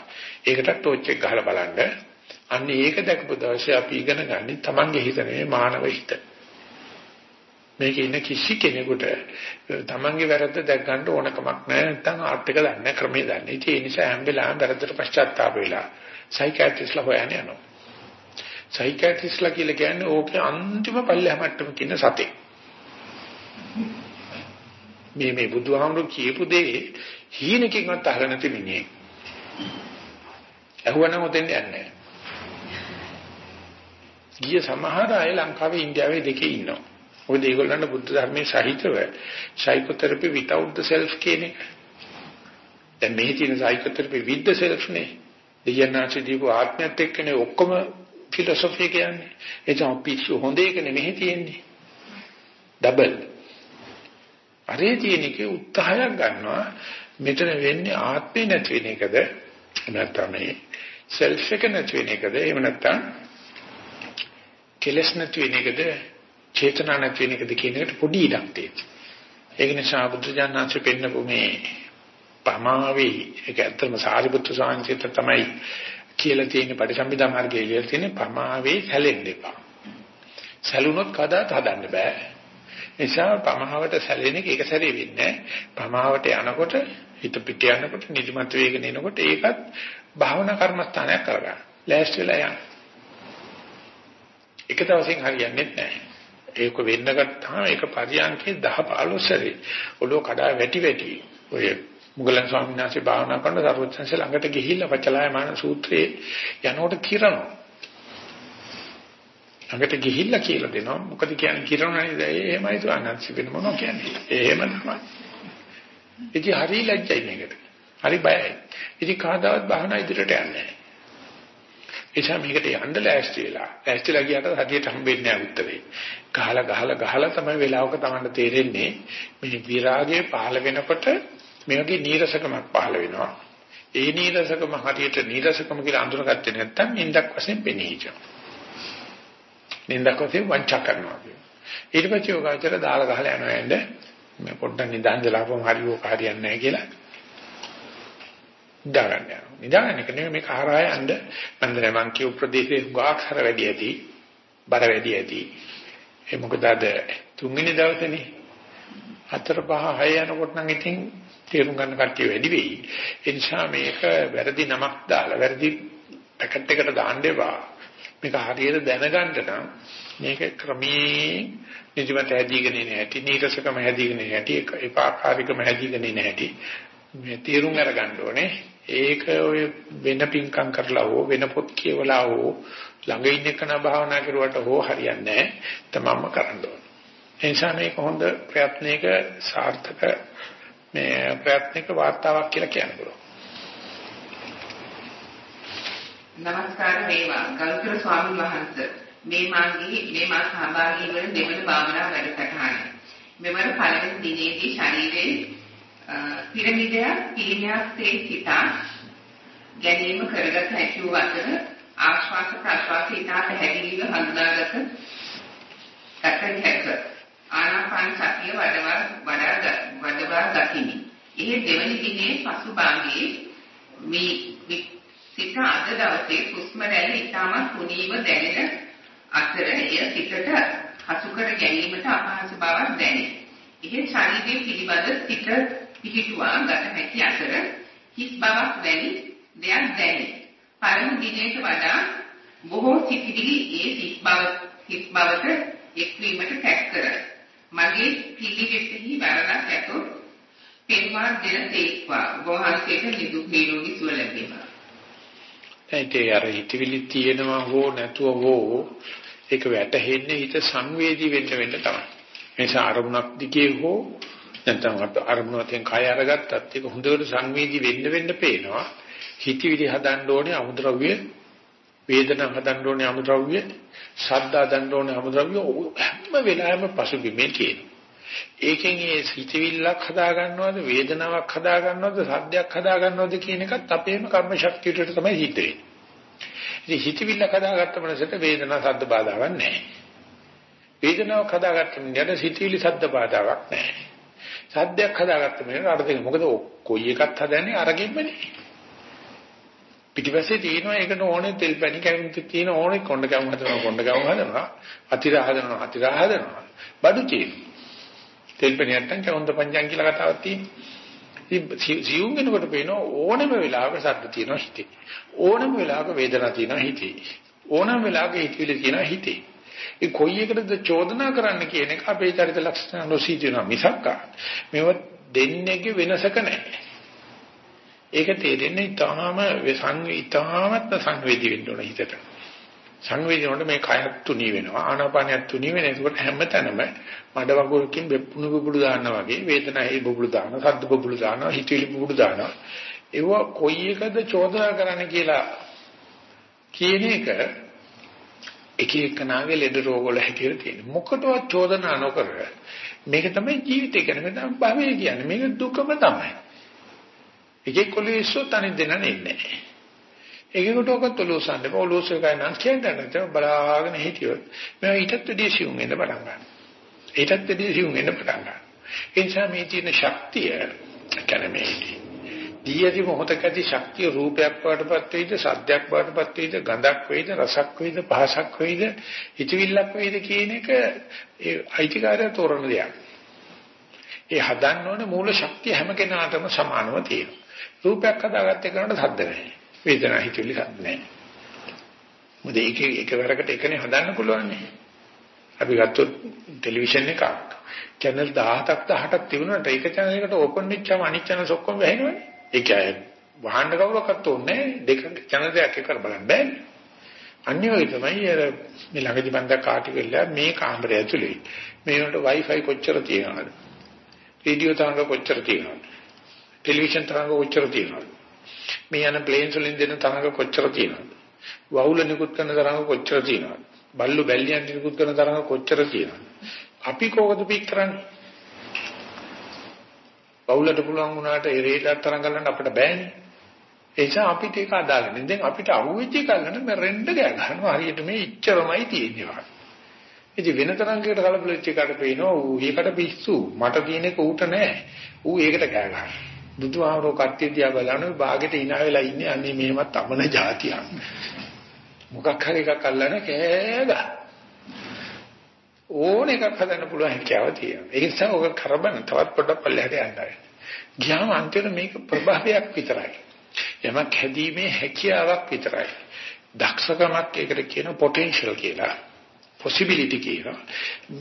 [SPEAKER 2] ඒකට ටෝච් එක ගහලා බලන්න. අන්න ඒක දැකපු දවසේ අපි ඉගෙන ගන්න තමන්ගේ හිත නෙවෙයි මානව හිත. මේක ඉන්න කිසි කෙනෙකුට තමන්ගේ වැරද්ද දැක් ගන්න ඕනකමක් නැහැ. නැත්නම් ආර්ත් එක දන්නේ ක්‍රමයේ දන්නේ ඒ නිසා හැම වෙලාවෙම වැරද්දට පශ්චාත්තාප වෙලා සයිකියාට්‍රිස්ලා හොයන්නේ යනවා. සයිකියාට්‍රිස්ලා කියලා කියන්නේ ඕකේ අන්තිම පල්ලෙහා මට්ටම කියන සතේ. මේ මේ බුදුහාමුදුරු කියපු දේ හීනකින්වත් අහලා නැති මිනිහෙක්. අහුවනම් උදෙන් යන්නේ ගිය සමහර අය ලංකාවේ ඉන්දියාවේ දෙකේ ඉන්නවා. මොකද ඒගොල්ලන්ට බුද්ධ ධර්මයේ සහිතව සයිකෝതെරපි without the self කියන එක. දැන් මේ තියෙන සයිකෝതെරපි with the self නේ. දෙයන්නාචි දීපු ආත්මයත් එක්කනේ ඔක්කොම ෆිලොසොෆි කියන්නේ. ඒ තමයි පිස්සු හොඳ එක නෙමෙයි තියෙන්නේ. ඩබල්. අරේ තියෙන එකේ උත්සාහයක් ගන්නවා මෙතන වෙන්නේ ආත්මේ නැති වෙන එකද නැත්නම් මේ සෙල්ෆ් එක නැති වෙන එකද එහෙම නැත්නම් කෙලස් නැති වෙන එකද චේතනා නැති වෙන එකද කියන එකට පොඩි ඉඩක් තියෙනවා. ඒක නිසා බුදුජානනාංශ පෙන්නපු මේ පමාවේ ඒක ඇත්තම සාරිපුත්‍ර සාංශිත තමයි කියලා තියෙන පරිසම්පදා මාර්ගයේ කියලා තියෙන පමාවේ සැලෙන්න එපා. සැලුනොත් කදාත් හදන්න බෑ. නිසා පමාවට සැලෙන එක එක සැරේ වෙන්නේ පමාවට යනකොට හිත පිට යනකොට නිදිමත වේගන එනකොට ඒකත් භාවනා කර්මස්ථානයක් කරගන්න. ලෑස්ති වෙලා යන්න. එක දවසින් හරියන්නේ නැහැ. ඒක වෙන්න ගත්තාම ඒක පරියන්කේ 10 15 සැරේ ඔළුව කඩා වැටි වැටි ඔය මුගලන් ස්වාමීන් වහන්සේ භාවනා කරන සර්වඥන්සේ ළඟට ගිහිල්ලා වචලායමාන සූත්‍රයේ යනකොට කිරනවා. ළඟට ගිහිල්ලා කියලා දෙනවා. මොකද කියන්නේ කිරනවා නේද? එහෙමයි ස්වාමීන් වෙන මොනවා කියන්නේ? එහෙම තමයි. ඉතින් හරි ලැජ්ජයි මේකට. හරි බයයි. ඉතින් කවදාවත් භාවනා ඉදිරියට යන්නේ නැහැ. එනිසා මේකට යන්න ලෑස්ති වෙලා. ලෑස්තිලා ගියාට හදියට හම්බෙන්නේ නැහැ උත්තරේ. ගහලා ගහලා ගහලා තමයි වෙලාවක Tamanට තේරෙන්නේ මේ විරාගයේ පහළ වෙනකොට මේ වගේ නීරසකමක් පහළ වෙනවා. ඒ නීරසකම හරියට නීරසකම කියලා අඳුරගත්තේ නැත්නම් නින්දක් වශයෙන් පෙනී හිටිනවා. නින්දක් වශයෙන් වංචා කරනවා කියනවා. ඊට පස්සේ ඔකාචර දාලා ගහලා යනවා එන්න මේ පොඩ්ඩක් නිදාන් දලාපම හරියෝ හරියන්නේ නැහැ කියලා. නිදාගන්න යනවා. නිදාගන්න එක නෙමෙයි මේක හරහා යන්න මම දැන් මං කියු ප්‍රදේශේ ගාක්ෂර වැඩි ඇති. බර වැඩි ඇති. ඒ මොකද අද තුන්වෙනි දවසේනේ හතර පහ හය යනකොට නම් ඉතින් තේරුම් ගන්න කට්ටිය වැඩි වෙයි. ඒ නිසා මේක වැරදි නමක් දාලා වැරදි පැකට් එකට දාන්න එපා. මේක හරියට දැනගන්න නම් මේක ක්‍රමී නිදිමත හැදීගෙන ඉන්නේ නැති, නීරසකම හැදීගෙන ඉන්නේ නැති, ඒකාකාරීකම හැදීගෙන ඉන්නේ නැති මේ තේරුම් අරගන්න ඕනේ. ඒක ඔය වෙන පිංකම් කරලා හෝ වෙන පොත් කියවලා හෝ ළඟ ඉන්න කෙනා භාවනා කරුවට හෝ හරියන්නේ නැහැ. තමන්ම කරන්න ඕනේ. ඒ නිසා මේක හොඳ ප්‍රයත්නයක සාර්ථක මේ ප්‍රයත්නික වාර්තාවක් කියලා කියන්න පුළුවන්.
[SPEAKER 1] නමස්කාර වේවා ගෞතම ස්වාමීන් වහන්සේ මේ මාගේ මේ මා සහභාගී වන දෙවන භාවනා වැඩසටහන. මෙවර පළවෙනි දිනේදී ශරීරයේ පිරමිඩය පිළිමයක්සේ සිතා ගැනීම කරගත හැකි වූ අතර ආශ්වාස ප්‍රශ්වාස ඉතා පැහැදිලිව හඳුනාගත ගත හැකිය. ආනාපාන සතිය වඩවා වඩා වඩවා දකිමි. ඒ දෙවනි දිනේ පසුභාගයේ මේ සිත අද දවසේ හුස්ම රැලි ඉතාම කුණීව දැනෙන අතර එය සිතට හසු කර ගැනීමට අපහසු බවක් දැනේ. එහෙත් ශරීරයේ පිළිබඳ සිත පිහිටුවා ගත හැකි අතර හිස් බවක් දැනි දෙයක් දැනේ. පළමු දිනයට වඩා බොහෝ සිතිවිලි ඒ හිස් බව හිස් බවට එක්වීමට කැක් කරයි. මගේ පිළිවෙතෙහි වැරදක් ඇතොත් පෙන්වා දෙන තේක්වා වහන්සේට නිදුක් නිරෝගී සුව ලැබේවා.
[SPEAKER 2] ඒකේ අර හිතවිලි තියෙනවා හෝ නැතුව හෝ ඒක වැටහෙන්නේ හිත සංවේදී වෙන්න වෙන්න තමයි. නිසා අරමුණක් දිගේ හෝ නැත්නම් අරමුණෙන් කය අරගත්තත් ඒක හොඳට සංවේදී වෙන්න වෙන්න පේනවා. හිතවිලි හදන්න ඕනේ අමුද්‍රව්‍ය වේදනා හදන්න ඕනේ අමුද්‍රව්‍ය ශබ්ද හදන්න ඕනේ අමුද්‍රව්‍ය හැම වෙලාවෙම පසුබිමේ තියෙනවා. ඒකෙන් ඒ හිතවිල්ලක් හදා ගන්නවද වේදනාවක් හදා ගන්නවද සද්දයක් හදා ගන්නවද කියන එකත් අපේම කර්ම ශක්තියට තමයි හිත වෙන්නේ. ඉතින් හිතවිල්ලක් හදාගත්ත මනසට වේදනා සද්ද බාධාවක් නැහැ. වේදනාවක් හදාගත්ත මනසට හිතවිලි සද්ද බාධාවක් නැහැ. සද්දයක් හදාගත්ත මනසට අර දෙක මොකද කොයි එකක් හදන්නේ අරගෙන්නනේ. පිටිපස්සේ තියෙනවා ඒකට ඕනේ තෙල් පැණි කැවින්ත් තියෙන ඕනේ කොණ්ඩ කැවුම් හදනවා කොණ්ඩ කැවුම් හදනවා අතිරා හදනවා අතිරා හදනවා. බඩු තියෙනවා. තෙල් පැණි නැත්තම් කවුන්ද පංචන් කියලා කතාවක් තියෙනවා. සියුම් වෙනකොට පේන ඕනම වෙලාවක සද්ද තියෙනවා හිතේ. ඕනම වෙලාවක වේදනාවක් තියෙනවා හිතේ. ඕනම වෙලාවක හිතවිලි තියෙනවා හිතේ. ඒ කොයි එකටද චෝදනා කරන්න කියන එක අපේ චරිත ලක්ෂණ නොසීතිනවා මිසක් මේව දෙන්නේගේ වෙනසක නැහැ. ඒක තේරෙන්නේ ඊටාම සංවිතාමත්ම සංවේදී වෙන්න ඕන හිතට. සංවේදී වුණොත් මේ කයත් තුනී වෙනවා ආනාපානයත් තුනී වෙනවා. ඒකට හැමතැනම මඩ වගුරකින් බෙප්පුණු බුබුලු දානවා වගේ වේදනාවේ බුබුලු දානවා, සද්ද බුබුලු දානවා, හිතවිලි බුබුලු දානවා. ඒව කොයි එකද චෝදනා කරන්න කියලා කියන එක එක එකනාගේ ලෙඩ රෝග වල හැටියට තියෙන. මොකටවත් චෝදනා නොකර මේක තමයි ජීවිතය කියන්නේ. මේ තමයි භවය කියන්නේ. මේක දුකම තමයි. එකෙක් කොළේ ඉස්සොත් අනිත් දෙනා නෙන්නේ. ඒකකට ඔක තොලෝසන්න බෑ. ඔලෝස එකයි නම් කියන්නේ නැත්නම් බලාගෙන හිටියොත් මම ඊටත් වැඩි සිවුම් වෙන්න පටන් ගන්නවා. ඊටත් වැඩි සිවුම් වෙන්න පටන් ගන්නවා. ඒ නිසා මේ තියෙන ශක්තිය කැනමේ දීයති මොහොතකදී ශක්තිය රූපයක් වඩපත් වෙයිද සද්දයක් වඩපත් වෙයිද ගඳක් වෙයිද රසක් වෙයිද පහසක් වෙයිද හිතවිල්ලක් වෙයිද කියන එක ඒ අයිතිකාරය තෝරන දෙයක්. ඒ හදන්න ඕනේ මූල ශක්තිය හැම කෙනාටම සමානව තියෙනවා. රූපයක් හදාගත්ත එකනට සද්ද නැහැ. වේදනා හිතුවිලි සද්ද නැහැ. මොකද ඒක එකවරකට එකනේ හදන්න පුළුවන් නේ. අපි ගත්තොත් ටෙලිවිෂන් එකක් channel 17ක් 18ක් තිබුණාට ඒක channel එකට ඕපන් වෙච්චම අනිත් channels ඔක්කොම වැහෙනවනේ. ඒක වහන්න කවුරක්වත් ඕනේ දෙක channel දෙකක් එකකට බලන්න බෑනේ. අනිත් වගේ තමයි අර මේ ළඟදි මම දැක්ක ආටිකල් මේ කාමරය ඇතුලේ මේ වලට wifi කොච්චර තියෙනවද? රේඩියෝ තරංග කොච්චර තියෙනවද? ටෙලිවිෂන් තරංග කොච්චර තියෙනවද? මේ යන ප්ලේන්ස් වලින් දෙන තරංග කොච්චර තියෙනවද? වහුල නිකුත් කරන තරංග කොච්චර තියෙනවද? බල්ලු බැල්ලියන් නිකුත් කරන තරංග කොච්චර තියෙනවද? අපි කොහොමද පික් කරන්නේ? වහුලට පුළුවන් වුණාට ඒ රේඩාර් තරංග ගන්න අපිට බෑනේ. ඒ නිසා අපිට ඒක අදාගන්න. දැන් අපිට අහුවෙච්ච එක ගන්න මම රෙන්ඩ ගෑ ගන්නවා. හරියට මේ ඉච්චරමයි තියෙන්නේ. ඉතින් වෙන තරංගයකට කලබලෙච්ච එකට පේනවා ඌ ඒකට පිස්සු. මට තියෙන එක ඌට නෑ. ඌ ඒකට කෑ ගන්නවා. බුදුහාමරෝ කට්ටිය දිහා බලන බාගෙට hina වෙලා ඉන්නේ අනේ මෙහෙමත් අමන જાතියක්. මොකක් හරි එකක් අල්ලන කෑගා. ඕන එකක් හදන්න පුළුවන් හැකියාව තියෙනවා. ඒ නිසා ඔක කරබන තවත් පොඩක් පල්ලෙහාට යන්නයි. ගියාම අන්තිමට මේක ප්‍රභාවයක් විතරයි. යමක් හැදීමේ හැකියාවක් විතරයි. දක්ෂකමක් ඒකට කියන පොටෙන්ෂල් කියලා. possibility කියලා.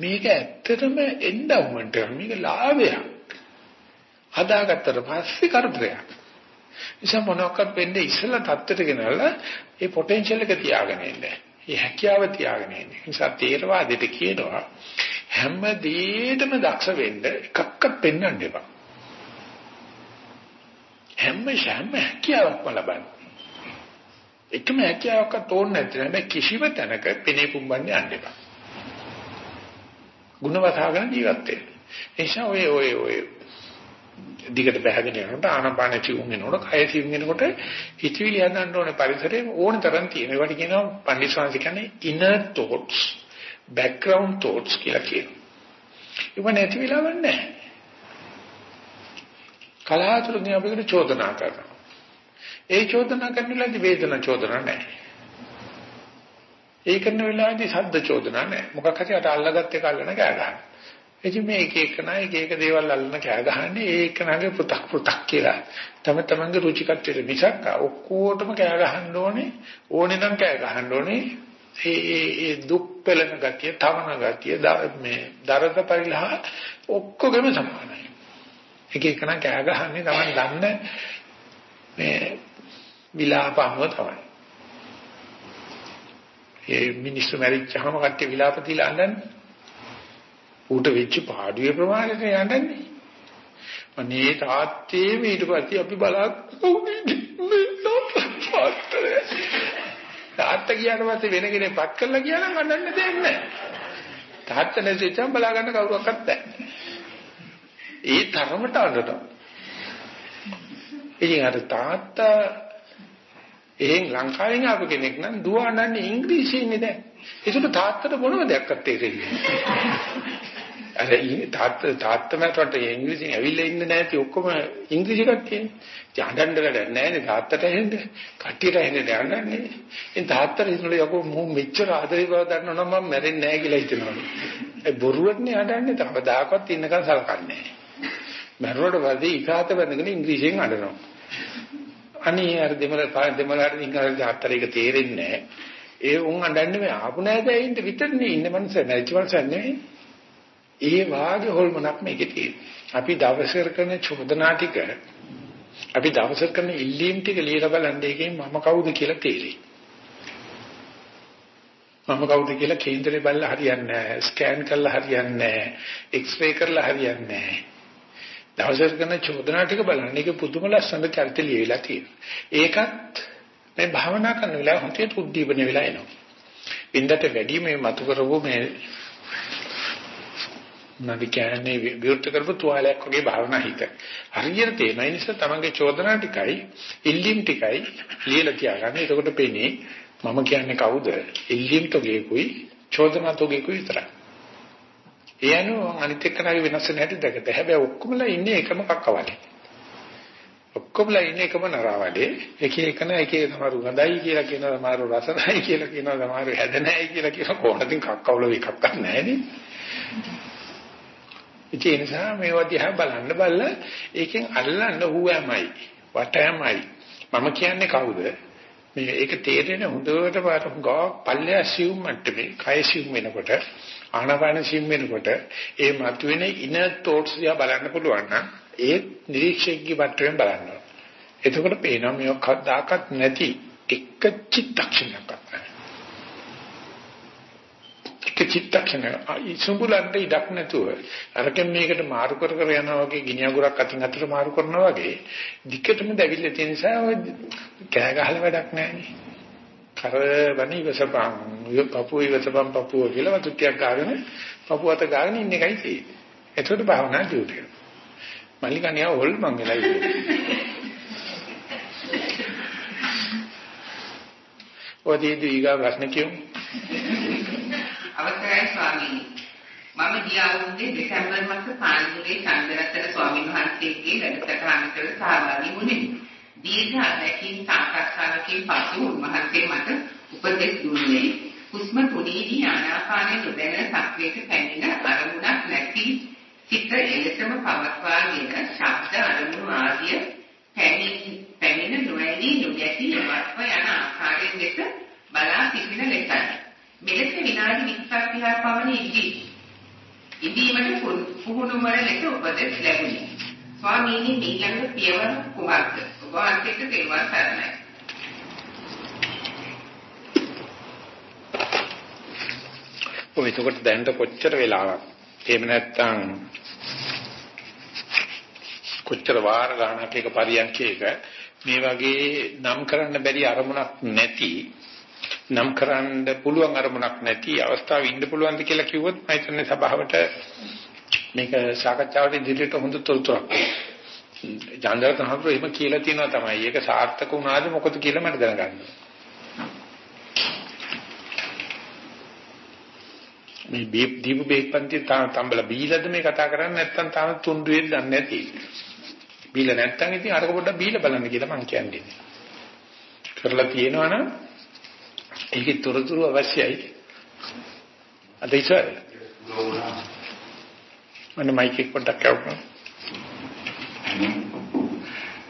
[SPEAKER 2] මේක ඇත්තටම endowment එක. මේක ලාභයක්. හදාගත්තට පස්සේ කරදරයක්. නිසා මොනවාක්වත් වෙන්නේ ඉස්සෙල්ලා தත්තට ගෙනල්ලා ඒ පොටෙන්ෂල් එක තියාගෙන ඉන්න. ඒ හැකියාව තියාගෙන ඉන්න. නිසා තේරවාදෙට කියනවා හැම දෙයකම දක්ෂ වෙන්න එකක්වත් පෙන්වන්න එපා. හැම හැම හැකියාවක්ම ලබන්න. එකම හැකියාවක්වත් ඕනේ නැත්නම් හැබැයි කිසිම තැනක පෙනේ පුම්බන්නේ යන්න එපා. ගුණවතාවගෙන ජීවත් වෙන්න. ඒ නිසා ඔය ඔය ඔය දිගට බහගෙන යනකොට ආනපාන චිුම් වෙනකොට කය චිුම් වෙනකොට හිතවිලි හදන්න ඕනේ පරිසරයේ ඕන තරම් තියෙන. ඒවට කියනවා පණ්ඩිත ස්වාමීන් කියන්නේ inner thoughts, background thoughts කියලා කියනවා. ඒව නැති වෙලාවක් නැහැ. කලාතුරකින් අපිට චෝදනා කරනවා. ඒ චෝදනා කරන්නලදී වේදනා චෝදනා නැහැ. ඒ කරන වෙලාවේදී ශබ්ද චෝදනා නැහැ. මොකක් හරි අට අල්ලගත්ත එක අල්ලන කෑ ගන්න. ඉතින් මේ එක එක නා එක එක දේවල් අල්ලන කෑ ගහන්නේ ඒ එකනාගේ පුතක් පුතක් කියලා. තම තමන්ගේ රුචිකත්වයට මිසක් ඔක්කොටම කෑ ගහන්න ඕනේ. ඕනේ නම් කෑ ගහන්න ඕනේ. ඒ ඒ ඒ දුක් පෙළෙන ගතිය, තවන ගතිය, මේ දරද පරිලහ ඔක්කොගෙම සමානයි. එක එක නා කෑ ගහන්නේ Taman දන්න මේ විලාපම තමයි. ඒ මිනිස්සු මැරිච්චාම කට්ටිය විලාප තියලා අඬන්නේ. ඌට වෙච්ච පාඩුවේ ප්‍රමාණයට යන්නේ. අනේ තාත්තේ ඊට පස්සේ අපි බලාපොරොත්තු තාත්තා කියාට පස්සේ වෙන කෙනෙක් පත් කරලා කියලා නම් අඬන්න දෙයක් නැහැ. තාත්තා නැතිනම් බලා ගන්න කවුරක්වත් නැහැ. ඒ තරමට අඬනවා. ඉතින් අර තාත්තා එහෙන් ලංකාවෙන් ආපු කෙනෙක් නම් දුව අඬන්නේ ඉංග්‍රීසියෙන්නේ දැන්. ඒක තාත්තට මොනවද දෙයක්වත් තේරෙන්නේ අර තාත්තා තාත්තා මට ඉංග්‍රීසියෙන් ඇවිල්ලා ඉන්න නැති ඔක්කොම ඉංග්‍රීසි කට්ටියනේ. ජාඩන්න වැඩ නැහැ තාත්තට ඇහෙන්න. කට්ටියට ඇහෙන්න යන්නන්නේ. ඉතින් තාත්තට හිතනලු යකෝ මම මෙච්චර ආදරේ බව දන්නව නම් මම මැරෙන්නේ නැහැ කියලා හිතනවා. ඒ බොරුවටනේ හදන්නේ. තව දායකවත් ඉන්නකන් සලකන්නේ නැහැ. මරුවට පස්සේ ඉකාත බඳගෙන ඉංග්‍රීසියෙන් අඬනවා. අනේ අර දෙමළ දෙමළට ඉංග්‍රීසි හතර එක තේරෙන්නේ නැහැ. ඒ උන් අඬන්නේ මේ ආපු නැදයින්ට විතරනේ ඉන්න මනුස්සය නැති මනුස්සය නෙවෙයි. ඒ වාගේ හොල්මනක් මේකේ තියෙනවා. අපි දවසර කරන චෝදනා ටික අපි දවසර කරන ඉල්ලීම් ටික ලියලා බලන්න එකෙන් මම කවුද කියලා තේරෙයි. මම කවුද කියලා කේන්දරේ බලලා හරියන්නේ නැහැ. ස්කෑන් කරලා හරියන්නේ නැහැ. එක්ස්රේ කරලා හරියන්නේ නැහැ. දවසට කරන චෝදනා ටික බලන්න. ඒක පුදුම ලස්සන චරිත ලියවිලා තියෙනවා. ඒකත් මේ භාවනා කරන වෙලාව හොඳට උද්දීපන වෙලා එනවා. ඉන්දට වැඩි මේ මතු කරවෝ මේ නදි කියන්නේ විවෘත කරපු තුවාලයක් වගේ භාවනා හිත. හරියට තේනවා. ඒ නිසා තමන්ගේ චෝදනා ටිකයි ඉල්ලීම් ටිකයි ලියලා තියාගන්න. එතකොට පේන්නේ මම කියන්නේ කවුද? ඉල්ලීම් තෝගේකුයි චෝදනා තෝගේකුයි විතරයි. ඒ අනුව අනිත් එක්කනගේ වෙනස් වෙන හැටි දැකද. හැබැයි ඔක්කොමලා ඉන්නේ එකම කක්කවලේ. ඔක්කොමලා ඉන්නේ එකම නරාවලේ. එක එකන එක සමහර ගඳයි කියලා කියනවා, සමහර රසයි කියලා කියනවා, සමහර හැද නැහැ කියලා කියනවා. කොහොමද කක්කවල එකක් නැහැ නේ. ඒ නිසා මේවා දිහා බලන්න බලලා ඒකෙන් අල්ලන්න who am I? what am I? මම කියන්නේ කවුද? මේ ඒක තේරෙන හොඳට පාට ගා පල්ලේ assume මට්ටමේ කය assume වෙනකොට ආනාපාන assume වෙනකොට ඒ මතුවෙන inner thoughts දිහා බලන්න පුළුවන් නම් ඒ නිරීක්ෂකගේ මට්ටමෙන් බලන්න. එතකොට පේනවා මේක කවදාකවත් නැති එක චිත්තක්ෂණයක් එක චිත්තක්ෂණ ඉසුඹුලන්ට ඉඩක් නැතුව අරකින් මේකට මාරු කර කර යනවා වගේ ගිනි අඟුරක් අතින් අතට මාරු කරනවා වගේ දික්කටම දැවිල්ල තියෙන නිසා කෑ ගහලා වැඩක් නැහැ කරවන ඉවසපන් පපුව ඉවසපන් පපුව කියලා වතුට්ටියක් ගාගෙන පපුව අත ගාගෙන ඉන්න එකයි තියෙන්නේ. එතකොට භාවනා දියුනේ මල්ලිකණිය හොල් මං වෙලා ඉන්නේ. ඔතීදී ඊගා ප්‍රශ්න කියමු.
[SPEAKER 1] අවසරයි ස්වාමීනි. මම ගිය අවුරුද්දේ දෙසැම්බර් මාස පාන්දුරේ චන්දරත්න ස්වාමීන් වහන්සේගේ වැඩසටහනකට සහභාගී වුණේ. දීර්ඝ අධ්‍යක්ෂින් සාකච්ඡාවකින් පසු උන්වහන්සේ මට උපදෙස් දුන්නේ හුස්ම තුනීදී ආනාපානය නොදැන සක්‍රියට පැමිණ අරමුණක් නැති සිත එලෙසම පවත්වාගෙන ශබ්ද අරමුණු ආදිය පැමිණ නොඇලී නොගැටි වත්ව යන ආකාරයෙන් ලෙස බලා සිටින ලෙසයි. මෙලෙස විනාඩි 20ක් තිහක් පමණ ඉදී. ඉදීමට පුහුණු වන ලෙස උපදෙස් ලැබුණි. ස්වාමීනි ඊළඟ පියවර කුමක්ද? ඔබ වහන්සේට තේරුම් ගන්නයි.
[SPEAKER 2] ඔය එතකොට දැනට කොච්චර වෙලාවක් එහෙම නැත්නම් කොච්චර වාර ගණනක එක පරියන්කයක මේ වගේ නම් කරන්න බැරි අරමුණක් නැති නම් කරන්න පුළුවන් අරමුණක් නැති අවස්ථාවේ ඉන්න පුළුවන්ද කියලා කිව්වොත් මම හිතන්නේ සභාවට මේක සාකච්ඡාවට ඉදිරියට හොඳ තොරතුරක්. ජාන්දර තහවුරු එහෙම කියලා තියෙනවා තමයි. ඒක සාර්ථක වුණාද මොකද කියලා මට දැනගන්න. මේ දීපු බේක්පන්ති තම්බල බීලද මේ කතා කරන්නේ නැත්නම් තාම තුන්ඩුවේ දන්නේ නැති. බීල නැත්නම් ඉතින් අරක පොඩ්ඩක් බීල බලන්න කියලා මම කියන්නේ. කරලා තියෙනවනම් ඒකේ තොරතුරු අවශ්‍යයි. අද ඉස්සර. මම මයික් එක පොඩ්ඩක් આવුවා.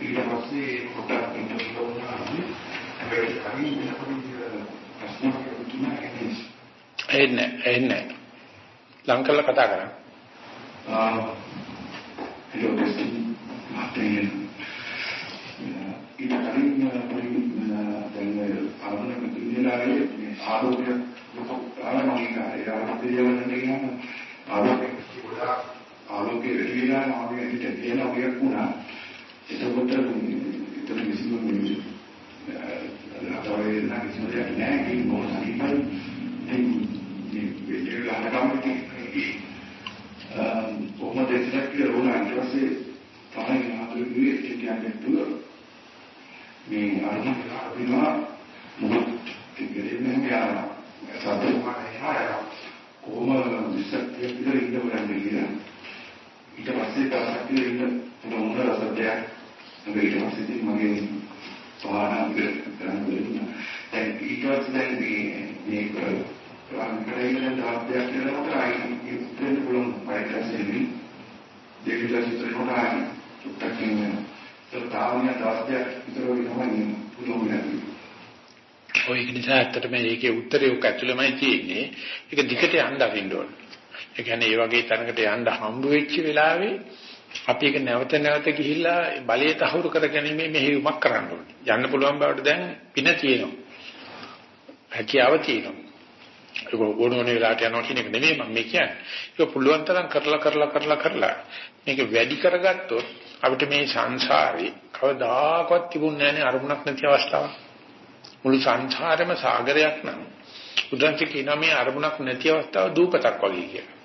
[SPEAKER 3] ඊට පස්සේ පොඩ්ඩක් ඉන්ටර්වියු කරනවා. හැබැයි කලින් වෙනකොට ප්‍රශ්න තුනක්
[SPEAKER 2] එන්නේ එන්නේ ලං කරලා කතා කරා.
[SPEAKER 3] ආ ඊට පස්සේ මාතේ ඊට කලින් දැන් ආවරණ කිරියලාගේ ආරෝග්‍ය ලොකු ආරම්භණිකාරය ආරෝග්‍ය කියන ආරෝග්‍ය ගොඩාක් ආරෝග්‍ය වැඩි වෙලා ආරෝග්‍ය හිට දෙන ඔයක් වුණා. එතකොට එතන කිසිම මොනිය අතවරේ නැහැ කිසිම දෙයක් නැහැ. කියන මොහොතකින් දැන් මේ වෙලලා හදගන්න කොහොමද දෙයක් කියලා වුණා. ඊට පස්සේ තමයි ආතුරුගේ කියන්නේ තුර මේ අරුණ අභිනවා මොකද කියන්නේ මෙයා සතුටු මානහාර කොහොම විශ්සක් විතර ඉන්න බලන්නේ කියලා ඊට පස්සේ දවසක් කියලා ඉන්න මොන රසදයක් ඊට පස්සේ ඉතින් මගේ සෝහන කරන්න බැහැ දැන් ඊට පස්සේ දැන් මේ මේක ප්‍රාණකරයෙන් දාපයක් කරනකොට ආයි ඉතින් පුළුවන් පයිකසෙලි දෙවිලා සිතනකොට ආයි චුට්ටක් ඉන්න ඒක තාවනිය දාපයක් විතර වෙනවා පුළුවන් නේද
[SPEAKER 2] ඔය නිසා ඇත්තටම මේකේ උත්තරේ උක ඇතුළෙමයි තියෙන්නේ. ඒක දිගට යන්න අරින්න ඕන. ඒ කියන්නේ මේ වගේ තැනකට යන්න හම්බ වෙච්ච වෙලාවේ අපි ඒක නැවත නැවත ගිහිල්ලා බලයේ තහවුරු කරගැනීමේ මෙහෙයුමක් කරන්න ඕනේ. යන්න පුළුවන් බවට දැන් පින තියෙනවා. හැකියාව තියෙනවා. ඒක ඕනෝනේ වෙලාවට යනවා කියන එක නෙමෙයි මම මේ කියන්නේ. ඒක පුළුවන් තරම් කරලා කරලා කරලා කරලා මේක වැඩි කරගත්තොත් අපිට මේ සංසාරේ කවදාකවත් තිබුණේ නැහැ අරමුණක් නැති අවස්ථාවක්. මුළු සංසාරෙම සාගරයක් නම් උදාහරණයක් කියනවා මේ අරමුණක් නැති අවස්ථාව දූපතක් වගේ කියලා.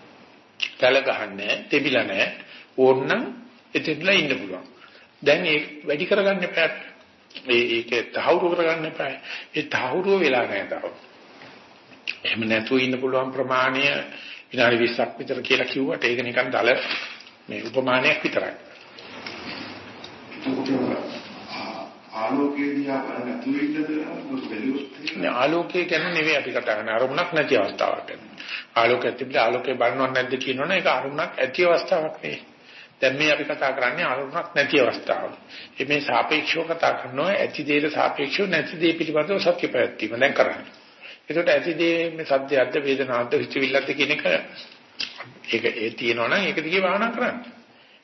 [SPEAKER 2] පැල ගහන්නේ තෙබිලා නැහැ. ඕන්නම් එතෙන්ලා ඉන්න පුළුවන්. දැන් ඒක වැඩි කරගන්න එපා. මේ ඒක තහවුරු කරගන්න එපා. ඒ තහවුරු වෙලා නැහැ තාම. එහෙම නැතුව ඉන්න පුළුවන් ප්‍රමාණය විනාඩි 20ක් විතර කියලා කිව්වට ඒක නිකන් දල මේ උපමානයක් විතරයි.
[SPEAKER 3] ආලෝකයේ දිහා බලන නැතුව ඉන්නද මොකද බැලුවොත්
[SPEAKER 2] නේ ආලෝකය ගැන නෙවෙයි අපි කතා කරන්නේ අරමුණක් නැති අවස්ථාවක් ගැන. ආලෝකය තිබිලා ආලෝකය බලනවක් නැද්ද කියනවනේ ඒක අරමුණක් ඇති අවස්ථාවක් නෙවෙයි. දැන් මේ අපි කතා කරන්නේ අරමුණක් නැති අවස්ථාව. මේ සාපේක්ෂව කතා කරනවා ඇති දෙයට සාපේක්ෂව නැති දෙය පිළිබඳව සත්‍ය පැවැත්වීම දැන් කරන්නේ. ඒකට ඇති දේ මේ සද්දයක්ද වේදනාවක්ද හිතවිල්ලක්ද කියන එක ඒක ඒ තියෙනවනම් ඒක දිගේ වහනා කරන්න.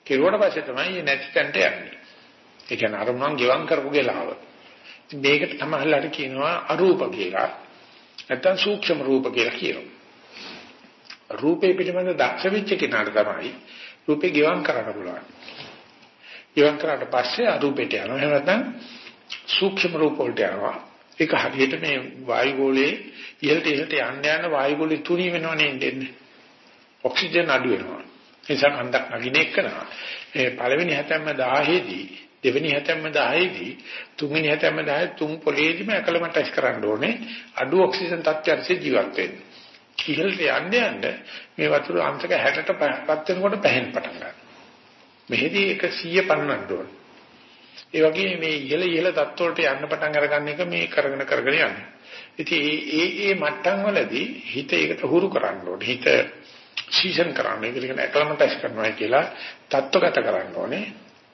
[SPEAKER 2] කෙරුවට පස්සේ තමයි මේ නැති තැනට යන්නේ. ඒ කියන්නේ අරමුණන් ගෙවම් කරපු ගලාව. මේකට තමයිලාට කියනවා අරූප කියලා. නැත්තම් සූක්ෂම රූප කියලා කියනවා. රූපේ පිළිබඳ දක්ෂ වෙච්ච කෙනාට තමයි රූපේ ගෙවම් කරන්න පුළුවන්. ගෙවම් කරාට පස්සේ අරූපෙට යනවා. එහෙම නැත්නම් සූක්ෂම රූප වලට යනවා. ඒක හරියට මේ වායු ගෝලයේ ඉහළට ඉහළට යන්න යන වායු ගෝලෙ තුනී වෙනවනේ ඉන්නේ. ඔක්සිජන් අඩු වෙනවා. ඒ නිසා කන්දක් නගින එකනවා. ඒ පළවෙනි හැතැම්ම 10 දී දෙවෙනි හැතැම්ම 10 දී තුන්වෙනි හැතැම්ම 10 තුන් පොළේදීම එකලමටස් කරන්න ඕනේ අඩු ඔක්සිජන් තත්ත්වයන්සේ ජීවත් වෙන්න. ඉහළට යන්න යන්න මේ වතුර අංශක 60ට පත් වෙනකොට පැහෙන්න පටන් ගන්නවා. මෙහෙදී 100 පන්නන්න ඕනේ. ඒ වගේ මේ ඉහළ ඉහළ තත්ත්වවලට යන්න පටන් අරගන්න එක මේ කරගෙන කරගෙන යන්නේ. ඉතින් ඒ ඒ මට්ටම් වලදී හිත ඒකට හුරු කරන්න ඕනේ. හිත සීසන් කරන්න. ඒක කියන ඇක්ලමටයිස් කරනවා කියලා තත්ත්වගත කරන්න ඕනේ.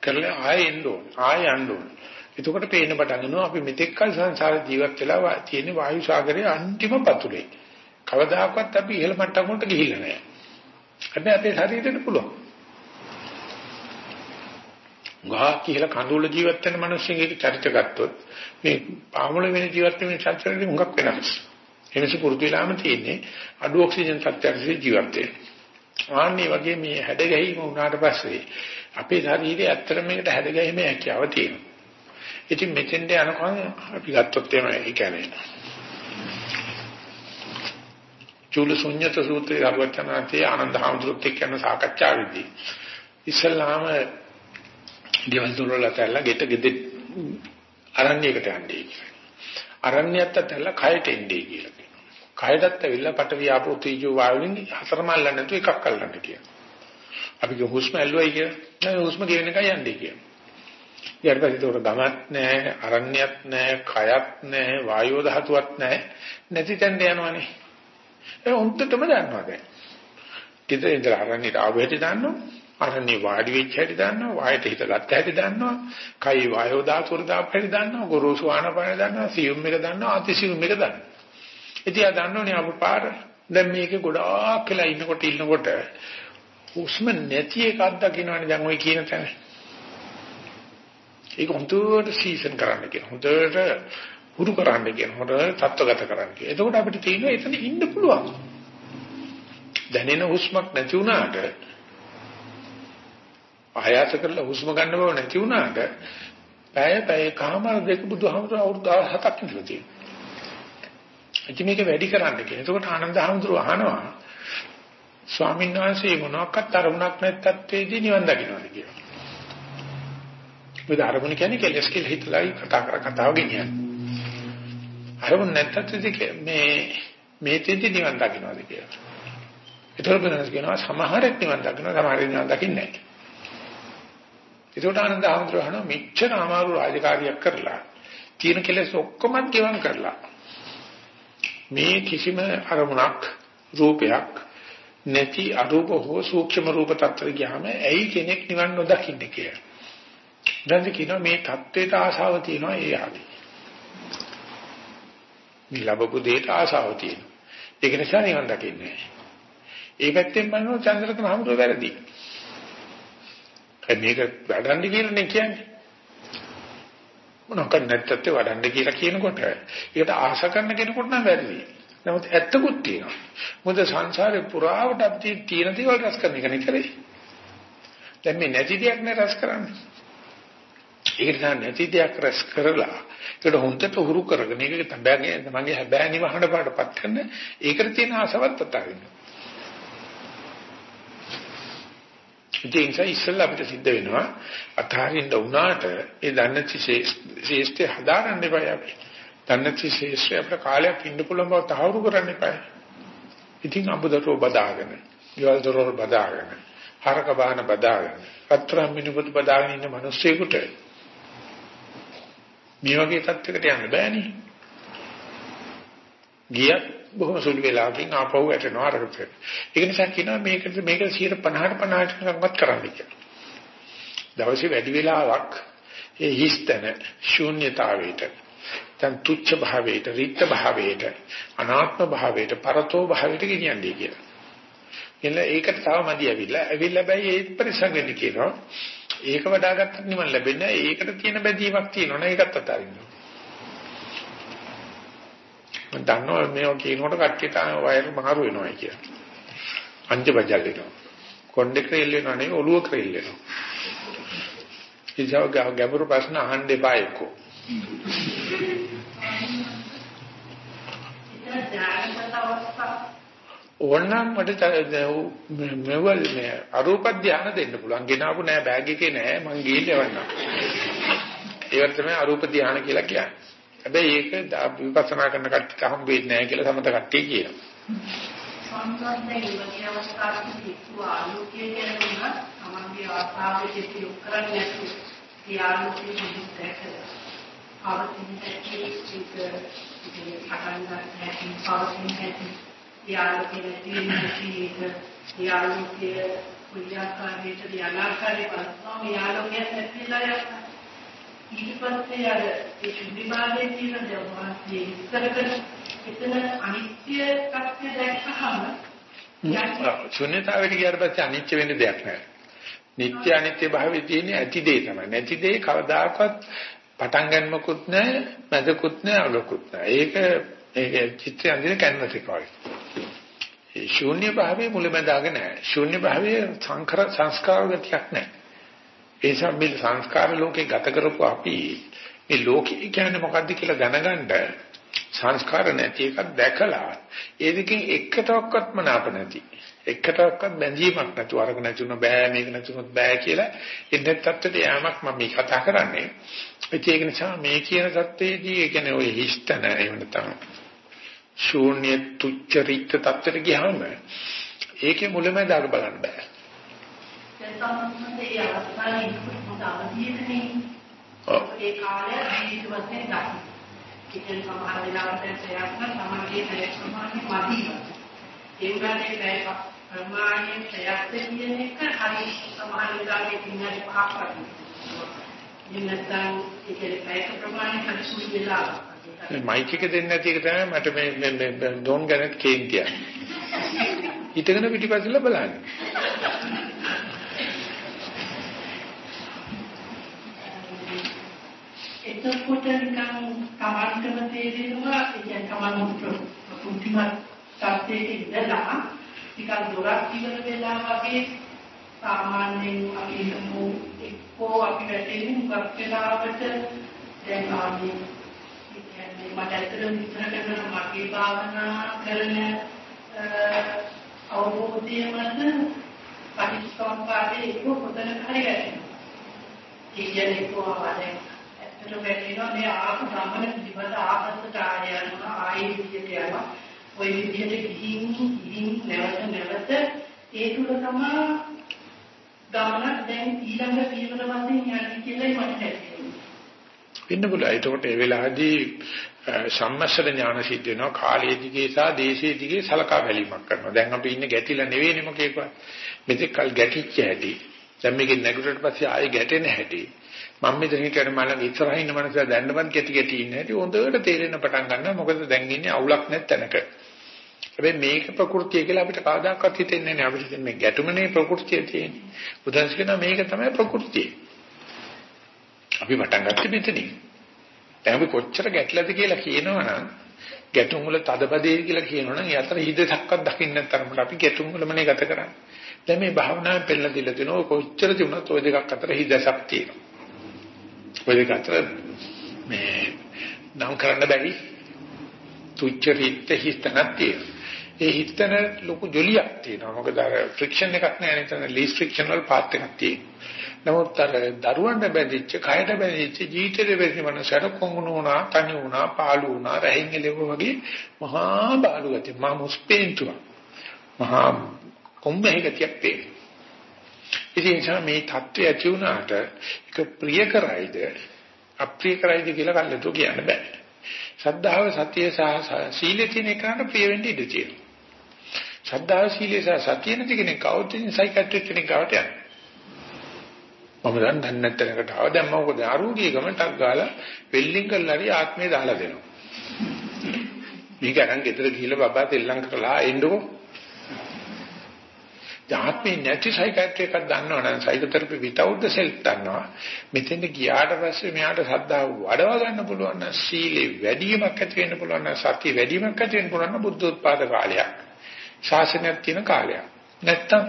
[SPEAKER 2] කරලා ආයෙ එන්න ඕනේ. ආයෙ යන්න ඕනේ. එතකොට පේන්න පටන් ගන්නවා අපි මෙතෙක් කල සංසාර ජීවත් වෙලා තියෙන වායු සාගරයේ අන්තිම පතුලේ. කවදාකවත් අපි ඉහළ මට්ටම වලට ගිහිල්ලා නැහැ. හැබැයි අපේ ශරීරෙට පුළුවන්. ගහ කියලා කඳුල ජීවත් වෙන මිනිස්සුන්ගේ චරිත ගත්තොත් මේ පාමුල වෙන ජීවත් වෙන චරිතෙ හුඟක් වෙනස්. එනිස පුරුදු වෙලාම තියෙන්නේ අඩු ඔක්සිජන් සත්‍යයේ ජීවත් වෙන. ආන්නේ වගේ මේ හැඩ ගැහිම වුණාට පස්සේ අපේ ශරීරයේ ඇත්තට මේකට හැඩ ගැහිමේ හැකියාව තියෙනවා. ඉතින් මෙතෙන්ට යනකම් අපි ගත්තොත් එමය ඒ කියන්නේ චූල ශුන්්‍යත සූත්‍රයේ අරවචනාතේ ආනන්ද හාමුදුරුවෝ එක්ක යන සාකච්ඡාවේදී ඉස්ලාම ගෙවල් දොරවල් අතල්ලා ගෙට ගෙදෙ අරණ්‍යයකට යන්නේ කියලා. අරණ්‍යයත් අතල්ලා කයට එන්නේ කියලා කියනවා. කයටත් ඇවිල්ලා පට වියාපෝ තීජෝ වායුලින් හතරම අල්ලන්න නැතුව එකක් අල්ලන්න කියනවා. අපි කිය හුස්ම ඇල්ලුවයි කියලා. නෑ හුස්ම ගෙවෙන එකයි යන්නේ කියනවා. ඊට පස්සේ ඒක ගමත් නැහැ, අරණ්‍යයක් නැහැ, කයත් නැහැ, වායෝ ධාතුවක් නැහැ. නැති තැනට යනවනේ. ඒ උන්ටටම දන්නවා දැන්. කිතේ ඉඳලා අරණ්‍යට ආව හැටි දන්නවා. අරණ්‍ය වාඩි වෙච්ච හැටි දන්නවා. වායට හිත ගත්ත හැටි දන්නවා. කයි වායෝ ධාතුවර දාපු හැටි දන්නවා. ගොරෝසු ආනපාන දන්නවා. සියුම් එක දන්නවා. අතිසියුම් එක දන්නවා. ඉතින් ආ දන්නෝනේ අපපාර. දැන් මේක ගොඩාක් කියලා ඉන්නකොට ඉන්නකොට හුස්ම නැති එකක් දකින්නවනේ දැන් ওই කියන තැන. ඒක හොඳට සීසන් කරන්න කියන. හොඳට හුරු කරන්න කියන. හොඳට තත්ත්වගත කරන්න කියන. එතකොට අපිට තේරෙනවා එතන ඉන්න පුළුවන්. දැනෙන හුස්මක් නැති වුණාට ආයාස කරලා හුස්ම ගන්න බව නැති වුණාට පැය පැය කමාර දෙක බුදුහාමුදුරුවෝ අවුරුදු 17ක් ඉඳලා තියෙනවා. ඉතින් මේක වැඩි කරන්න කියන. එතකොට ආනන්ද හාමුදුරුවෝ අහනවා ස්වාමීන් වහන්සේ මොනවාක්වත් අරමුණක් නැත්තත්වේදී නිවන් දකින්නද කියලා. මොකද අරමුණ කියන්නේ කෙලස් කියලා හිතලායි කතා කර කතාව ගෙනියන්නේ. අරමුණ නැත්තත්වේදී මේ මේ තෙන්දි නිවන් දකින්නද කියලා. ඒතර බලන්න කියනවා සමහරෙක් නිවන් දකින්න සමහරෙක් නිවන් දකින්නේ නැහැ. ඒකට ආනන්ද ආමතුරහන මෙච්චර අමාරු රාජකාරියක් කරලා තියෙන කෙලස් ඔක්කොම ගෙවම් කරලා මේ කිසිම අරමුණක් රූපයක් නැති අරූප හෝ සූක්ෂම රූප tattර ගියාම ඇයි කෙනෙක් නිවන් නොදකින්නේ කියලා. දැන් කියනවා මේ தත්වයට ආශාව තියෙනවා ඒ ආදී. මේ ලැබපු දෙයට ආශාව තියෙනවා. ඒක නිසා නිවන් දකින්නේ නැහැ. ඒ පැත්තෙන් බලනවා චන්ද්‍රකම හමුදුව වැරදි. මේක වඩන්න කියලා නේ කියන්නේ. මොනවාක් නැත්තත් වඩන්න කියලා කියනකොට ඒකට ආශා කරන කෙනෙකුට නම් වැරදි. නමුත් ඇත්තකුත් තියෙනවා. මොකද සංසාරේ පුරාවට අපි තියෙන දේවල් රස කරන එක නෙකරේ. දැන් මේ නැති දෙයක් නේ රස කරන්නේ. ඒක නිසා නැති දෙයක් රස කරලා ඒකට හොඳට උහුරු කරගෙන ඒක තමයි තමන්ගේ හැබෑ නිවහන පාඩපත් කරන ඒකට තියෙන ආසවත් අතාරින්න. ඉතින් ඒ ඉස්සෙල්ලා අපිට සිද්ධ වෙනවා අතාරින්න උනාට ඒ දන්නති ශේෂ්ඨය හදාගන්න එපා අපි. දන්නති ශේෂ්ඨය අපිට කාලයක් ඉන්න පුළුවන් බව තහවුරු කරන්න එපා. ඉතින් අබුදටෝ බදාගෙන, ඊවල දරෝ බදාගෙන, හරක බාන බදාගෙන, අත්‍රම් මිනුපුත් බදාගෙන ඉන්න මිනිස්සෙකුට මේ වගේ තත්යකට යන්න බෑනේ. ගියත් බොහොම සුළු වෙලාවකින් ආපහු වැටෙනවා අරකට. ඒක නිසා කියනවා මේකට මේක 50ට 50ට නම්වත් කරන්න කියලා. දවසේ වැඩි වෙලාවක් ඒ හිස්තන ශූන්‍යතාවයට දැන් තුච්ඡ භාවයට, රික්ත භාවයට, අනාත්ම භාවයට, පරතෝ භාවයට ගෙනියන්නේ කියලා. එන්න ඒකට තව මදි ඇවිල්ලා, ඇවිල්ලා බයි ඒ පරිසංගෙදි කියනවා. ඒක වඩාගත්තත් නිවන් ලැබෙන්නේ ඒකට තියෙන බැඳීමක් තියෙනවනේ ඒකත් අතාරින්න. මම දන්නවා මේවා කියනකොට කට්ටියට වයර් මාරු වෙනවා කියලා. අංජ බජල් වෙනවා. කොණ්ඩේ ක්‍රේල් වෙනවා නෙවෙයි ඔළුව ක්‍රේල් වෙනවා. ඉතින් ගැඹුරු ප්‍රශ්න අහන්න එපා එක්කෝ. ඕනනම් මට මෙවල් මේ අරූප ධානය දෙන්න පුළුවන්. ගෙනාවු නෑ බෑග් එකේ නෑ මං ගිහින් එවන්නම්. ඒවට තමයි අරූප ධානය කියලා කියන්නේ. හැබැයි ඒක විපස්සනා කරන කට්ටියට හම් වෙන්නේ නැහැ කියලා සමත කට්ටිය කියනවා.
[SPEAKER 4] සම්බන්ධයෙන් ඉවතිය අවස්ථාවකදී කිව්ව ආලෝකයේ කියනවා තමන්ගේ ආස්වාදයේ තියු කරන්නේ නැති ඒ ආලෝකයේ විස්තරක පවතින හැටි ඒක ඉතින් පටන් ගන්න හැටි පවතින හැටි ඒ ආලෝකයේ නැති වෙන හැටි ඒක ඒ ආලෝකයේ කුලියාකාරයට දියාලාකාරයේ පස්සම ඒ ආලෝකයේ නැතිලා යනවා ඊට පස්සේ අර ඒ විභාගයේ තියෙන දවස්සේ විස්තර කරන එතන අනිත්‍ය කත්‍ය දැක්කහම
[SPEAKER 2] ශුන්‍යතාවයට ගියාට පස්සේ අනිත්‍ය වෙන්න දෙයක් නැහැ. නිට්ටය අනිත්‍ය භාවයේ තියෙන ඇති දේ තමයි. නැති දේ කවදාකවත් පටන් ගන්නමකුත් නැහැ, මැදකුත් නැහැ, අගකුත් නැහැ. ඒක ඒක චිත්‍රය අඳින කැන්වස් එක වගේ. ඒ ශූන්‍ය භාවයේ මුලැමැදාග නැහැ. ශූන්‍ය භාවයේ සංඛර සංස්කාර ගතියක් නැහැ. ඒ නිසා මේ සංස්කාර ලෝකේ ගත කරපු අපි මේ ලෝකේ කියන්නේ මොකද්ද කියලා දැනගන්න සංස්කාර නැති එකක් දැකලා ඒ දෙකෙන් එකටවත් මනාප නැති එකටවත් බැඳීමක් නැතුව අරගෙන නැතුන බෑ මේක නැතුනොත් බෑ කියලා ඉන්න තත්ත්වයට යෑමක් මම මේ කතා කරන්නේ. ඒක නිසා මේ කියන தත්ත්වයේදී ඒ කියන්නේ ওই හිස්තන එහෙම නැත්නම් ශූන්‍ය තුච්චරිත තත්ත්වයට ගියාම ඒකේ මුලමදාග බලන්න බෑ.
[SPEAKER 4] දැන් තමයි ඒ අවස්ථාවේ ඉක්මනට අවදීනේ. ඔව්. ඒ කාලය ජීවිතවත් නැහැ. කිසිම සමහර වෙලාවට සයස්න සමාජයේ ප්‍රයත්න කරන්නේ මදීවා. ඒ උගන්නේ නැහැ. ප්‍රමාණයෙන් ප්‍රයත්න කියන එක හරි සමහර වෙලාවට ඉන්නේ පහක් වගේ. ඉන්නත්නම් ඒකේ ප්‍රයත්න ප්‍රමාණය හරි සුළු වෙලාවක්.
[SPEAKER 2] මයික් එක දෙන්නේ නැති එක තමයි මට මේ මේ ඩෝන් ගැනත් කේන්තිය. හිතගෙන පිටිපස්සෙලා බලන්නේ.
[SPEAKER 4] එතකොට නිකන් තමන්ටම තේරෙනවා කියන්නේ තමන් පුදුමත් තත්ත්වයක ඉඳලා නිකන් දොරක් ඉවර වෙලා වගේ සාමාන්‍යයෙන් අපි හිතමු එක්කෝ අපි වැටෙන්නේ මුගක් වෙලාවට. දැන් ආදී කියන්නේ මට ඇත්තටම විස්තර කරන මගේ භාවනා කරන අවබෝධයමද පටිච්චසමුප්පාදේ එක්ක පොතන හරි වැටෙනවා. ඒ කියන්නේ කොහොමද ඇත්තට වැටෙනවා මේ ආපු ගමන පිළිබඳ ආපස්සට ආය යනවා ආයේ විදියට යනවා. ওই විදියට ගිහින් ගිහින් නැවත නැවත ඒ තුල තමයි ගමන දැන් ඊළඟ පියවර වශයෙන් යන්නේ කියලා මට හැදෙන්නේ
[SPEAKER 2] වෙන්න පුළුවන්. ඒකට ඒ වෙලාවේදී සම්මස්සල ඥාන සිද්ධ වෙනවා කාලයේ දිගේ සහ දේශයේ දිගේ සලකා බැලීමක් කරනවා. දැන් අපි ඉන්නේ ගැටිලා නෙවෙයිනේ මොකේකවත්. මෙතෙක් කල් ගැටිච්ච හැටි. දැන් මේකේ නැගුරට පස්සේ ආයෙ ගැටෙන හැටි. මම මෙතන හිටියට මම ඉස්සරහින් ඉන්න මනස දැන්නවත් ගැටි ගැටි ඉන්නේ නැති හොඳට තේරෙන පටන් ගන්නවා මොකද දැන් ඉන්නේ අවුලක් නැත්තනක හැබැයි මේක ප්‍රകൃතිය කියලා අපිට කවදාකවත් හිතෙන්නේ නැහැ. අපිට මේ ගැටුමනේ ප්‍රകൃතිය තියෙන්නේ. බුදුන්ස කියනවා මේක තමයි ප්‍රകൃතිය. අපි මටන් ගත්තේ මෙතනින්. දැන් අපි කොච්චර ගැටලද කියලා කියනවනම් ගැටුම් වල තදබදේ කියලා කියනවනම් ඒ අතර හිදසක්වත් දකින්න තරමට අපි ගැටුම් වලමනේ ගත කරන්නේ. දැන් මේ භාවනාවෙන් පෙළලා දීලා දෙනවා කොච්චර තිබුණත් ওই දෙකක් අතර හිදසක් තියෙනවා. ওই දෙක අතර මේ නම් කරන්න බැරි තුච්ච රිත්ත හිතනක් තියෙනවා. ඒ හිතන ලොකු ජොලියක් තියෙනවා. මොකද අර ෆ්‍රික්ෂන් එකක් නෑ නේද? ලීස් ෆ්‍රික්ෂනල් පාත් එකක් තියෙනවා. නමුත් අර දරුවන්ට බැඳිච්ච, කයට බැඳිච්ච ජීවිතේ බැඳි මනසට කොඟුණ වුණා, තනි වුණා, පාළු වුණා, රැහින් එළෙව වගේ මහා බාලු ගතිය, මහා මුස්පේන්තුව. මහා කොම්බේ ගතියක් තියෙනවා. ඉතින් මේ தත්ත්වය ඇති වුණාට ඒක ප්‍රිය කරයිද අප්‍රිය කරයිද කියලා කල්ලාතු කියන්න බෑ. ශ්‍රද්ධාව සතිය සහ සීලය තියෙන එකට ප්‍රිය වෙන්න ඉඩ තියෙනවා. ශ්‍රද්ධාව සීලය සහ සතිය නැති කෙනෙක් කවුද සයිකියාට්‍රික් කෙනෙක් ගාවට යන්නේ. මම දැන් දන්නේ නැත්නම්කට ආව. දැන් මම මොකද ආරෝග්‍ය ගමටක් ගාලා වෙල්ලින් කරලා හරි ආත්මය දාලා දෙනවා. මේක අරන් ගෙදර ගිහිල්ලා බබා තෙල්ලම් කරලා එන්නකෝ. ආත්මේ නැති සයිකියාට්‍රි එකක් දන්නවනම් සයිකෝതെරපි without the self දන්නවා. මෙතෙන්ද ගියාට පස්සේ මෙයාට ශ්‍රද්ධාව වඩව ගන්න පුළුවන් නම් සීලේ වැඩිවීමක් ඇති වෙන්න පුළුවන් නම් සතිය වැඩිවීමක් ඇති වෙන්න පුළුවන් නම් බුද්ධ උත්පාද කාලයක්. ශාසනයක් තියෙන කාලයක්. නැත්තම්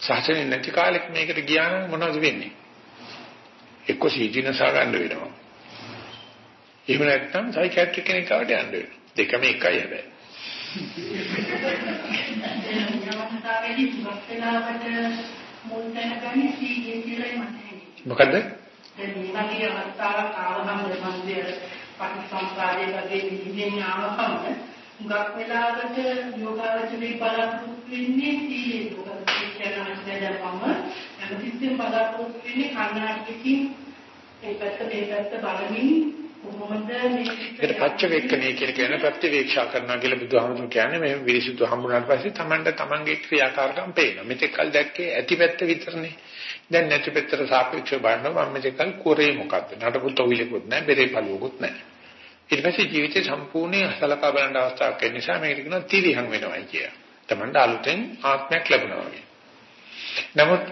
[SPEAKER 2] ශාසනය නැති කාලෙක මේකට ගියා නම් මොනවද වෙන්නේ? එක්ක සීදීනසා ගන්න වෙනවා. එහෙම නැත්නම් සයිකියාට්‍රි කෙනෙක් කාට යන්න වෙනවා. දෙකම එකයි හැබැයි.
[SPEAKER 4] අවස්ථාවේදී සුවක් වෙලාවට මුල් තැන ගන්නේ සීයේ කියලා මට හිතෙනවා.
[SPEAKER 2] මොකද්ද?
[SPEAKER 4] දැන් මේ වගේ අවස්ථාවක් ආවම මන්දිර පටිසම්පාදයේ වගේ විදිහෙන් ආවම මුගක් වෙලාවට යෝගාවචරේ බලාපොරොත්තු වෙන්නේ සීයේ මොකද කියනවා දැන් මම හැමතිස්සෙම බලාපොරොත්තු වෙන්නේ කන්නාඩියකින් ඒ පැත්ත මේ පැත්ත බලමින්
[SPEAKER 2] ඒකට පච්චවේක්කණය කියලා කියන ප්‍රතිවේක්ෂා කරනවා කියලා බුදුහාමුදුරු කියන්නේ මේ විරිසුදු හම්බුනාට පස්සේ Tamanට Tamanගේ ක්‍රියාකාරකම් පේනවා. මෙතෙක් කල් දැක්කේ ඇතිපැත්ත විතරනේ. දැන් නැතිපැත්තට සාපේක්ෂව බලනවා මම මෙතෙක් කල් කරේ මොකද්ද? නටපු තොවිලකුත් නැහැ, බෙරේ පළුවකුත් නැහැ. ඊට පස්සේ ජීවිතේ සම්පූර්ණ සලකා බලන අවස්ථාවක් ඒ නිසා මේකට කියනවා තිරිහං වෙනවයි කියලා. Tamanට අලුතෙන් ආත්මයක් ලැබුණා වගේ. නමුත්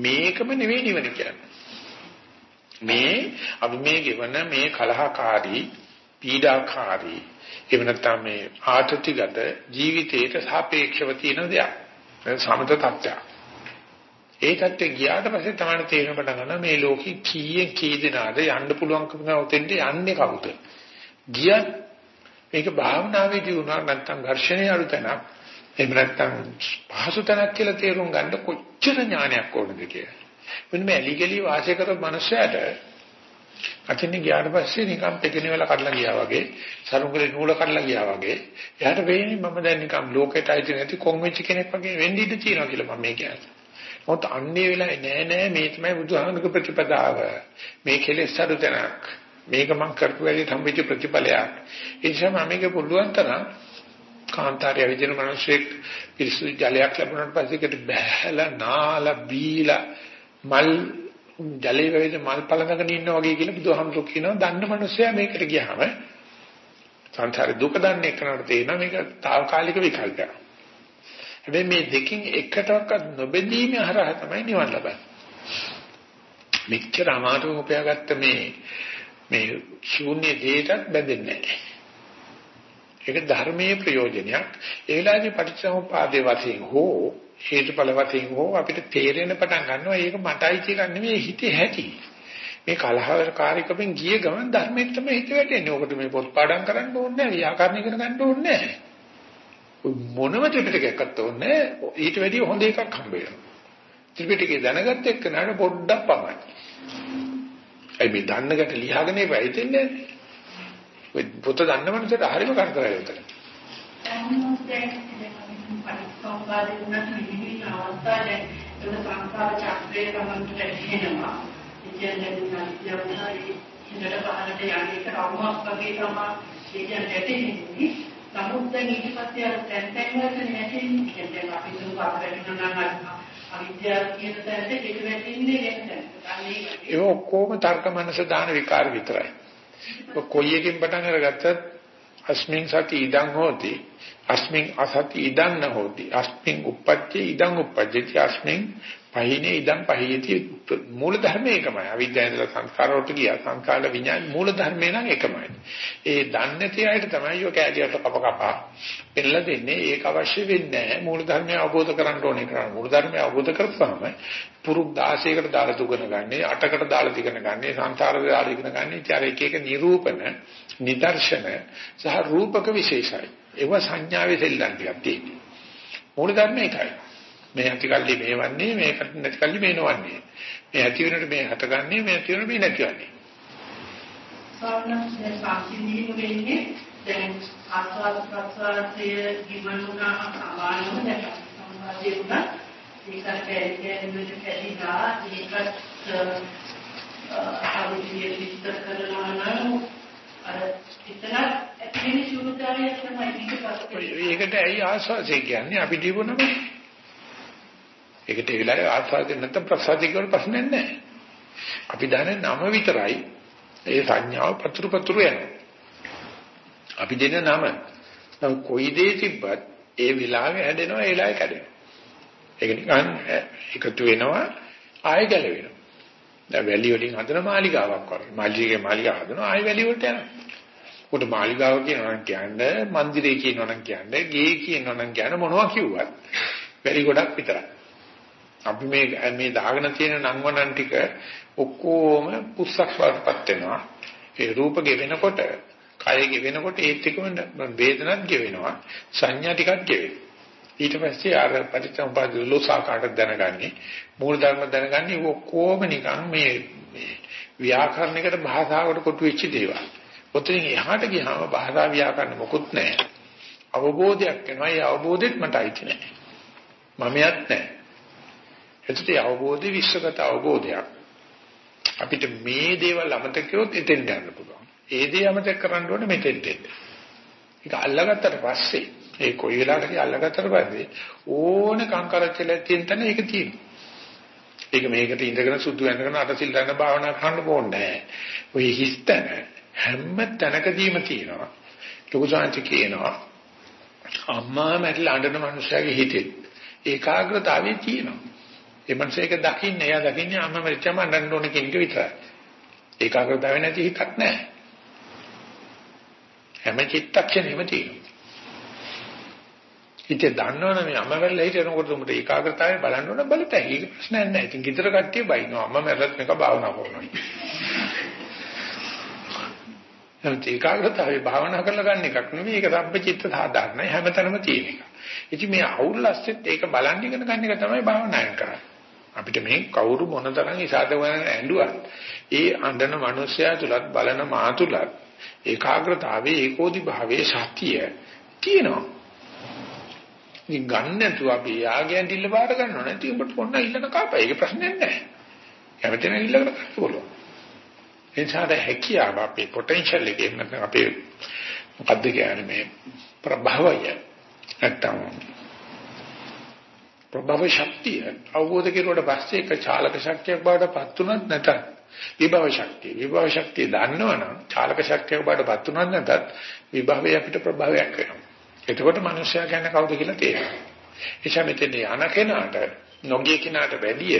[SPEAKER 2] මේකම නෙවෙයි නිවන කියන්නේ. මේ අපි මේ ගෙවන මේ කලහකාරී පීඩාකාරී එහෙම නැත්නම් මේ ආතතිගත ජීවිතයට සාපේක්ෂව තියෙන දෙයක්. සමත තත්ත්වයක්. ඒ තත්ත්වෙ ගියාට පස්සේ තමයි තේරෙන පටන් ගන්නවා මේ ලෝකෙ කීයෙන් කී දෙනාද යන්න පුළුවන්කම උතෙන්ට යන්නේ කවුද? ගියත් මේක භාවනාවේදී වුණා නැත්නම් ඝර්ෂණයේ අඩු තැනක් එහෙම නැත්නම් පහසු තැනක් කියලා තේරුම් ගන්න කොච්චර ඥානයක් ඕනද කියලා. මෙන්න මේ ඇලිගලි වාසය කරපු මනුස්සයාට අතින් ගියාට පස්සේ නිකන් පෙකින වෙලා කඩලා ගියා වගේ සරුංගලේ නූල කඩලා ගියා වගේ එයාට වෙන්නේ මම දැන් නිකන් ලෝකෙට අයිති නැති කොන් වෙච්ච කෙනෙක් වගේ වෙන්න ඉඩ තියෙනවා කියලා මම මේ කියන්නේ. මොකද අන්නේ වෙලාවේ නෑ නෑ මේ තමයි බුදුහාමුදුරුවෝ ප්‍රතිපදාව. මේ කෙලෙස් අඩු තැනක්. මේක මම කරපු වැඩි සම්පිච්ච ප්‍රතිඵලයක්. ඒ නිසා මම මේක පුළුවන් තරම් කාන්තාරය විදින මිනිස්සෙක් පිරිසුදු ජලයක් ලැබුණාට පස්සේ ඒකට බැහැලා නාලා බීලා මල් ජලයේ වේද මල් පලඳගෙන ඉන්නා වගේ කියලා බුදුහාමුදුරුවෝ කියනවා දන්න මිනිස්සයා මේකට ගියාම සංසාරේ දුක දන්නේ කරනට තේරෙනවා මේක తాවකාලික විකල්පයක්. හැබැයි මේ දෙකින් එකටවත් නොබෙදීම හරහා තමයි නිවන් ලබන්නේ. මෙච්චර අමාරුම උපයාගත්ත මේ මේ ශූන්‍ය දෙයකට බැඳෙන්නේ නැහැ. ඒක ධර්මයේ ප්‍රයෝජනයක්. ඒ වෙලාවේ පටිච්චසමුපාදයේ වශයෙන් හෝ හේතුඵල වශයෙන් හෝ අපිට තේරෙන පටන් ගන්නවා ඒක මටයි කියලා නෙමෙයි හිතේ ඇති. මේ කලහකාරීකමෙන් ගිය ගමන් ධර්මයෙන් තමයි හිත වැටෙන්නේ. ඔකට මේ පොත් පාඩම් කරන්න ඕනේ නැහැ. ව්‍යාකරණ ඉගෙන ගන්න ඕනේ නැහැ. මොනම ත්‍රිපිටකයක්වත් ඕනේ ඊට වැඩිය හොඳ එකක් හම්බ වෙනවා. ත්‍රිපිටකේ දැනගත්ත එක්කනට පොඩ්ඩක් පමණයි. ඒ මේ දන්නකට ලියාගෙන ඉපයි දෙන්නේ නැහැ. ඔය පොත දන්න මනුස්සයට හරිම කරදරයි උතන.
[SPEAKER 4] සංස්කාරේ උනත් නිවින අවස්ථාවේ ඒක සංස්කාර චක්‍රයේ ගමන්ට එනවා. ඉතින් යවුනායි හිතට පහලට යන්නේ කවමක් වගේ තමයි ඒක නැටෙන්නේ. නමුත් දැන් ඊට පස්සේ අර තැන් තැන් වලට නැටෙන්නේ. කියන්නේ අපි දුක අපිට නම් අවිද්‍යාව කියන තැනට ඒක වැටෙන්නේ නැහැ.
[SPEAKER 2] ඒ ඔක්කොම තර්ක මනස දාන විකාර විතරයි. කොයි එකකින් පටන් අරගත්තත් අස්මින් සති ඉදං හෝති අස්මින් අසති ඉදං නහෝති අස්මින් uppajje ඉදං uppajjati අස්මින් පහිනේ ඉදං පහියති මූල ධර්ම එකමයි. අවිද්‍යාව ඉඳලා සංස්කාර වලට ගියා. සංස්කාර විඥාන මූල ධර්මේ නම් එකමයි. ඒ දන්නේ නැති අයට තමයි ඔය කැලියට කප කපා පෙන්නලා දෙන්නේ. ඒක අවශ්‍ය වෙන්නේ නැහැ. මූල ධර්මය අවබෝධ කරගන්න ඕනේ කරා මූල ධර්මය අවබෝධ කරපුවාම පුරුක් 16කට දාලා දුකන ගන්නේ 8කට දාලා දිගන ගන්නේ සංසාරේ දාලා දිගන ගන්නේ. ඉතින් අර එක එක නිරූපණ නිදර්ශන සහ රූපක විශේෂයි. ඒව සංඥාවේ සෙල්ලම් ටිකක් තියෙනවා. මූල ධර්ම එකයි. මේ ඇති කල්ලි මේවන්නේ මේක නැති කල්ලි මේනවන්නේ මේ ඇති වෙනකොට මේ හටගන්නේ මේ ඇති වෙනකොට මේ නැතිවන්නේ
[SPEAKER 4] සාමාන්‍යයෙන් සාසිනීම වෙන්නේ දැන් ආස්වාද ප්‍රසවාසය ජීවනුනා සමානව දැන් සම්බන්ධය උනා ඒකට කැලේට කැලිලා ඒකත් ආවිදියේ විස්තර කරනවා නම් අර
[SPEAKER 2] ඒකට ඇයි ආස්වාදේ කියන්නේ? අපි දීපුනම ඒකට ඒ වෙලාවේ ආස්වාදේ නැත්නම් ප්‍රසාදේ කියන ප්‍රශ්නයක් නැහැ අපි දන්නේ නම විතරයි ඒ සංඥාව පතුරු පතුරු යනවා අපි දෙන නම කොයි දේ තිබ්බත් ඒ වෙලාවේ හැදෙනවා ඒ වෙලාවේ කැඩෙනවා ඒක නිකන් එකතු වෙනවා ආයෙ ගැලවෙනවා. දැන් වැලි වලින් හදන මාලිගාවක් වගේ. මාලිගයේ මාලිගාව හදනවා ආයෙ වැලි වලට යනවා. උට මාලිගාව කියනවා නම් කියන්නේ මන්දිරේ කියනවා නම් කියන්නේ ගේ කියනවා නම් කියන්නේ මොනවා කිව්වත් වැලි ගොඩක් විතරයි. අපි මේ මේ දාගෙන තියෙන නංවනන් ටික ඔක්කොම පුස්සක් වඩපත් වෙනවා. ඒ රූප ගෙවෙනකොට, කය ගෙවෙනකොට ඒත් එක්කම වේදනත් ගෙවෙනවා. සංඥා ටිකක් ගෙවෙනවා. ඊට පස්සේ ආර පටිච්චසමුපාද ලෝසාකාට දැනගන්නේ මූල ධර්ම දැනගන්නේ ඔක්කොම නිකන් මේ ව්‍යාකරණයකට භාෂාවකට කොටු වෙච්ච දේවල්. ඔතනින් එහාට ගියාම භාෂා ව්‍යාකරණ මොකුත් නැහැ. අවබෝධයක් වෙනවා. ඒ අවබෝධෙත් මට අයිති නැහැ. මමයක් නැහැ. එතකොට අවබෝධي විශ්වගත අවබෝධයක්. අපිට මේ දේවල් අමතක කරොත් එතෙන් යන්න පුළුවන්. ඒ දේ අමතක කරන්න ඕනේ මෙතෙන්ට. ඒක අල්ලගත්තට පස්සේ ඒ කොයි වෙලාවකදී අල්ලගත්තට පස්සේ ඕන කංකරච්චල තියෙන තැන ඒක තියෙනවා. ඒක මේකට ඉඳගෙන සුදු වෙනකන් අටසිල් ගන්න භාවනා කරන්න ඕනේ නැහැ. ඔය හිස්තන හැම තැනකදීම තියෙනවා. ලොකු සාන්ති කියනවා අම්මා මැරිලා අඬන මනුස්සයාගේ හිතේ ඒකාග්‍රතාවය තියෙනවා. ඒ මනුස්සයා ඒක දකින්නේ එයා දකින්නේ අම්මා මැරිච්චම අඬන්න ඕන කෙනෙක් විතරයි. ඒකාග්‍රතාවය නැති හිතක් නැහැ. හැම චිත්තක්ෂණෙම තියෙනවා. හිතේ දන්නවනේ මේ අම්ම මැරලා හිටියනකොට උඹට ඒකාග්‍රතාවය බලන්න ඕන බලතයි. ඒක ප්‍රශ්නයක් නැහැ. ඉතින් ගෙදර කට්ටිය බයිනවා අම්ම මැරලත් මේක භාවනා කරනවා. එහෙනම් ඒකාග්‍රතාවය භාවනා කරලා ගන්න එකක් නෙවෙයි. ඒක සම්පචිත්ත සාධාරණයි හැමතැනම තියෙන එක. ඉතින් මේ අවුල් ඇස්සෙත් ඒක බලන් ඉගෙන ගන්න එක තමයි භාවනායෙන් කරන්නේ. අපිට මේ කවුරු මොනතරම් ඉසాదවන ඇඬුවත් ඒ අඬන මිනිසයා තුලත් බලන මා තුලත් ඒකාග්‍රතාවයේ ඒකෝදි භාවයේ සත්‍ය තියෙනවා. ඉතින් ගන්න නැතුව අපි යාගයන් දිල්ල බාර ගන්නව නැති උඹට පොන්න ඉල්ලන කාපයි. ඒක ප්‍රශ්නයක් නැහැ. කැමති නම් ඉල්ලගෙන ගන්න පුළුවන්. ඒ නිසා හැකියාව අපේ පොටෙන්ෂල් එකේ නැත්නම් අපේ මොකද්ද කියන්නේ මේ ප්‍රභවය නැත්නම් ප්‍රභව ශක්තිය අවබෝධ කෙරුවට පස්සේ ඒක චාලක ශක්තියක් බවට පත් උනත් නැතත් විභව ශක්තිය විභව ශක්තිය දන්නවනම් චාලක ශක්තියක් බවට පත් උනත් නැතත් විභවය අපිට ප්‍රභවයක් වෙනවා එතකොට මිනිස්සයා කියන්නේ කවුද කියලා තේරෙනවා. එيشා මෙතන යන කෙනාට නොගිය කෙනාට වැඩිය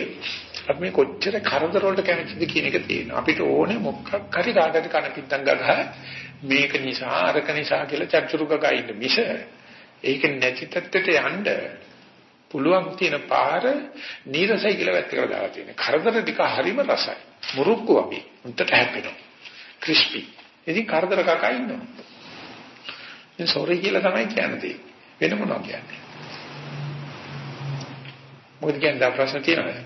[SPEAKER 2] අපි මේ කොච්චර කරදර වලට කැමතිද කියන එක තියෙනවා. අපිට ඕනේ මොකක් හරි කාටද කන පිටං ගගහ මේක නිසා අරක නිසා කියලා චර්චුරුක ගයින්න මිස ඒක නැති තත්ත්වයට යන්න පුළුවන් තියෙන පාර නීරසයි කියලා වැත් කරලා දාලා තියෙනවා. කරදර ටික හරිම රසයි. මුරුක්කු වගේ. උන්ට හැපෙනවා. ක්‍රිස්පි. ඉතින් කරදර කකා ඉන්නවා. ඉතින් සෝරි කියලා තමයි කියන්නේ. වෙන මොනවා කියන්නේ? මොකද කියන්නේ ප්‍රශ්න තියෙනවද?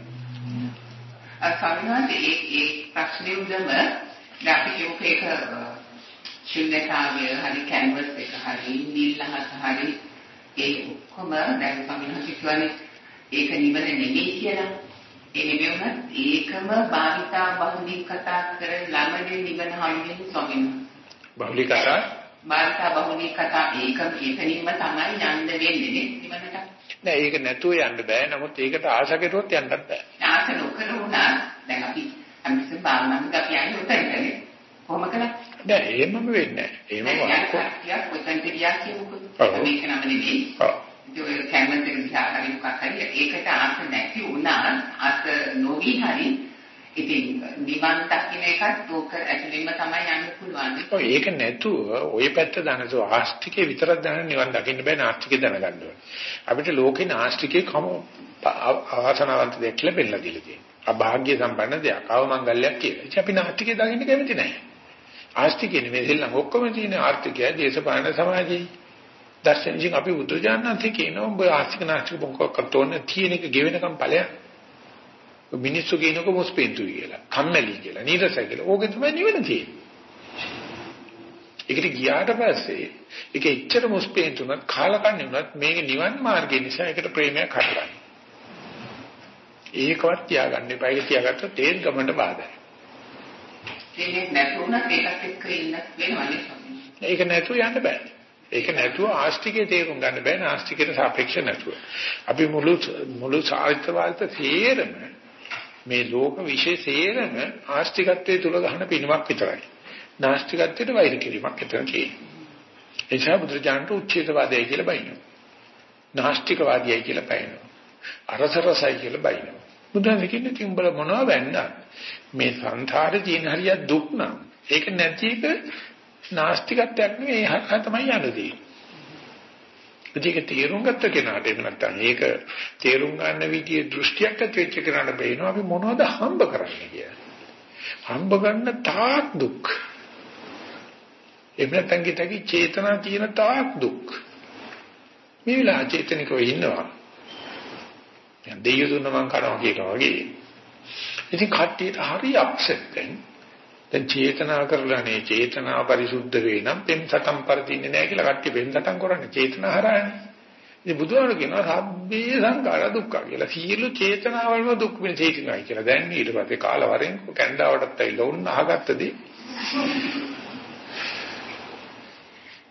[SPEAKER 1] අසන්නත් ඒ ඒ ප්‍රශ්නේ උදම අපි කියමු ඒක ශුන්‍යතාවය හරි කැන්වස් එක හරි නිල්ලහස හරි ඒ ඔක්කොම දැන් සමිනහ කිව්වනේ ඒක නිවන නෙමෙයි කියලා. ඒ නෙමෙයි ඒකම භාවිතා බහුලී කතා කර ළමනේ නිවන හම්බෙන්නේ වහන්සේ.
[SPEAKER 2] බහුලී කතා
[SPEAKER 1] භාවිතා බහුලී කතා ඒක ඒකනින්ම තමයි යන්න වෙන්නේ නිවනට.
[SPEAKER 2] නෑ ඒක නැතුව යන්න බෑ. නමුත් ඒකට ආශ කෙරුවොත් යන්නත් බෑ.
[SPEAKER 1] ආශ නොකර වුණා දැන් අපි අනිත් බාලමන් අපි යන්නේ උතනනේ. කොහොම කළා?
[SPEAKER 2] නෑ එහෙමම වෙන්නේ නෑ. එහෙමම
[SPEAKER 1] වක්කො. යක් උතන්ට ගියා කියමුකෝ. මේක නම නෙමෙයි. ඔව්. ඒ කැමරා එක දිහා හරි මොකක් හරි ඒකට ආශ නැති වුණා අත නොවි හරි ඉතින් නිවන් දකින්න එකත් ඕක ඇතුළෙන්ම තමයි යන්න පුළුවන්.
[SPEAKER 2] ඔය ඒක නැතුව ওই පැත්ත දැනසෝ ආස්තිකේ විතරක් දැන නිවන් දකින්න බෑ නාස්තිකේ දැනගන්න ඕනේ. අපිට ලෝකේ නාස්තිකේ කම ආසනාවන්ත දෙයක් කියලා පෙන්නලා දීලා තියෙනවා. අභාග්‍ය සම්පන්න දෙයක් අවමංගල්‍යයක් කියලා. ඉතින් අපි නාස්තිකේ දකින්න කැමති නැහැ. ආස්තිකේ නෙමෙයි දෙල්ලම ඔක්කොම තියෙන ආර්ථිකය දේශපාලන සමාජයේ දර්ශනයෙන් අපි බුදුජානනාථේ කියනවා ඔබ ආස්තික නාස්තික මොකක්වත් ඕනේ තියෙන එක ගෙවෙනකම් ඵලයක්. මිනිස්සු කියනකො මොස්පෙන්තුයි කියලා. කම්මැලි කියලා. නීරසයි කියලා. ඕකේ තමයි නිවන තියෙන්නේ. ඒකට ගියාට පස්සේ ඒක එච්චර මොස්පෙන්තුනත් කාලකන්ණි වුණත් මේක නිවන් මාර්ගය නිසා ඒකට ප්‍රේමයක් හටගන්නවා. ඒකවත් තියාගන්න එපා. ඒක තියාගත්තොත් ඒත් ගමන්ට බාධායි.
[SPEAKER 1] ඒක නැතුණත් ඒකත් එක්ක ඉන්න වෙනවනේ.
[SPEAKER 2] ඒක නැතුව යන්න බෑ. ඒක නැතුව ආස්තිකේ තේරුම් ගන්න බෑ නාස්තිකයට සාපේක්ෂ නැතුව. අපි මුළු මුළු සාහිත්‍යවාද තේරම මේ ලෝක විශේෂේරම ආස්තිකත්වයේ තුල ගන්න පිනුමක් විතරයි. නාස්තිකත්වයට වෛර කිරීමක් විතර තියෙනවා. ඒ නිසා බුදුරජාණන්ට උච්ඡේදවාදයයි කියලා බයිනවා. නාස්තිකවාදයයි කියලා බයිනවා. අරසරසයි කියලා බයිනවා. බුදුන් කියන්නේ තිඹල මොනවා වෙන්නත් මේ සංසාරේ තියෙන හරිය දුක් නම් ඒක නැති එක නාස්තිකත්වයක් නෙවෙයි ඒක තමයි යන්නේ. ඒක තේරුම් ගත්ත කෙනාට එහෙම නැත්නම් ඒක තේරුම් ගන්න විදිහේ දෘෂ්ටියක් ඇති වෙච්ච කෙනාට බේනවා අපි මොනවද හම්බ කරන්නේ කියලා. හම්බ ගන්න තාක් දුක්. එහෙම නැත්නම් කිතකි චේතනා තියෙන තාක් දුක්. මේ විලා චේතනිකව ඉන්නවා. දැන් දෙයියෝ දුන්න මං කරනවා කියනවා වගේ. ඉතින් කට්ටියට හරි අප්සෙට් දැන්. දැන් චේතනා කරලා නේ චේතනා පරිසුද්ධ වේ නම් පෙම් සටන් පරදින්නේ නැහැ කියලා කට්ටිය පෙම් සටන් කරන්නේ චේතනා හරහානේ. ඉතින් බුදුහාම කියනවා සබ්බේ සංඛාර දුක්ඛ කියලා. සියලු චේතනාවල්ම දුක් වෙන චේතනායි කියලා. දැන් ඊට පස්සේ කාලවරෙන් කැන්ඩාවටත් ඇවිල්ලා උන්න අහගත්තදී.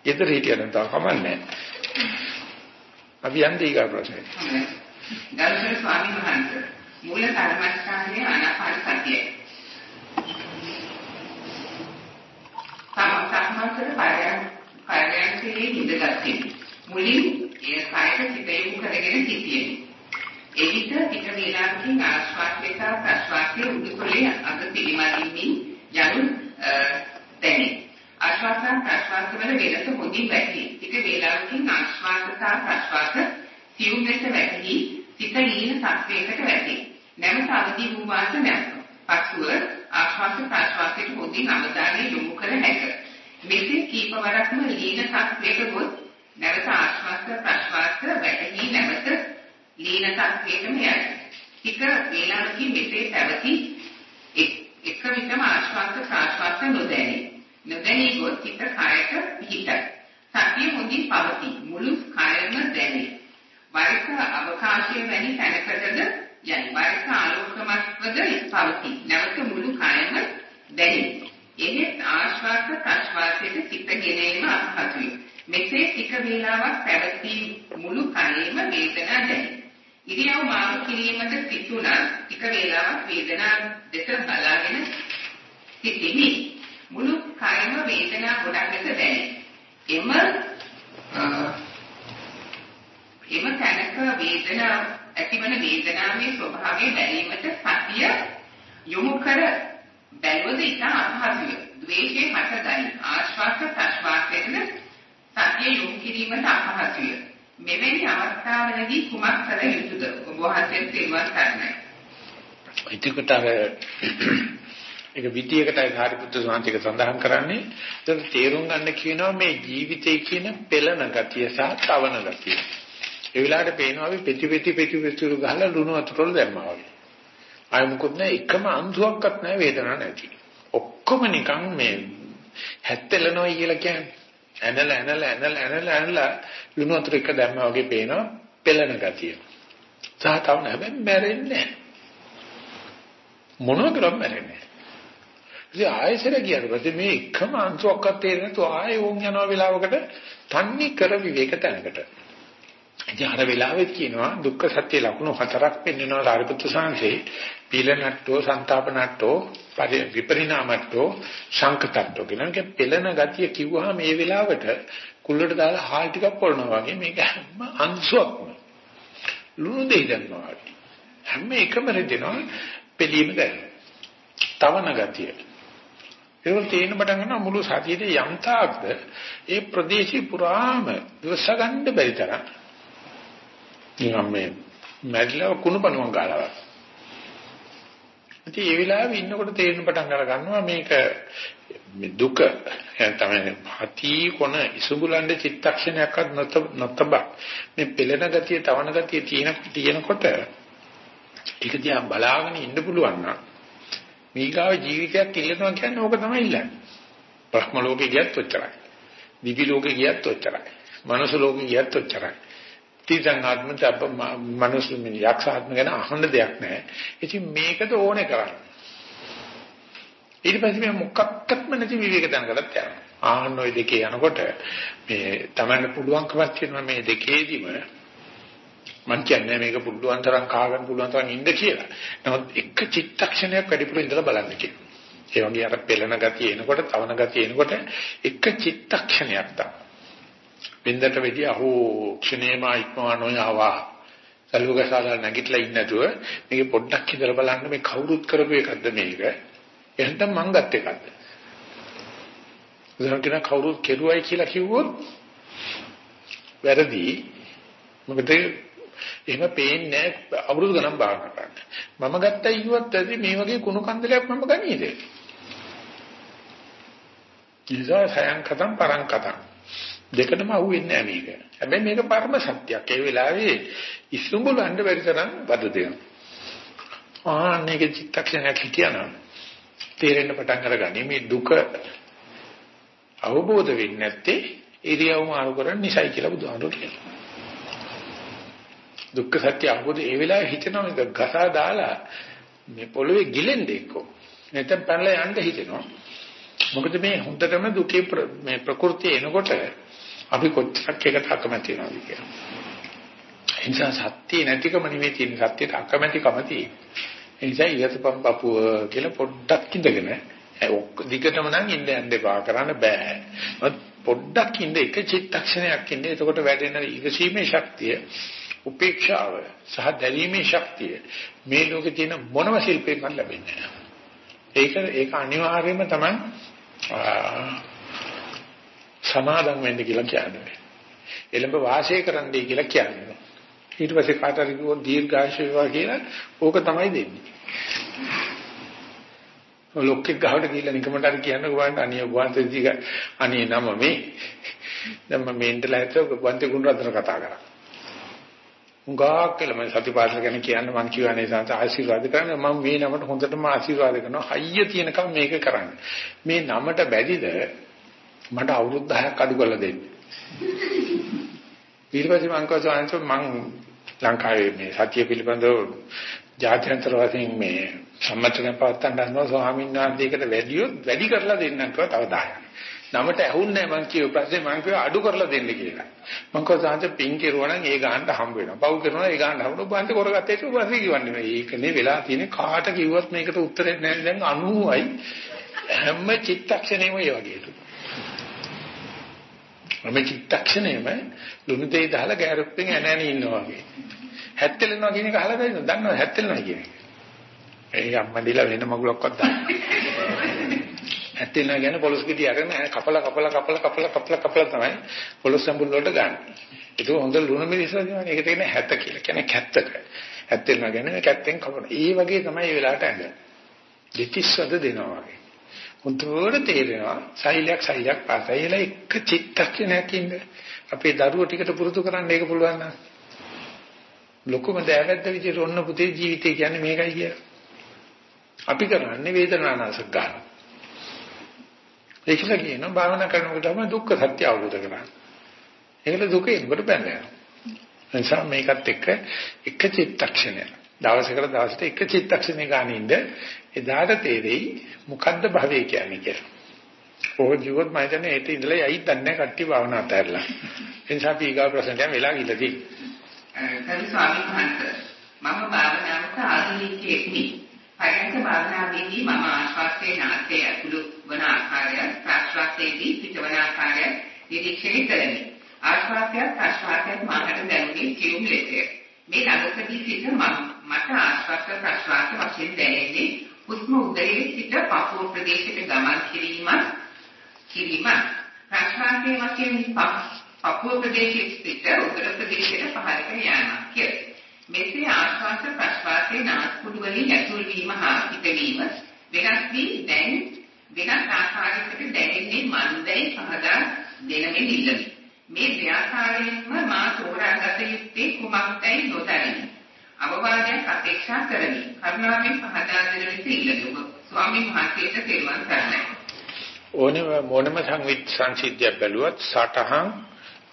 [SPEAKER 2] ඊතර හිටියනම් තා කමන්නේ. අපි යන්නේ ඊගා ප්‍රශ්නේ.
[SPEAKER 1] ගල්සර් ස්වාමීන් වහන්සේ මූල කර්මස්ථානයේ අනාපාන සතියේ සමහර පරයන් පරයන්කේ ඉඳගත්තේ මුලින් ඒ කායක සිතේමු කරගෙන සිටියේ එවිට ටික වේලාවකින් ආශ්වාසය සහ ප්‍රශ්වාසය උඩුතලයේ අග පිළිමදින්මින් යනු දැනේ. ආශ්වාස ප්‍රශ්වාස වල වෙනස හොඳින් වැටහි. ටික වේලාවකින් ආශ්වාස සහ ප්‍රශ්වාස සියුම් ලෙස වැටහි. සිත ඊන සත්‍යයකට වැටේ. නැවත අවදි වූ වාස නැත පසුව ආශ්වාස ප්‍රශ්වාසයට හොඳින් අවධානය යොමු කර හැකිය මෙසේ කීප වරක්ම ලීන තත්වයට ගොස් නැවත ආශ්වාස ප්‍රශ්වාස වැටහි නැවත ලීන තත්වයටම යයි. ටික වේලාවකින් මෙසේ පැවති එක විටම ආශ්වාස ප්‍රශ්වාස නොදැනේ. නොදැනී ගොස් සිත කායක පිහිටයි. සතිය හොඳින් පවතී. මුළු කායම දැනේ. වාසිය වැනි තැනකටද යයි වරක ආලෝකමත්වද පවතී. නැවත මුළු කායම දැනේ. එහෙත් ආශ්වාස ප්‍රශ්වාසයේ සිත ගෙනීම අපහසුය. මෙසේ ටික වේලාවක් පැවතී මුළු කයෙම වේදනා දැනේ. ඉරියව් මාරු කිරීමට සිටුණා ටික වේලාවක් වේදනා දෙස බලාගෙන සිටිමි. මුළු කයම වේදනා ගොඩක් ලෙස දැනේ. එම එම තැනක වේදනා ඇතිවන වේදනාවේ ස්වභාවය දැනීමට සතිය යොමු කර බැලුවද ඉතා අපහසුය. ද්වේෂයේ හටගනි. ආශ්වාස ප්‍රශ්වාසයෙන් සතිය යොමු කිරීමට අපහසුය. මෙවැනි අවස්ථාවලදී කුමක් කළ යුතුද? ඔබ වහන්සේ තේරුම් ගන්නයි.
[SPEAKER 2] ඒකට අර ඒක විදියකටයි සාරිපුත්‍ර සාන්තික සඳහන් කරන්නේ ඒක තේරුම් ගන්න කියනවා මේ ජීවිතය කියන පෙළන ගතිය සහ තවන ගතිය. ඒ වෙලාවට පේනවා අපි පෙති පෙති පෙති පෙති ගහලා ලුණු වතුරවල දැම්මා වගේ. ආය මොකොත් නැහැ එකම අංශුවක්වත් නැහැ වේදනාවක් නැති. ඔක්කොම නිකන් මේ හැත්තෙලනවා කියලා කියන්නේ. ඇනල ඇනල ඇනල ඇනල ඇනල ලුණු වතුර එක දැම්මා වගේ පේනවා පෙළන ගතිය. සහ තවන හැබැයි මැරෙන්නේ නැහැ. මොනවා කරොත් මැරෙන්නේ ඉතින් ආයෙසර කියන පස්සේ මේ එකම අංශුවක්වත් තේරෙන්නේ නැතුව ආයෙ වොන් යනවා වෙලාවකට තන්නේ කර විවේක තැනකට. ඉතින් අර වෙලාවෙත් කියනවා දුක්ඛ සත්‍ය ලක්ෂණ හතරක් පෙන්වනවා සාරිපුත්‍ර සාංශේ. පීලනට්ටෝ සන්තාපනට්ටෝ විපරිණාමට්ටෝ සංකතට්ටෝ කියන එක පෙළන ගතිය කිව්වහම මේ වෙලාවට කුල්ලට දාලා හාල් ටිකක් පොළනවා වගේ මේක හැම අංශුවක්ම ලුණු දෙයි දැම්මා වගේ. හැම එකම රෙදෙනවා පිළීම දැනෙනවා තවන ගතිය. ඒක තේින්න පටන් ගන්න මුළු සතියේ යම්තාක්ද ඒ ප්‍රදේශي පුරාම දවස ගන්න බැරි තරම් නිකම් මේ මැරිලා කුණුපණුවන් ගාලා ඉතින් ඒ වෙලාවේ ඉන්නකොට තේරෙන පටන් අර ගන්නවා මේක මේ දුක තමයි හති කොන ඉසුඹුලන්ඩ චිත්තක්ෂණයක්වත් නොතබ මේ පෙළෙන ගතිය තවන ගතිය තියෙන තියෙනකොට ඒක දිහා බලාගෙන ඉන්න පුළුවන් නම් මේකාව ජීවිතයක් ඉල්ලනවා කියන්නේ ඕක තමයි ඉල්ලන්නේ. බ්‍රහ්ම ලෝකේ ගියත් ඔච්චරයි. දිවි ලෝකේ ගියත් ඔච්චරයි. මනුස්ස ලෝකේ ගියත් ඔච්චරයි. තිරසං ආත්ම තප මනුස්ස මිනිහ යක්ෂ ආත්ම ගැන අහන්න දෙයක් නැහැ. ඉතින් මේකද ඕනේ කරන්නේ. ඊට පස්සේ මේ මොකක්වත්ම නැති විවේක දැනගලත් යනවා. ආහන්න ওই දෙකේ යනකොට මේ Tamanne පුළුවන්කමක් තියෙනවා මේ දෙකේදීම මං කියන්නේ මේක පුළුවන් තරම් කාගන්න පුළුවන් තරම් ඉන්න කියලා. නමුත් එක චිත්තක්ෂණයක් වැඩිපුර ඉඳලා බලන්න කියනවා. ඒ වගේ අර පෙළෙන ගතිය එනකොට, තවන ගතිය එනකොට එක චිත්තක්ෂණයක් තමයි. බින්දට වෙදී අහෝ ක්ෂණේම ඉක්මවා නොයවා. සල්වගසාලා නැගිටලා ඉන්නේ නැතුව මේක පොඩ්ඩක් ඉඳලා බලන්න මේ කවුරුත් කරපු එකක්ද මේක? එහෙනම් මං ගත් එකක්ද? උදාහරණ කියන කවුරුත් කෙරුවයි කියලා කිව්වොත් වැරදි. මොකද එහෙම පේන්නේ නැහැ අවුරුදු ගණන් භාවනා කරන්න. මම ගත්තයි කිව්වත් ඇති මේ වගේ කුණු කන්දලයක් මම ගනීද? ඉතින් සයන් කතම් පරං කතම් දෙකටම අහුවෙන්නේ නැහැ මේක. හැබැයි මේක පරම සත්‍යයක්. ඒ වෙලාවේ ඉස්සුඹලන්න බැරි තරම් වද දෙනවා. ආන්නේක චිත්තක්ෂණයක් හිටියනම් තේරෙන්න පටන් අරගනි මේ දුක අවබෝධ වෙන්නේ නැත්තේ ඉරියව් මාරු කරන්න නිසයි කියලා බුදුහාමුදුරුවෝ කියනවා. දුක්ඛ සත්‍ය අවබෝධ ඒ වෙලාවේ හිතනවා මේක ගසා දාලා මේ පොළවේ ගිලෙන්නේ එක්කෝ. නැත්නම් පැනලා යන්න හිතෙනවා. මොකද මේ හොඳටම දුකේ මේ ප්‍රകൃතිය එනකොට අපි කොච්චරක් එකට අකමැති වෙනවද කියලා. ඒ නිසා සත්‍ය නැතිකම නෙවෙයි තියෙන සත්‍යයට අකමැතිකම තියෙන. ඒ නිසා ඊටපම් පපුව කියලා පොඩ්ඩක් ඉඳගෙන දිගටම නම් ඉන්න යන්න එපා කරන්න බෑ. පොඩ්ඩක් ඉන්න එක චිත්තක්ෂණයක් ඉන්න. එතකොට වැඩෙන ඉවසීමේ ශක්තිය උපේක්ෂාව සහ දැරීමේ ශක්තිය මේ ලෝකේ තියෙන මොනම ශිල්පයකින් ලැබෙන්නේ නැහැ. ඒක ඒක අනිවාර්යයෙන්ම තමයි සමාදම් වෙන්න කියලා කියන්නේ. එළඹ වාසය කරන්නයි කියලා කියන්නේ. ඊට පස්සේ කාට හරි කිව්වොත් දීර්ඝායුෂ වේවා කියලා ඕක තමයි දෙන්නේ. ලොක්කෙක් ගහට ගිහිල්ලා නිකමට හරි කියන්න ගවන්න අනිය වන්තේ දිග අනේ නම මේ දැන් මම මේන්ටලා හිතුව වන්තේ ගුණරත්න කතා කරා. උගාක් කියලා මම සතිපාසල ගැන කියන්න මම කියවනේ සාන්ත ආශිර්වාද කරන්න මම මේ නමට හොඳටම ආශිර්වාද කරනවා හයිය තියෙනකම් මේක කරන්න මේ නමට බැරිද මට අවුරුදු 10ක් අඩු කරලා දෙන්න ඊට පස්සේ මම කවදාවත් මම ලංකාවේ මේ සත්‍ය පිළිබඳව ජාත්‍යන්තර වශයෙන් මේ සම්මතන පවත්තන් ගන්නවා ස්වාමීන් වහන්සේකට වැඩියොත් වැඩි කරලා දෙන්නම් කියලා තව 10ක්. නමට ඇහුන්නේ නැහැ මං කියව ප්‍රශ්නේ මං කියව අඩු කරලා දෙන්න කියලා. මං කව සාන්ත පින් කෙරුවා නම් ඒ ගහන්න හම්බ වෙනවා. පව් කරනවා ඒ ගහන්න හම්බ වෙනවා. බන්ට කරගත්තේ ඒක වාසිය කිවන්නේ මේ. ඒකනේ වෙලා තියෙන්නේ කාට කිව්වත් මේකට උත්තරේ නැහැ දැන් 90යි. හැම චිත්තක්ෂණෙම ඒ වගේ තු. හැම චිත්තක්ෂණෙම ලුණු දෙයි දාලා ගෑරුප්පෙන් ඇනෑනි ඉන්නවා වගේ. හැත්තෙලනවා කියන එක අහලා තියෙනවද? දන්නවද හැත්තෙලනවා කියන එක? ඒ අම්මඩිලා වෙන මගුලක්වත් දන්නේ ඇත්තෙනා කියන්නේ පොලොස් ගෙඩි අරගෙන කපල කපල කපල කපල කපල කපල තමයි පොලොස් සම්බුල් වලට ගන්න. ඒක හොඳ ලුණු මිරිස් වගේ ඒක තියෙන හැත කියලා. කියන්නේ කැත්තක. ඇත්තෙනා කියන්නේ කැත්තෙන් කපන. ඒ වගේ තමයි මේ වෙලාවට ඇඟ. දෙතිස්වද දෙනවා වගේ. හොඳට තේරෙනවා සෛලයක් සෛලයක් පාසයිල එක චිත්තක්ෂණයක් ඉන්න. අපේ දරුවෝ ටිකට පුරුදු කරන්න ඒක පුළුවන් නම්. ලොකුම දෑවැද්ද විදිහට ඔන්න පුතේ ජීවිතය කියන්නේ මේකයි කියලා. අපි කරන්නේ වේදනානාශක ගන්න. ඒකල කියනවා භාවනා කරනකොට තමයි දුක්ඛ සත්‍ය අවබෝධ කරගන්න. ඒකල දුකේ ඉන්නකොට බැඳෙනවා. එනිසා මේකත් එක්ක එක චිත්තක්ෂණය. දවසකට දවසට එක චිත්තක්ෂණය ගන්න ඉඳ එදාට තේරෙයි මොකද්ද භවය කියන්නේ කියලා. ඕක ජීවත් මම හිතන්නේ ඒත් ඉඳලා යයි දන්නේ කට්ටිය භාවනා අතහැරලා. එනිසා අපි ඊගා ප්‍රශ්නට වෙලා ගිලදී.
[SPEAKER 1] කරු ස්වාමීන් වහන්සේ මම භාවනාවට ආධුනිකයෙක් නෙවෙයි. පරයන්ක භාවනාවේදී මම ආශ්වාසයේ නාසයේ ඇතුළු වන ආකාරය ප්‍රශ්වාසයේදී පිටවන ආකාරය නිරීක්ෂණය කරමි. ආශ්වාසයත් ප්‍රශ්වාසයත් මාකට දැනුනේ සියුම් ලෙසය. මේ ළඟකදී සිට මට ආශ්වාස ප්‍රශ්වාස වශයෙන් දැනෙන්නේ හුස්ම උදරයේ සිට පපුව ප්‍රදේශයට ගමන් කිරීමත් කිරීමත් ප්‍රශ්වාසයේ වශයෙන් පපුව ප්‍රදේශයේ සිට උදර ප්‍රදේශයට පහළට යාමක් කියලා. මෙසේ ආශ්වාස ප්‍රශ්වාසයේ නාස්පුඩු වලින් ඇතුල් වීම හා පිටවීම වෙනස් වී දැන් වෙනස් ආකාරයකට දැනෙන්නේ මන්දයි පහදා දෙනමින් ඉල්ලමි. මේ ව්‍යාපාරයෙන්ම මා තෝරාගත යුත්තේ කුමක්දයි නොදැනෙමි. අවවාදයක් අපේක්ෂා කරමි. කරුණාවෙන් පහදා දෙන ලෙස ඉල්ලමි. ස්වාමීන් වහන්සේට තෙරුවන් සරණයි.
[SPEAKER 2] ඕනෙම මොනම සංවිත් සංසිද්ධිය බැලුවත් සටහන්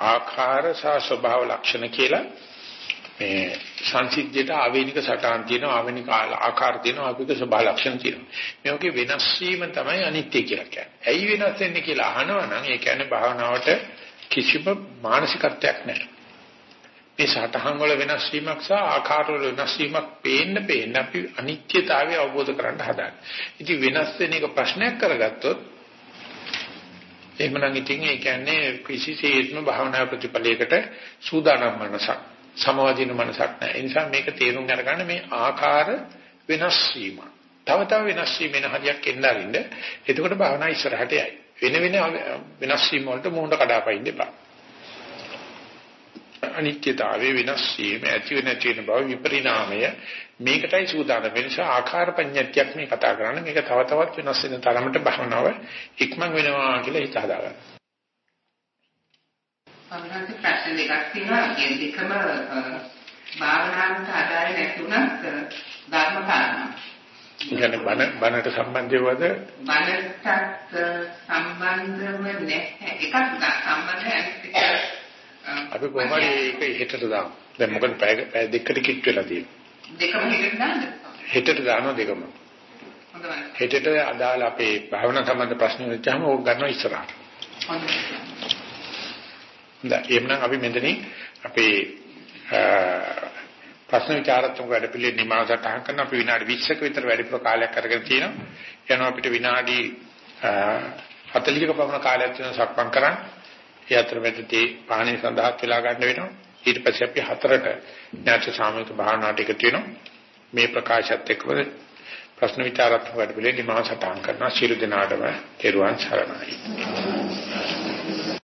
[SPEAKER 2] ආකාර සහ ස්වභාව ලක්ෂණ කියලා මේ සංසිද්ධියට ආවේනික සටහන් තියෙනවා ආවේනික ආකාර තියෙනවා ආවේනික ස්වභාව ලක්ෂණ තියෙනවා මේකේ වෙනස් වීම තමයි අනිත්‍ය කියලා කියන්නේ ඇයි වෙනස් වෙන්නේ කියලා අහනවා නම් ඒ කියන්නේ භාවනාවට කිසිම මානසිකත්වයක් නැහැ මේ සටහන් වල වෙනස් වීමක් සහ ආකාර වල වෙනස් වීමක් පේන්න පේන්න අපි අනිත්‍යතාවය අවබෝධ කරගන්න හදන්නේ ඉතින් වෙනස් වෙන එක ප්‍රශ්නයක් කරගත්තොත් එහෙමනම් ඉතින් ඒ කියන්නේ කිසිසේත්ම භාවනා ප්‍රතිපලයකට සූදානම් මනසක් සමවදින මනසක් නැහැ. ඒ නිසා මේක තේරුම් අරගන්න මේ ආකාර වෙනස් වීම. තව තව වෙනස් වීම වෙන හරියක් එන්න අරින්න. එතකොට භාවනා ඉස්සරහට යයි. වෙන වෙන වෙනස් වීම වලට මූණ කඩාපයින් දෙපා. අනිත්‍යතාවයේ වෙනස් වීම ඇති වෙන නැති වෙන බව විපරිණාමය මේකටයි සූදානම් වෙන නිසා ආකාර පඤ්ඤාතියක් මේ කතා කරන්නේ මේක තව තවත් වෙනස් වෙන තරමට භවනාව ඉක්මන් වෙනවා කියලා හිත හදාගන්න.
[SPEAKER 1] අපිට ප්‍රශ්න දෙකක් තියෙනවා. ඒ දෙකම භාවනාවට අදාළ නැතුණත් ධර්ම කාරණා.
[SPEAKER 2] කියන්නේ බණ බණට සම්බන්ධවද?
[SPEAKER 1] බණටත් සම්බන්ධව නැහැ. එකක් සම්බන්ධයි අනිත් එක
[SPEAKER 2] අපි කොහොමද ඒක හෙටට දාමු. දැන් මොකද පැය දෙකකට කිට් වෙලා තියෙන්නේ.
[SPEAKER 1] දෙකම හෙටට දාන්නද?
[SPEAKER 2] හෙටට දානවා දෙකම.
[SPEAKER 1] හොඳයි.
[SPEAKER 2] හෙටට අදාළ අපේ භාවනා සම්බන්ධ ප්‍රශ්න වෙච්චාම ඕක ගන්නවා ඉස්සරහට.
[SPEAKER 1] හොඳයි.
[SPEAKER 2] හොඳයි එහෙනම් අපි මෙතනින් අපේ ප්‍රශ්න විචාරත්මක වැඩ පිළිවෙල නිමාවට තහන් කරන අපි විනාඩි 20ක විතර වැඩිපුර කාලයක් අරගෙන තියෙනවා. යනවා අපිට විනාඩි 40ක පමණ කාලයක් තියෙන සක්මන් කරන්න. ඒ අතරමැදදී පාණි සඳහාත් වෙලා ගන්න වෙනවා. ඊට පස්සේ අපි හතරට ඥාති සාමූහික භාවනාවට එකතු වෙනවා. මේ ප්‍රකාශයත් එක්කම ප්‍රශ්න විචාරත්මක වැඩ පිළිවෙල නිමාවට තහන් කරන ශිරු දිනාටම තෙරුවන් සරණයි.